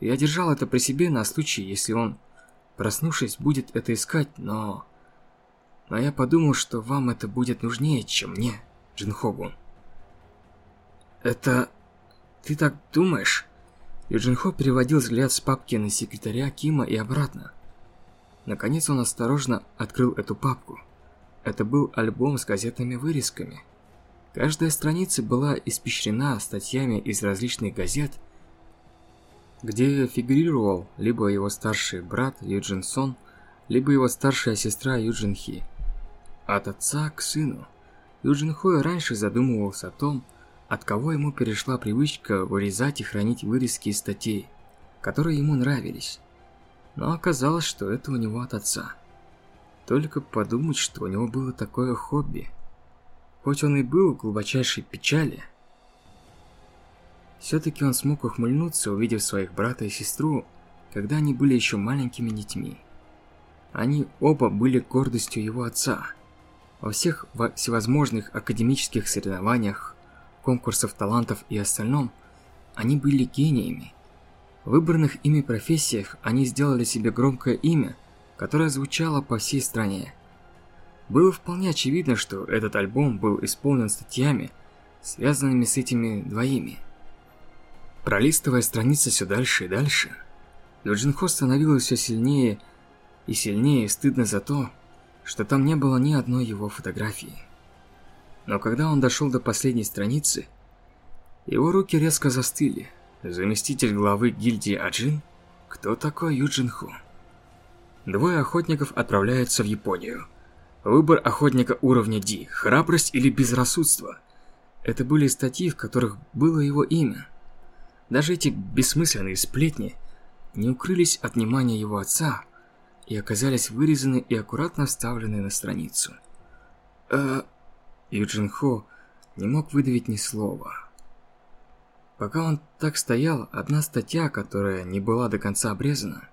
B: Я держал это при себе на случай, если он, проснувшись, будет это искать, но... Но я подумал, что вам это будет нужнее, чем мне, Джинхогун. Это... Ты так думаешь?
A: Юджинхо переводил взгляд с папки на секретаря Кима и обратно. Наконец он осторожно открыл эту папку. Это был альбом с газетными вырезками. Каждая страница была испещрена статьями из различных газет, где фигурировал либо его старший брат Юджин Сон, либо его старшая сестра Юджин Хи. От отца к сыну. Юджин Хо раньше задумывался о том, от кого ему перешла привычка вырезать и хранить вырезки из статей, которые ему нравились. Но оказалось, что это у него от отца. Только подумать, что у него было такое хобби. Хоть он и был в глубочайшей печали, все-таки он смог ухмыльнуться, увидев своих брата и сестру, когда они были еще маленькими детьми. Они оба были гордостью его отца. Во всех всевозможных академических соревнованиях, конкурсов талантов и остальном, они были гениями. В выбранных ими профессиях они сделали себе громкое имя, которое звучало по всей стране. Было вполне очевидно, что этот альбом был исполнен статьями, связанными с этими двоими. Пролистывая страницы все дальше и дальше, Люджинхо становилось все сильнее и сильнее стыдно за то, что там не было ни одной его фотографии. Но когда он дошел до последней страницы, его руки резко застыли. Заместитель главы гильдии Аджин? Кто такой Юджин Хо? Двое охотников отправляются в Японию. Выбор охотника уровня D – храбрость или безрассудство. Это были статьи, в которых было его имя. Даже эти бессмысленные сплетни не укрылись от внимания его отца и оказались вырезаны и аккуратно вставлены на страницу. Э, Юджин Хо не мог выдавить ни слова. Пока он так стоял, одна статья, которая не была до конца обрезана,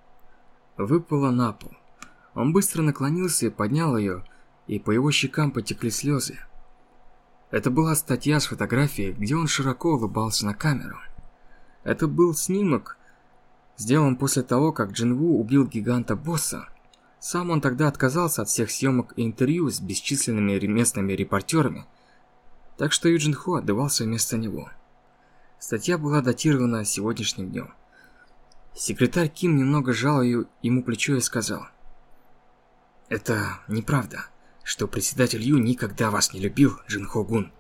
A: выпала на пол. Он быстро наклонился и поднял ее, и по его щекам потекли слезы. Это была статья с фотографией, где он широко улыбался на камеру. Это был снимок, сделан после того, как Джинву убил гиганта-босса. Сам он тогда отказался от всех съемок и интервью с бесчисленными местными репортерами, так что Юджин Хо отдавался вместо него. Статья была датирована сегодняшним днем. Секретарь Ким немного сжал ее, ему плечо и сказал. «Это неправда, что председатель Ю никогда вас не любил, Джин Хо Гун.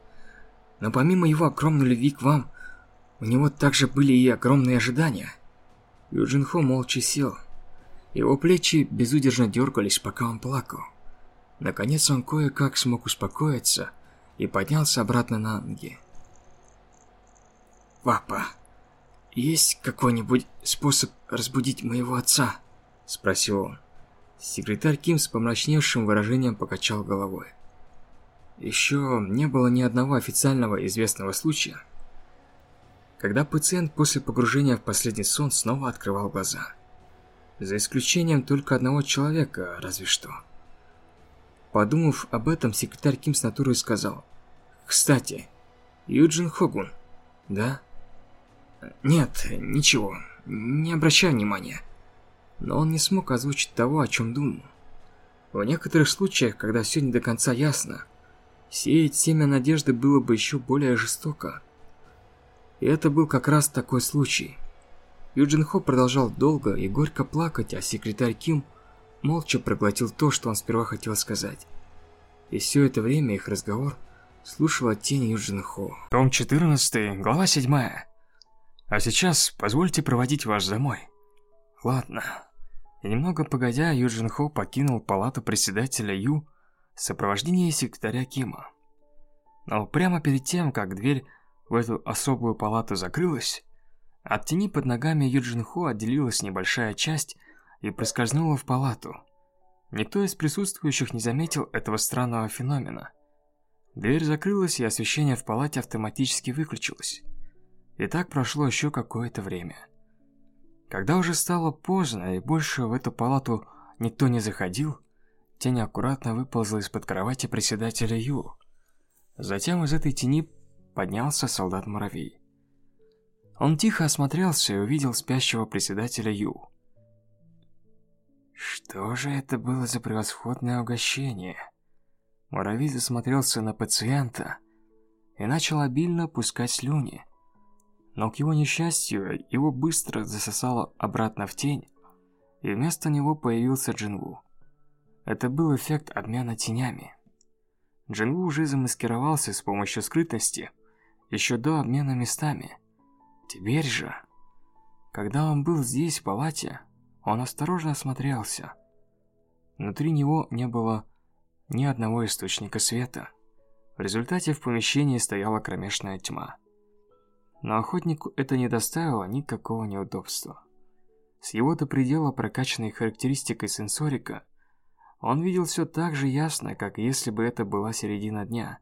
A: Но помимо его огромной любви к вам, у него также были и огромные ожидания. Юджин Хо молча сел. Его плечи безудержно дергались, пока он плакал. Наконец он кое-как смог успокоиться и поднялся обратно на ноги. «Папа, есть какой-нибудь способ разбудить моего отца?» – спросил он. Секретарь Ким с помрачневшим выражением покачал головой. Еще не было ни одного официального известного случая, когда пациент после погружения в последний сон снова открывал глаза. За исключением только одного человека, разве что. Подумав об этом, секретарь Ким с натурой сказал. «Кстати, Юджин Хогун, да?» «Нет, ничего, не обращай внимания». Но он не смог озвучить того, о чем думал. В некоторых случаях, когда все не до конца ясно, сеять семя надежды было бы еще более жестоко. И это был как раз такой случай. Юджин Хо продолжал долго и горько плакать, а секретарь Ким молча проглотил то, что он сперва хотел сказать. И все это время их разговор слушала тень Юджин Хо.
B: Том 14, глава 7. А сейчас позвольте проводить вас домой. Ладно. И немного погодя, Юджин Хо покинул палату председателя Ю в сопровождении секретаря Кима. Но прямо перед тем, как дверь в эту особую палату закрылась, от тени под ногами Юджин Хо отделилась небольшая часть и проскользнула в палату. Никто из присутствующих не заметил этого странного феномена. Дверь закрылась, и освещение в палате автоматически выключилось. И так прошло еще какое-то время. Когда уже стало поздно и больше в эту палату никто не заходил, тень аккуратно выползла из-под кровати председателя Ю. Затем из этой тени поднялся солдат-муравей. Он тихо осмотрелся и увидел спящего председателя Ю. Что же это было за превосходное угощение? Муравей засмотрелся на пациента и начал обильно пускать слюни. Но к его несчастью, его быстро засосало обратно в тень, и вместо него появился Джинву. Это был эффект обмена тенями. Джинву уже замаскировался с помощью скрытности еще до обмена местами. Теперь же, когда он был здесь, в палате, он осторожно осмотрелся. Внутри него не было ни одного источника света. В результате в помещении стояла кромешная тьма. Но охотнику это не доставило никакого неудобства. С его до предела прокачанной характеристикой сенсорика, он видел все так же ясно, как если бы это была середина дня.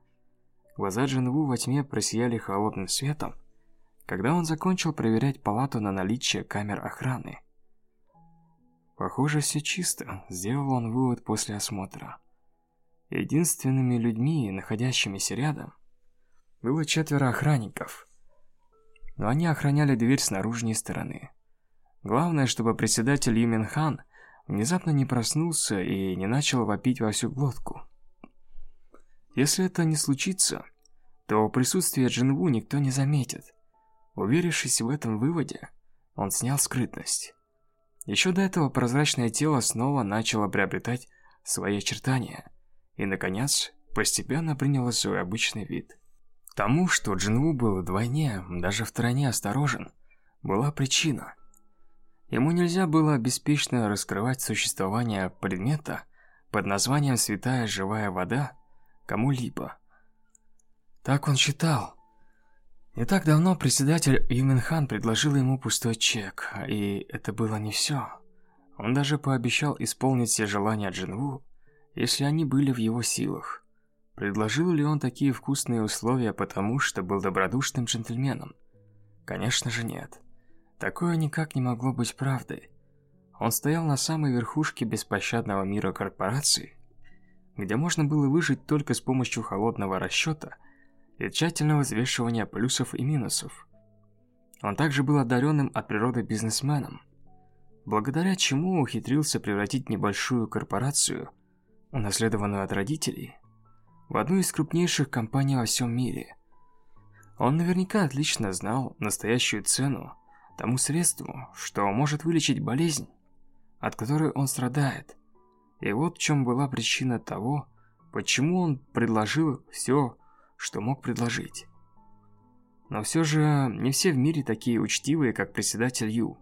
B: Глаза Джинву во тьме просияли холодным светом, когда он закончил проверять палату на наличие камер охраны. Похоже, все чисто, сделал он вывод после осмотра. Единственными людьми, находящимися рядом, было четверо охранников – но они охраняли дверь с наружной стороны. Главное, чтобы председатель Юмин Хан внезапно не проснулся и не начал вопить во всю глотку. Если это не случится, то присутствие Джинву никто не заметит. Уверившись в этом выводе, он снял скрытность. Еще до этого прозрачное тело снова начало приобретать свои очертания и, наконец, постепенно приняло свой обычный вид тому, что Джинву был вдвойне, даже втройне осторожен, была причина. Ему нельзя было беспечно раскрывать существование предмета под названием «Святая живая вода» кому-либо. Так он считал. Не так давно председатель Юминхан предложил ему пустой чек, и это было не все. Он даже пообещал исполнить все желания Джинву, если они были в его силах. Предложил ли он такие вкусные условия потому, что был добродушным джентльменом? Конечно же нет. Такое никак не могло быть правдой. Он стоял на самой верхушке беспощадного мира корпорации, где можно было выжить только с помощью холодного расчета и тщательного взвешивания плюсов и минусов. Он также был одаренным от природы бизнесменом, благодаря чему ухитрился превратить небольшую корпорацию, унаследованную от родителей, в одну из крупнейших компаний во всем мире. Он наверняка отлично знал настоящую цену тому средству, что может вылечить болезнь, от которой он страдает. И вот в чем была причина того, почему он предложил все, что мог предложить. Но все же не все в мире такие учтивые, как председатель Ю.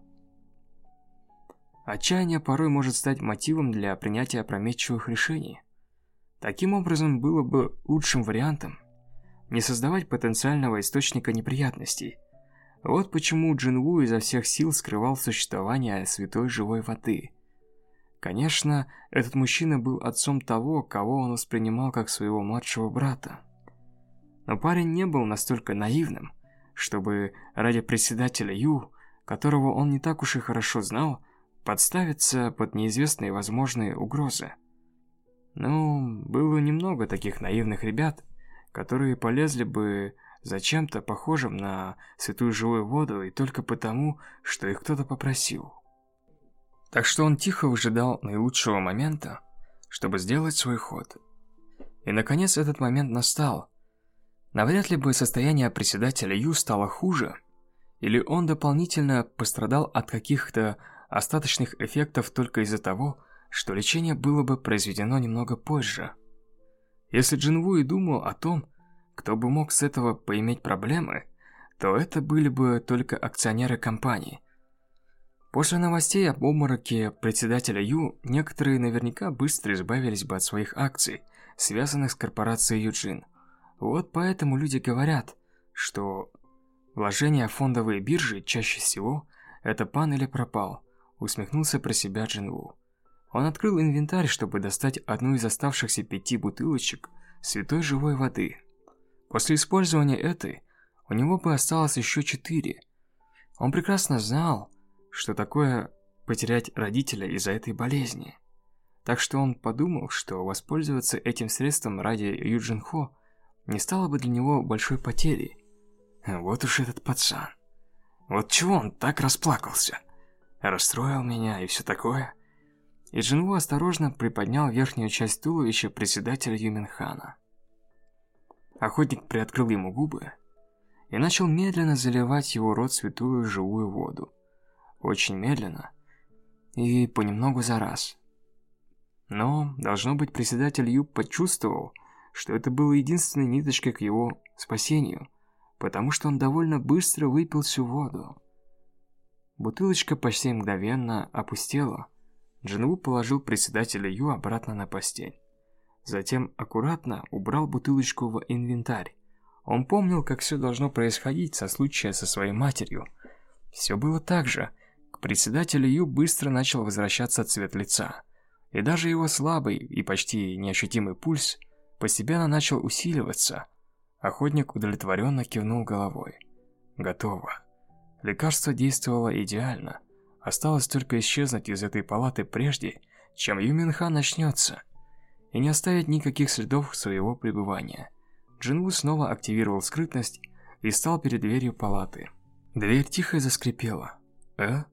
B: Отчаяние порой может стать мотивом для принятия опрометчивых решений. Таким образом, было бы лучшим вариантом не создавать потенциального источника неприятностей. Вот почему Джинву изо всех сил скрывал существование святой живой воды. Конечно, этот мужчина был отцом того, кого он воспринимал как своего младшего брата. Но парень не был настолько наивным, чтобы ради председателя Ю, которого он не так уж и хорошо знал, подставиться под неизвестные возможные угрозы. Ну, было немного таких наивных ребят, которые полезли бы за чем-то похожим на святую живую воду и только потому, что их кто-то попросил. Так что он тихо выжидал наилучшего момента, чтобы сделать свой ход. И наконец этот момент настал. Навряд ли бы состояние председателя Ю стало хуже, или он дополнительно пострадал от каких-то остаточных эффектов только из-за того, что лечение было бы произведено немного позже. Если Джинву и думал о том, кто бы мог с этого поиметь проблемы, то это были бы только акционеры компании. После новостей об обмороке председателя Ю, некоторые наверняка быстро избавились бы от своих акций, связанных с корпорацией Юджин. Вот поэтому люди говорят, что вложения в фондовые биржи чаще всего это пан или пропал, усмехнулся про себя Джинву. Он открыл инвентарь, чтобы достать одну из оставшихся пяти бутылочек святой живой воды. После использования этой, у него бы осталось еще четыре. Он прекрасно знал, что такое потерять родителя из-за этой болезни. Так что он подумал, что воспользоваться этим средством ради Юджин Хо не стало бы для него большой потерей. Вот уж этот пацан. Вот чего он так расплакался? Расстроил меня и все такое. И Джинву осторожно приподнял верхнюю часть туловища председателя Юминхана. Охотник приоткрыл ему губы и начал медленно заливать его рот святую живую воду. Очень медленно и понемногу за раз. Но, должно быть, председатель Юб почувствовал, что это было единственной ниточкой к его спасению, потому что он довольно быстро выпил всю воду. Бутылочка почти мгновенно опустела. Джинву положил председателя Ю обратно на постель. Затем аккуратно убрал бутылочку в инвентарь. Он помнил, как все должно происходить со случая со своей матерью. Все было так же. К председателю Ю быстро начал возвращаться цвет лица. И даже его слабый и почти неощутимый пульс постепенно начал усиливаться. Охотник удовлетворенно кивнул головой. Готово. Лекарство действовало идеально. Осталось только исчезнуть из этой палаты прежде, чем Юминха начнется, и не оставить никаких следов своего пребывания. Джинву снова активировал скрытность и стал перед дверью палаты. Дверь тихо заскрипела. «Э?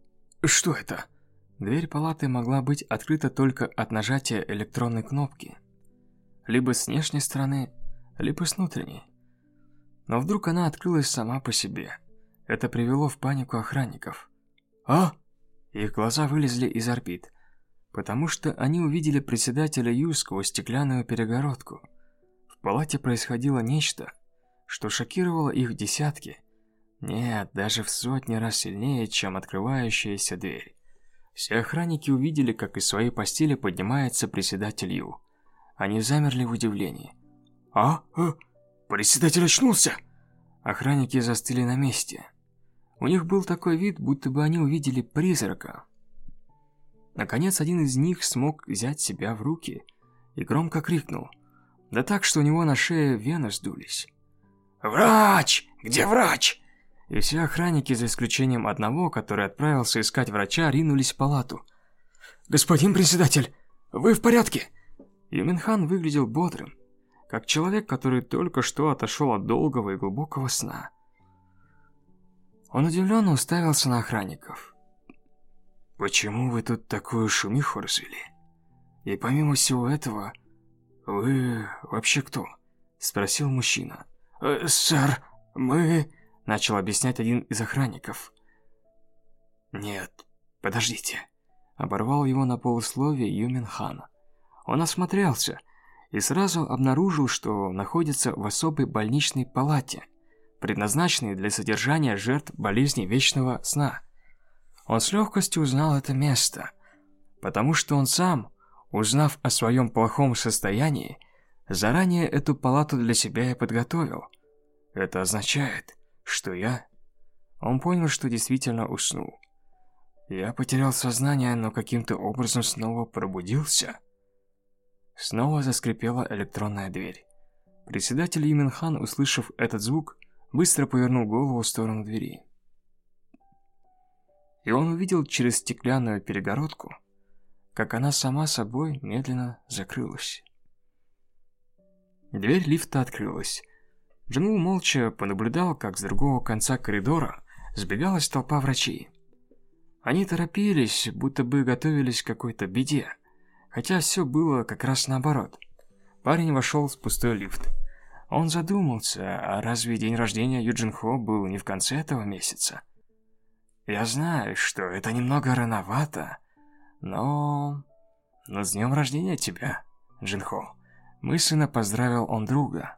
B: Что это?» Дверь палаты могла быть открыта только от нажатия электронной кнопки. Либо с внешней стороны, либо с внутренней. Но вдруг она открылась сама по себе. Это привело в панику охранников. «А?» Их глаза вылезли из орбит, потому что они увидели председателя Ю стеклянную перегородку. В палате происходило нечто, что шокировало их десятки, нет, даже в сотни раз сильнее, чем открывающаяся дверь. Все охранники увидели, как из своей постели поднимается председатель Ю. Они замерли в удивлении. «А? а? Председатель очнулся!» Охранники застыли на месте. У них был такой вид, будто бы они увидели призрака. Наконец, один из них смог взять себя в руки и громко крикнул. Да так, что у него на шее вены сдулись. «Врач! Где врач?» И все охранники, за исключением одного, который отправился искать врача, ринулись в палату. «Господин председатель, вы в порядке?» Юминхан выглядел бодрым, как человек, который только что отошел от долгого и глубокого сна. Он удивленно уставился на охранников. «Почему вы тут такую шумиху развели? И помимо всего этого, вы вообще кто?» Спросил мужчина. «Э, «Сэр, мы...» Начал объяснять один из охранников. «Нет, подождите». Оборвал его на полусловие Юмин Хан. Он осмотрелся и сразу обнаружил, что находится в особой больничной палате – предназначенный для содержания жертв болезни вечного сна. Он с легкостью узнал это место, потому что он сам, узнав о своем плохом состоянии, заранее эту палату для себя и подготовил. Это означает, что я... Он понял, что действительно уснул. Я потерял сознание, но каким-то образом снова пробудился. Снова заскрипела электронная дверь. Председатель Юминхан, услышав этот звук, быстро повернул голову в сторону двери. И он увидел через стеклянную перегородку, как она сама собой медленно закрылась. Дверь лифта открылась. Джинву молча понаблюдал, как с другого конца коридора сбегалась толпа врачей. Они торопились, будто бы готовились к какой-то беде, хотя все было как раз наоборот. Парень вошел в пустой лифт. Он задумался, а разве день рождения Юджин Хо был не в конце этого месяца? Я знаю, что это немного рановато, но... Но с днем рождения тебя, Джин Хо. Мысленно поздравил он друга.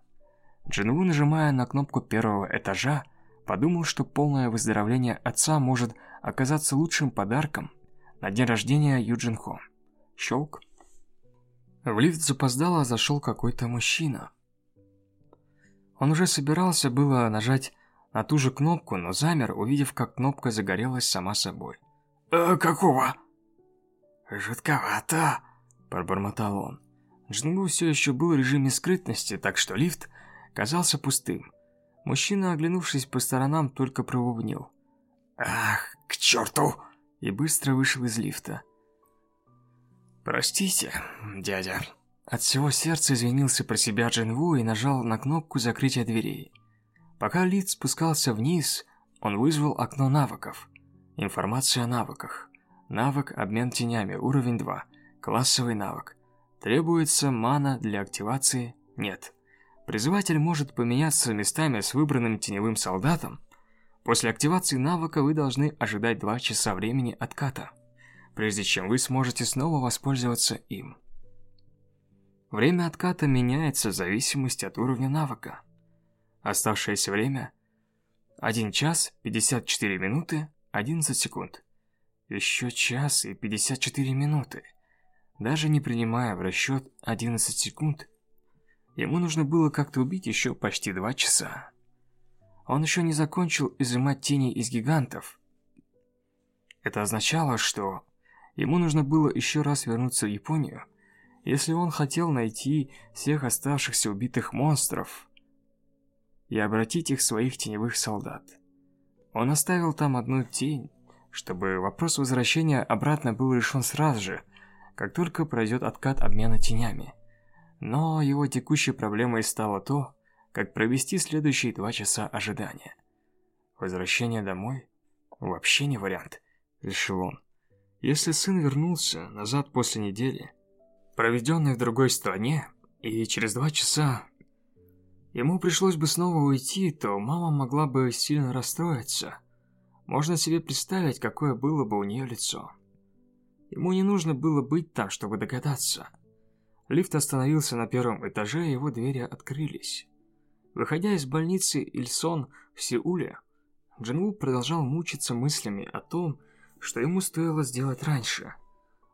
B: Джинву, нажимая на кнопку первого этажа, подумал, что полное выздоровление отца может оказаться лучшим подарком на день рождения Юджин Хо. Щелк. В лифт запоздало зашел какой-то мужчина. Он уже собирался было нажать на ту же кнопку, но замер, увидев, как кнопка загорелась сама собой. «Э, какого?» «Жутковато», – пробормотал он. Джингу все еще был в режиме скрытности, так что лифт казался пустым. Мужчина, оглянувшись по сторонам, только пробубнил. «Ах, к черту!» и быстро вышел из лифта. «Простите, дядя», от всего сердца извинился про себя Джинву и нажал на кнопку закрытия дверей. Пока Лид спускался вниз, он вызвал окно навыков. Информация о навыках. Навык «Обмен тенями», уровень 2. Классовый навык. Требуется мана для активации? Нет. Призыватель может поменяться местами с выбранным теневым солдатом. После активации навыка вы должны ожидать 2 часа времени отката, прежде чем вы сможете снова воспользоваться им. Время отката меняется в зависимости от уровня навыка. Оставшееся время 1 час 54 минуты 11 секунд. Еще час и 54 минуты. Даже не принимая в расчет 11 секунд, ему нужно было как-то убить еще почти 2 часа. Он еще не закончил изымать тени из гигантов. Это означало, что ему нужно было еще раз вернуться в Японию, если он хотел найти всех оставшихся убитых монстров и обратить их в своих теневых солдат. Он оставил там одну тень, чтобы вопрос возвращения обратно был решен сразу же, как только пройдет откат обмена тенями. Но его текущей проблемой стало то, как провести следующие два часа ожидания. Возвращение домой? Вообще не вариант, решил он. Если сын вернулся назад после недели, проведенной в другой стране, и через два часа ему пришлось бы снова уйти, то мама могла бы сильно расстроиться. Можно себе представить, какое было бы у нее лицо. Ему не нужно было быть там, чтобы догадаться. Лифт остановился на первом этаже, и его двери открылись. Выходя из больницы Ильсон в Сеуле, Джинву продолжал мучиться мыслями о том, что ему стоило сделать раньше.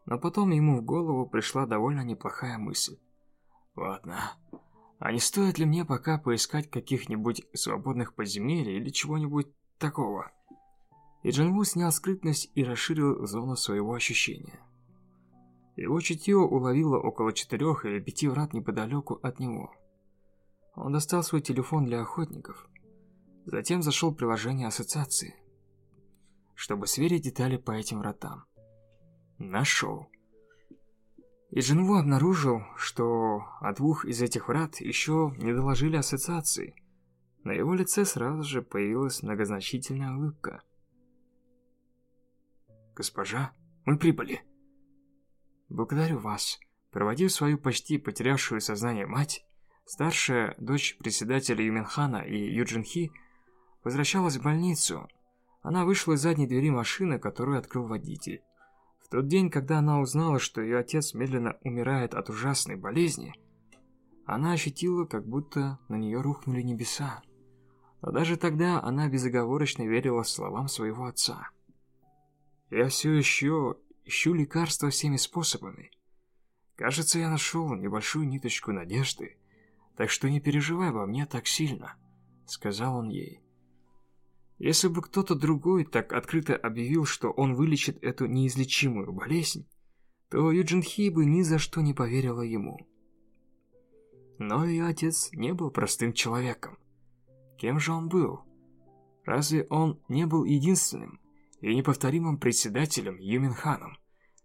B: Но потом ему в голову пришла довольно неплохая мысль. «Ладно, а не стоит ли мне пока поискать каких-нибудь свободных подземелий или чего-нибудь такого?» И Джинву снял скрытность и расширил зону своего ощущения. Его чутье уловило около четырех или пяти врат неподалеку от него. Он достал свой телефон для охотников. Затем зашел в приложение ассоциации, чтобы сверить детали по этим вратам. Нашел. И Джинву обнаружил, что о двух из этих врат еще не доложили ассоциации. На его лице сразу же появилась многозначительная улыбка – «Госпожа, мы прибыли». «Благодарю вас». Проводив свою почти потерявшую сознание мать, старшая дочь председателя Юминхана и Юджинхи возвращалась в больницу. Она вышла из задней двери машины, которую открыл водитель. В тот день, когда она узнала, что ее отец медленно умирает от ужасной болезни, она ощутила, как будто на нее рухнули небеса. Но даже тогда она безоговорочно верила словам своего отца. Я все еще ищу лекарства всеми способами. Кажется, я нашел небольшую ниточку надежды, так что не переживай обо мне так сильно», — сказал он ей. Если бы кто-то другой так открыто объявил, что он вылечит эту неизлечимую болезнь, то Юджин Хи бы ни за что не поверила ему. Но ее отец не был простым человеком. Кем же он был? Разве он не был единственным, и неповторимым председателем Юминханом,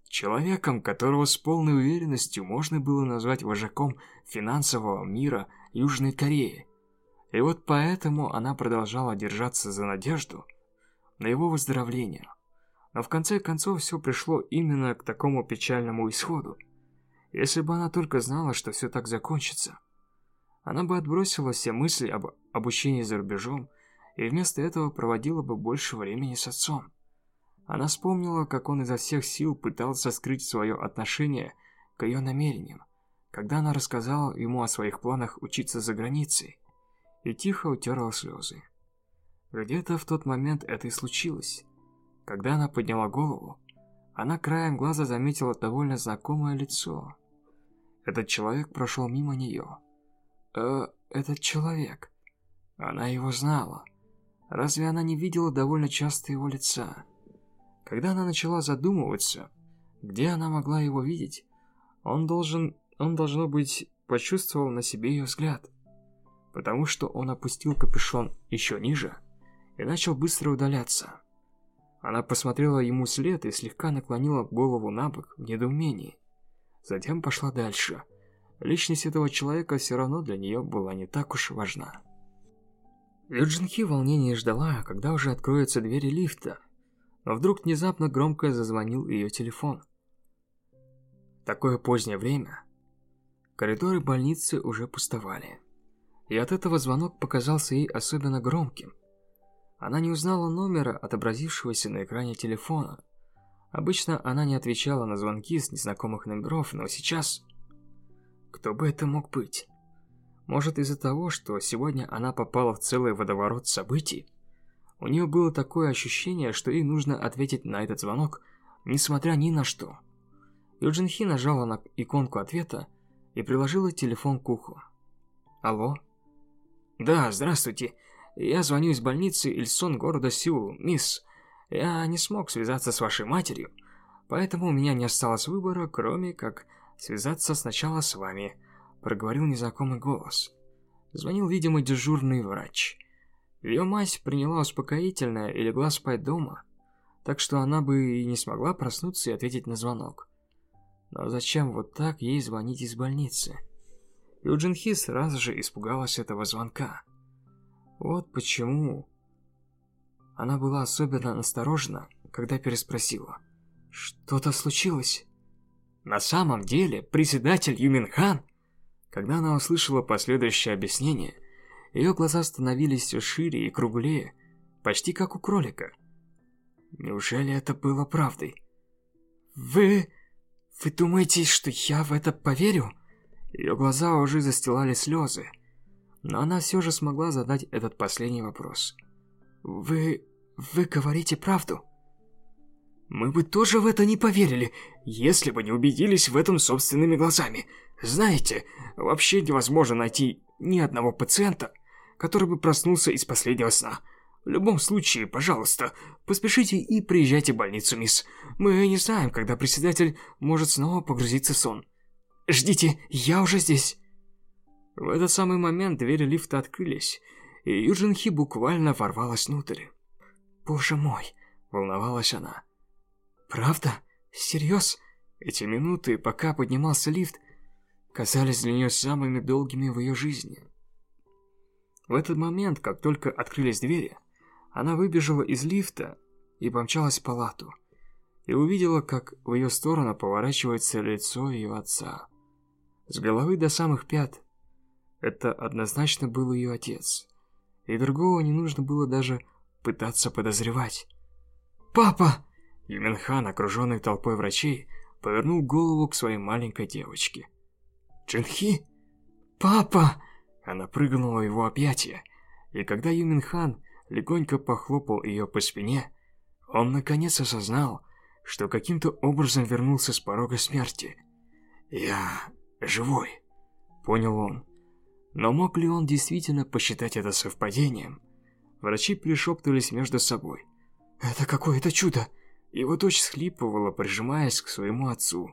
B: человеком, которого с полной уверенностью можно было назвать вожаком финансового мира Южной Кореи. И вот поэтому она продолжала держаться за надежду на его выздоровление. Но в конце концов все пришло именно к такому печальному исходу. Если бы она только знала, что все так закончится, она бы отбросила все мысли об обучении за рубежом и вместо этого проводила бы больше времени с отцом. Она вспомнила, как он изо всех сил пытался скрыть свое отношение к ее намерениям, когда она рассказала ему о своих планах учиться за границей, и тихо утерла слезы. Где-то в тот момент это и случилось. Когда она подняла голову, она краем глаза заметила довольно знакомое лицо. Этот человек прошел мимо нее. Э, этот человек. Она его знала. Разве она не видела довольно часто его лица? Когда она начала задумываться, где она могла его видеть, он должен, он должно быть, почувствовал на себе ее взгляд, потому что он опустил капюшон еще ниже и начал быстро удаляться. Она посмотрела ему след и слегка наклонила голову на бок в недоумении. Затем пошла дальше. Личность этого человека все равно для нее была не так уж важна. Юджинхи в волнении ждала, когда уже откроются двери лифта, но вдруг внезапно громко зазвонил ее телефон. такое позднее время коридоры больницы уже пустовали.
A: И от этого звонок показался ей особенно громким. Она не узнала номера, отобразившегося на экране телефона. Обычно она не отвечала на звонки с незнакомых номеров, но сейчас... Кто бы это мог быть? Может из-за того, что сегодня она попала в целый водоворот событий? У нее было такое ощущение, что ей нужно ответить на этот звонок, несмотря ни на что. Юджин Хи нажала на иконку ответа и приложила телефон к уху. «Алло?» «Да, здравствуйте. Я звоню из больницы Ильсон города Сеул, мисс. Я не смог связаться с вашей матерью, поэтому у меня не осталось выбора, кроме как связаться сначала с вами», проговорил незнакомый голос. Звонил, видимо, дежурный врач. Ее мать приняла успокоительное и легла спать дома, так что она бы и не смогла проснуться и ответить на звонок. Но зачем вот так ей звонить из больницы? Юджин Хи сразу же испугалась этого звонка. Вот почему она была особенно насторожена, когда переспросила. «Что-то случилось?» На самом деле, председатель Юминхан, когда она услышала последующее объяснение, ее глаза становились все шире и круглее, почти как у кролика. Неужели это было правдой? «Вы... вы думаете, что я в это поверю?» Ее глаза уже застилали слезы, но она все же смогла задать этот последний вопрос. «Вы... вы говорите правду?» «Мы бы тоже в это не поверили, если бы не убедились в этом собственными глазами. Знаете, вообще невозможно найти ни одного пациента, который бы проснулся из последнего сна. В любом случае, пожалуйста, поспешите и приезжайте в больницу, мисс. Мы не знаем, когда председатель может снова погрузиться в сон. Ждите, я уже здесь». В этот самый момент двери лифта открылись, и Юджин Хи буквально ворвалась внутрь. «Боже мой!» – волновалась она. «Правда? Серьез?» Эти минуты, пока поднимался лифт, казались для нее самыми долгими в ее жизни. В этот момент, как только открылись двери, она выбежала из лифта и помчалась в палату, и увидела, как в ее сторону поворачивается лицо ее отца. С головы до самых пят это однозначно был ее отец. И другого не нужно было даже пытаться подозревать. «Папа!» Юминхан, окруженный толпой врачей, повернул голову к своей маленькой девочке. «Джинхи?» «Папа!» Она прыгнула в его объятия, и когда Юминхан легонько похлопал ее по спине, он наконец осознал, что каким-то образом вернулся с порога смерти. «Я живой», — понял он. Но мог ли он действительно посчитать это совпадением? Врачи перешептывались между собой. «Это какое-то чудо!» Его дочь схлипывала, прижимаясь к своему отцу.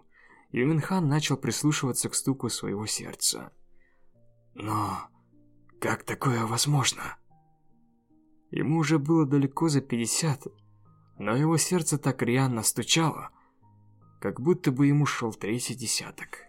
A: Юминхан начал прислушиваться к стуку своего сердца. «Но как такое возможно?» Ему уже было далеко за пятьдесят, но его сердце так рьяно стучало, как будто бы ему шел третий десяток.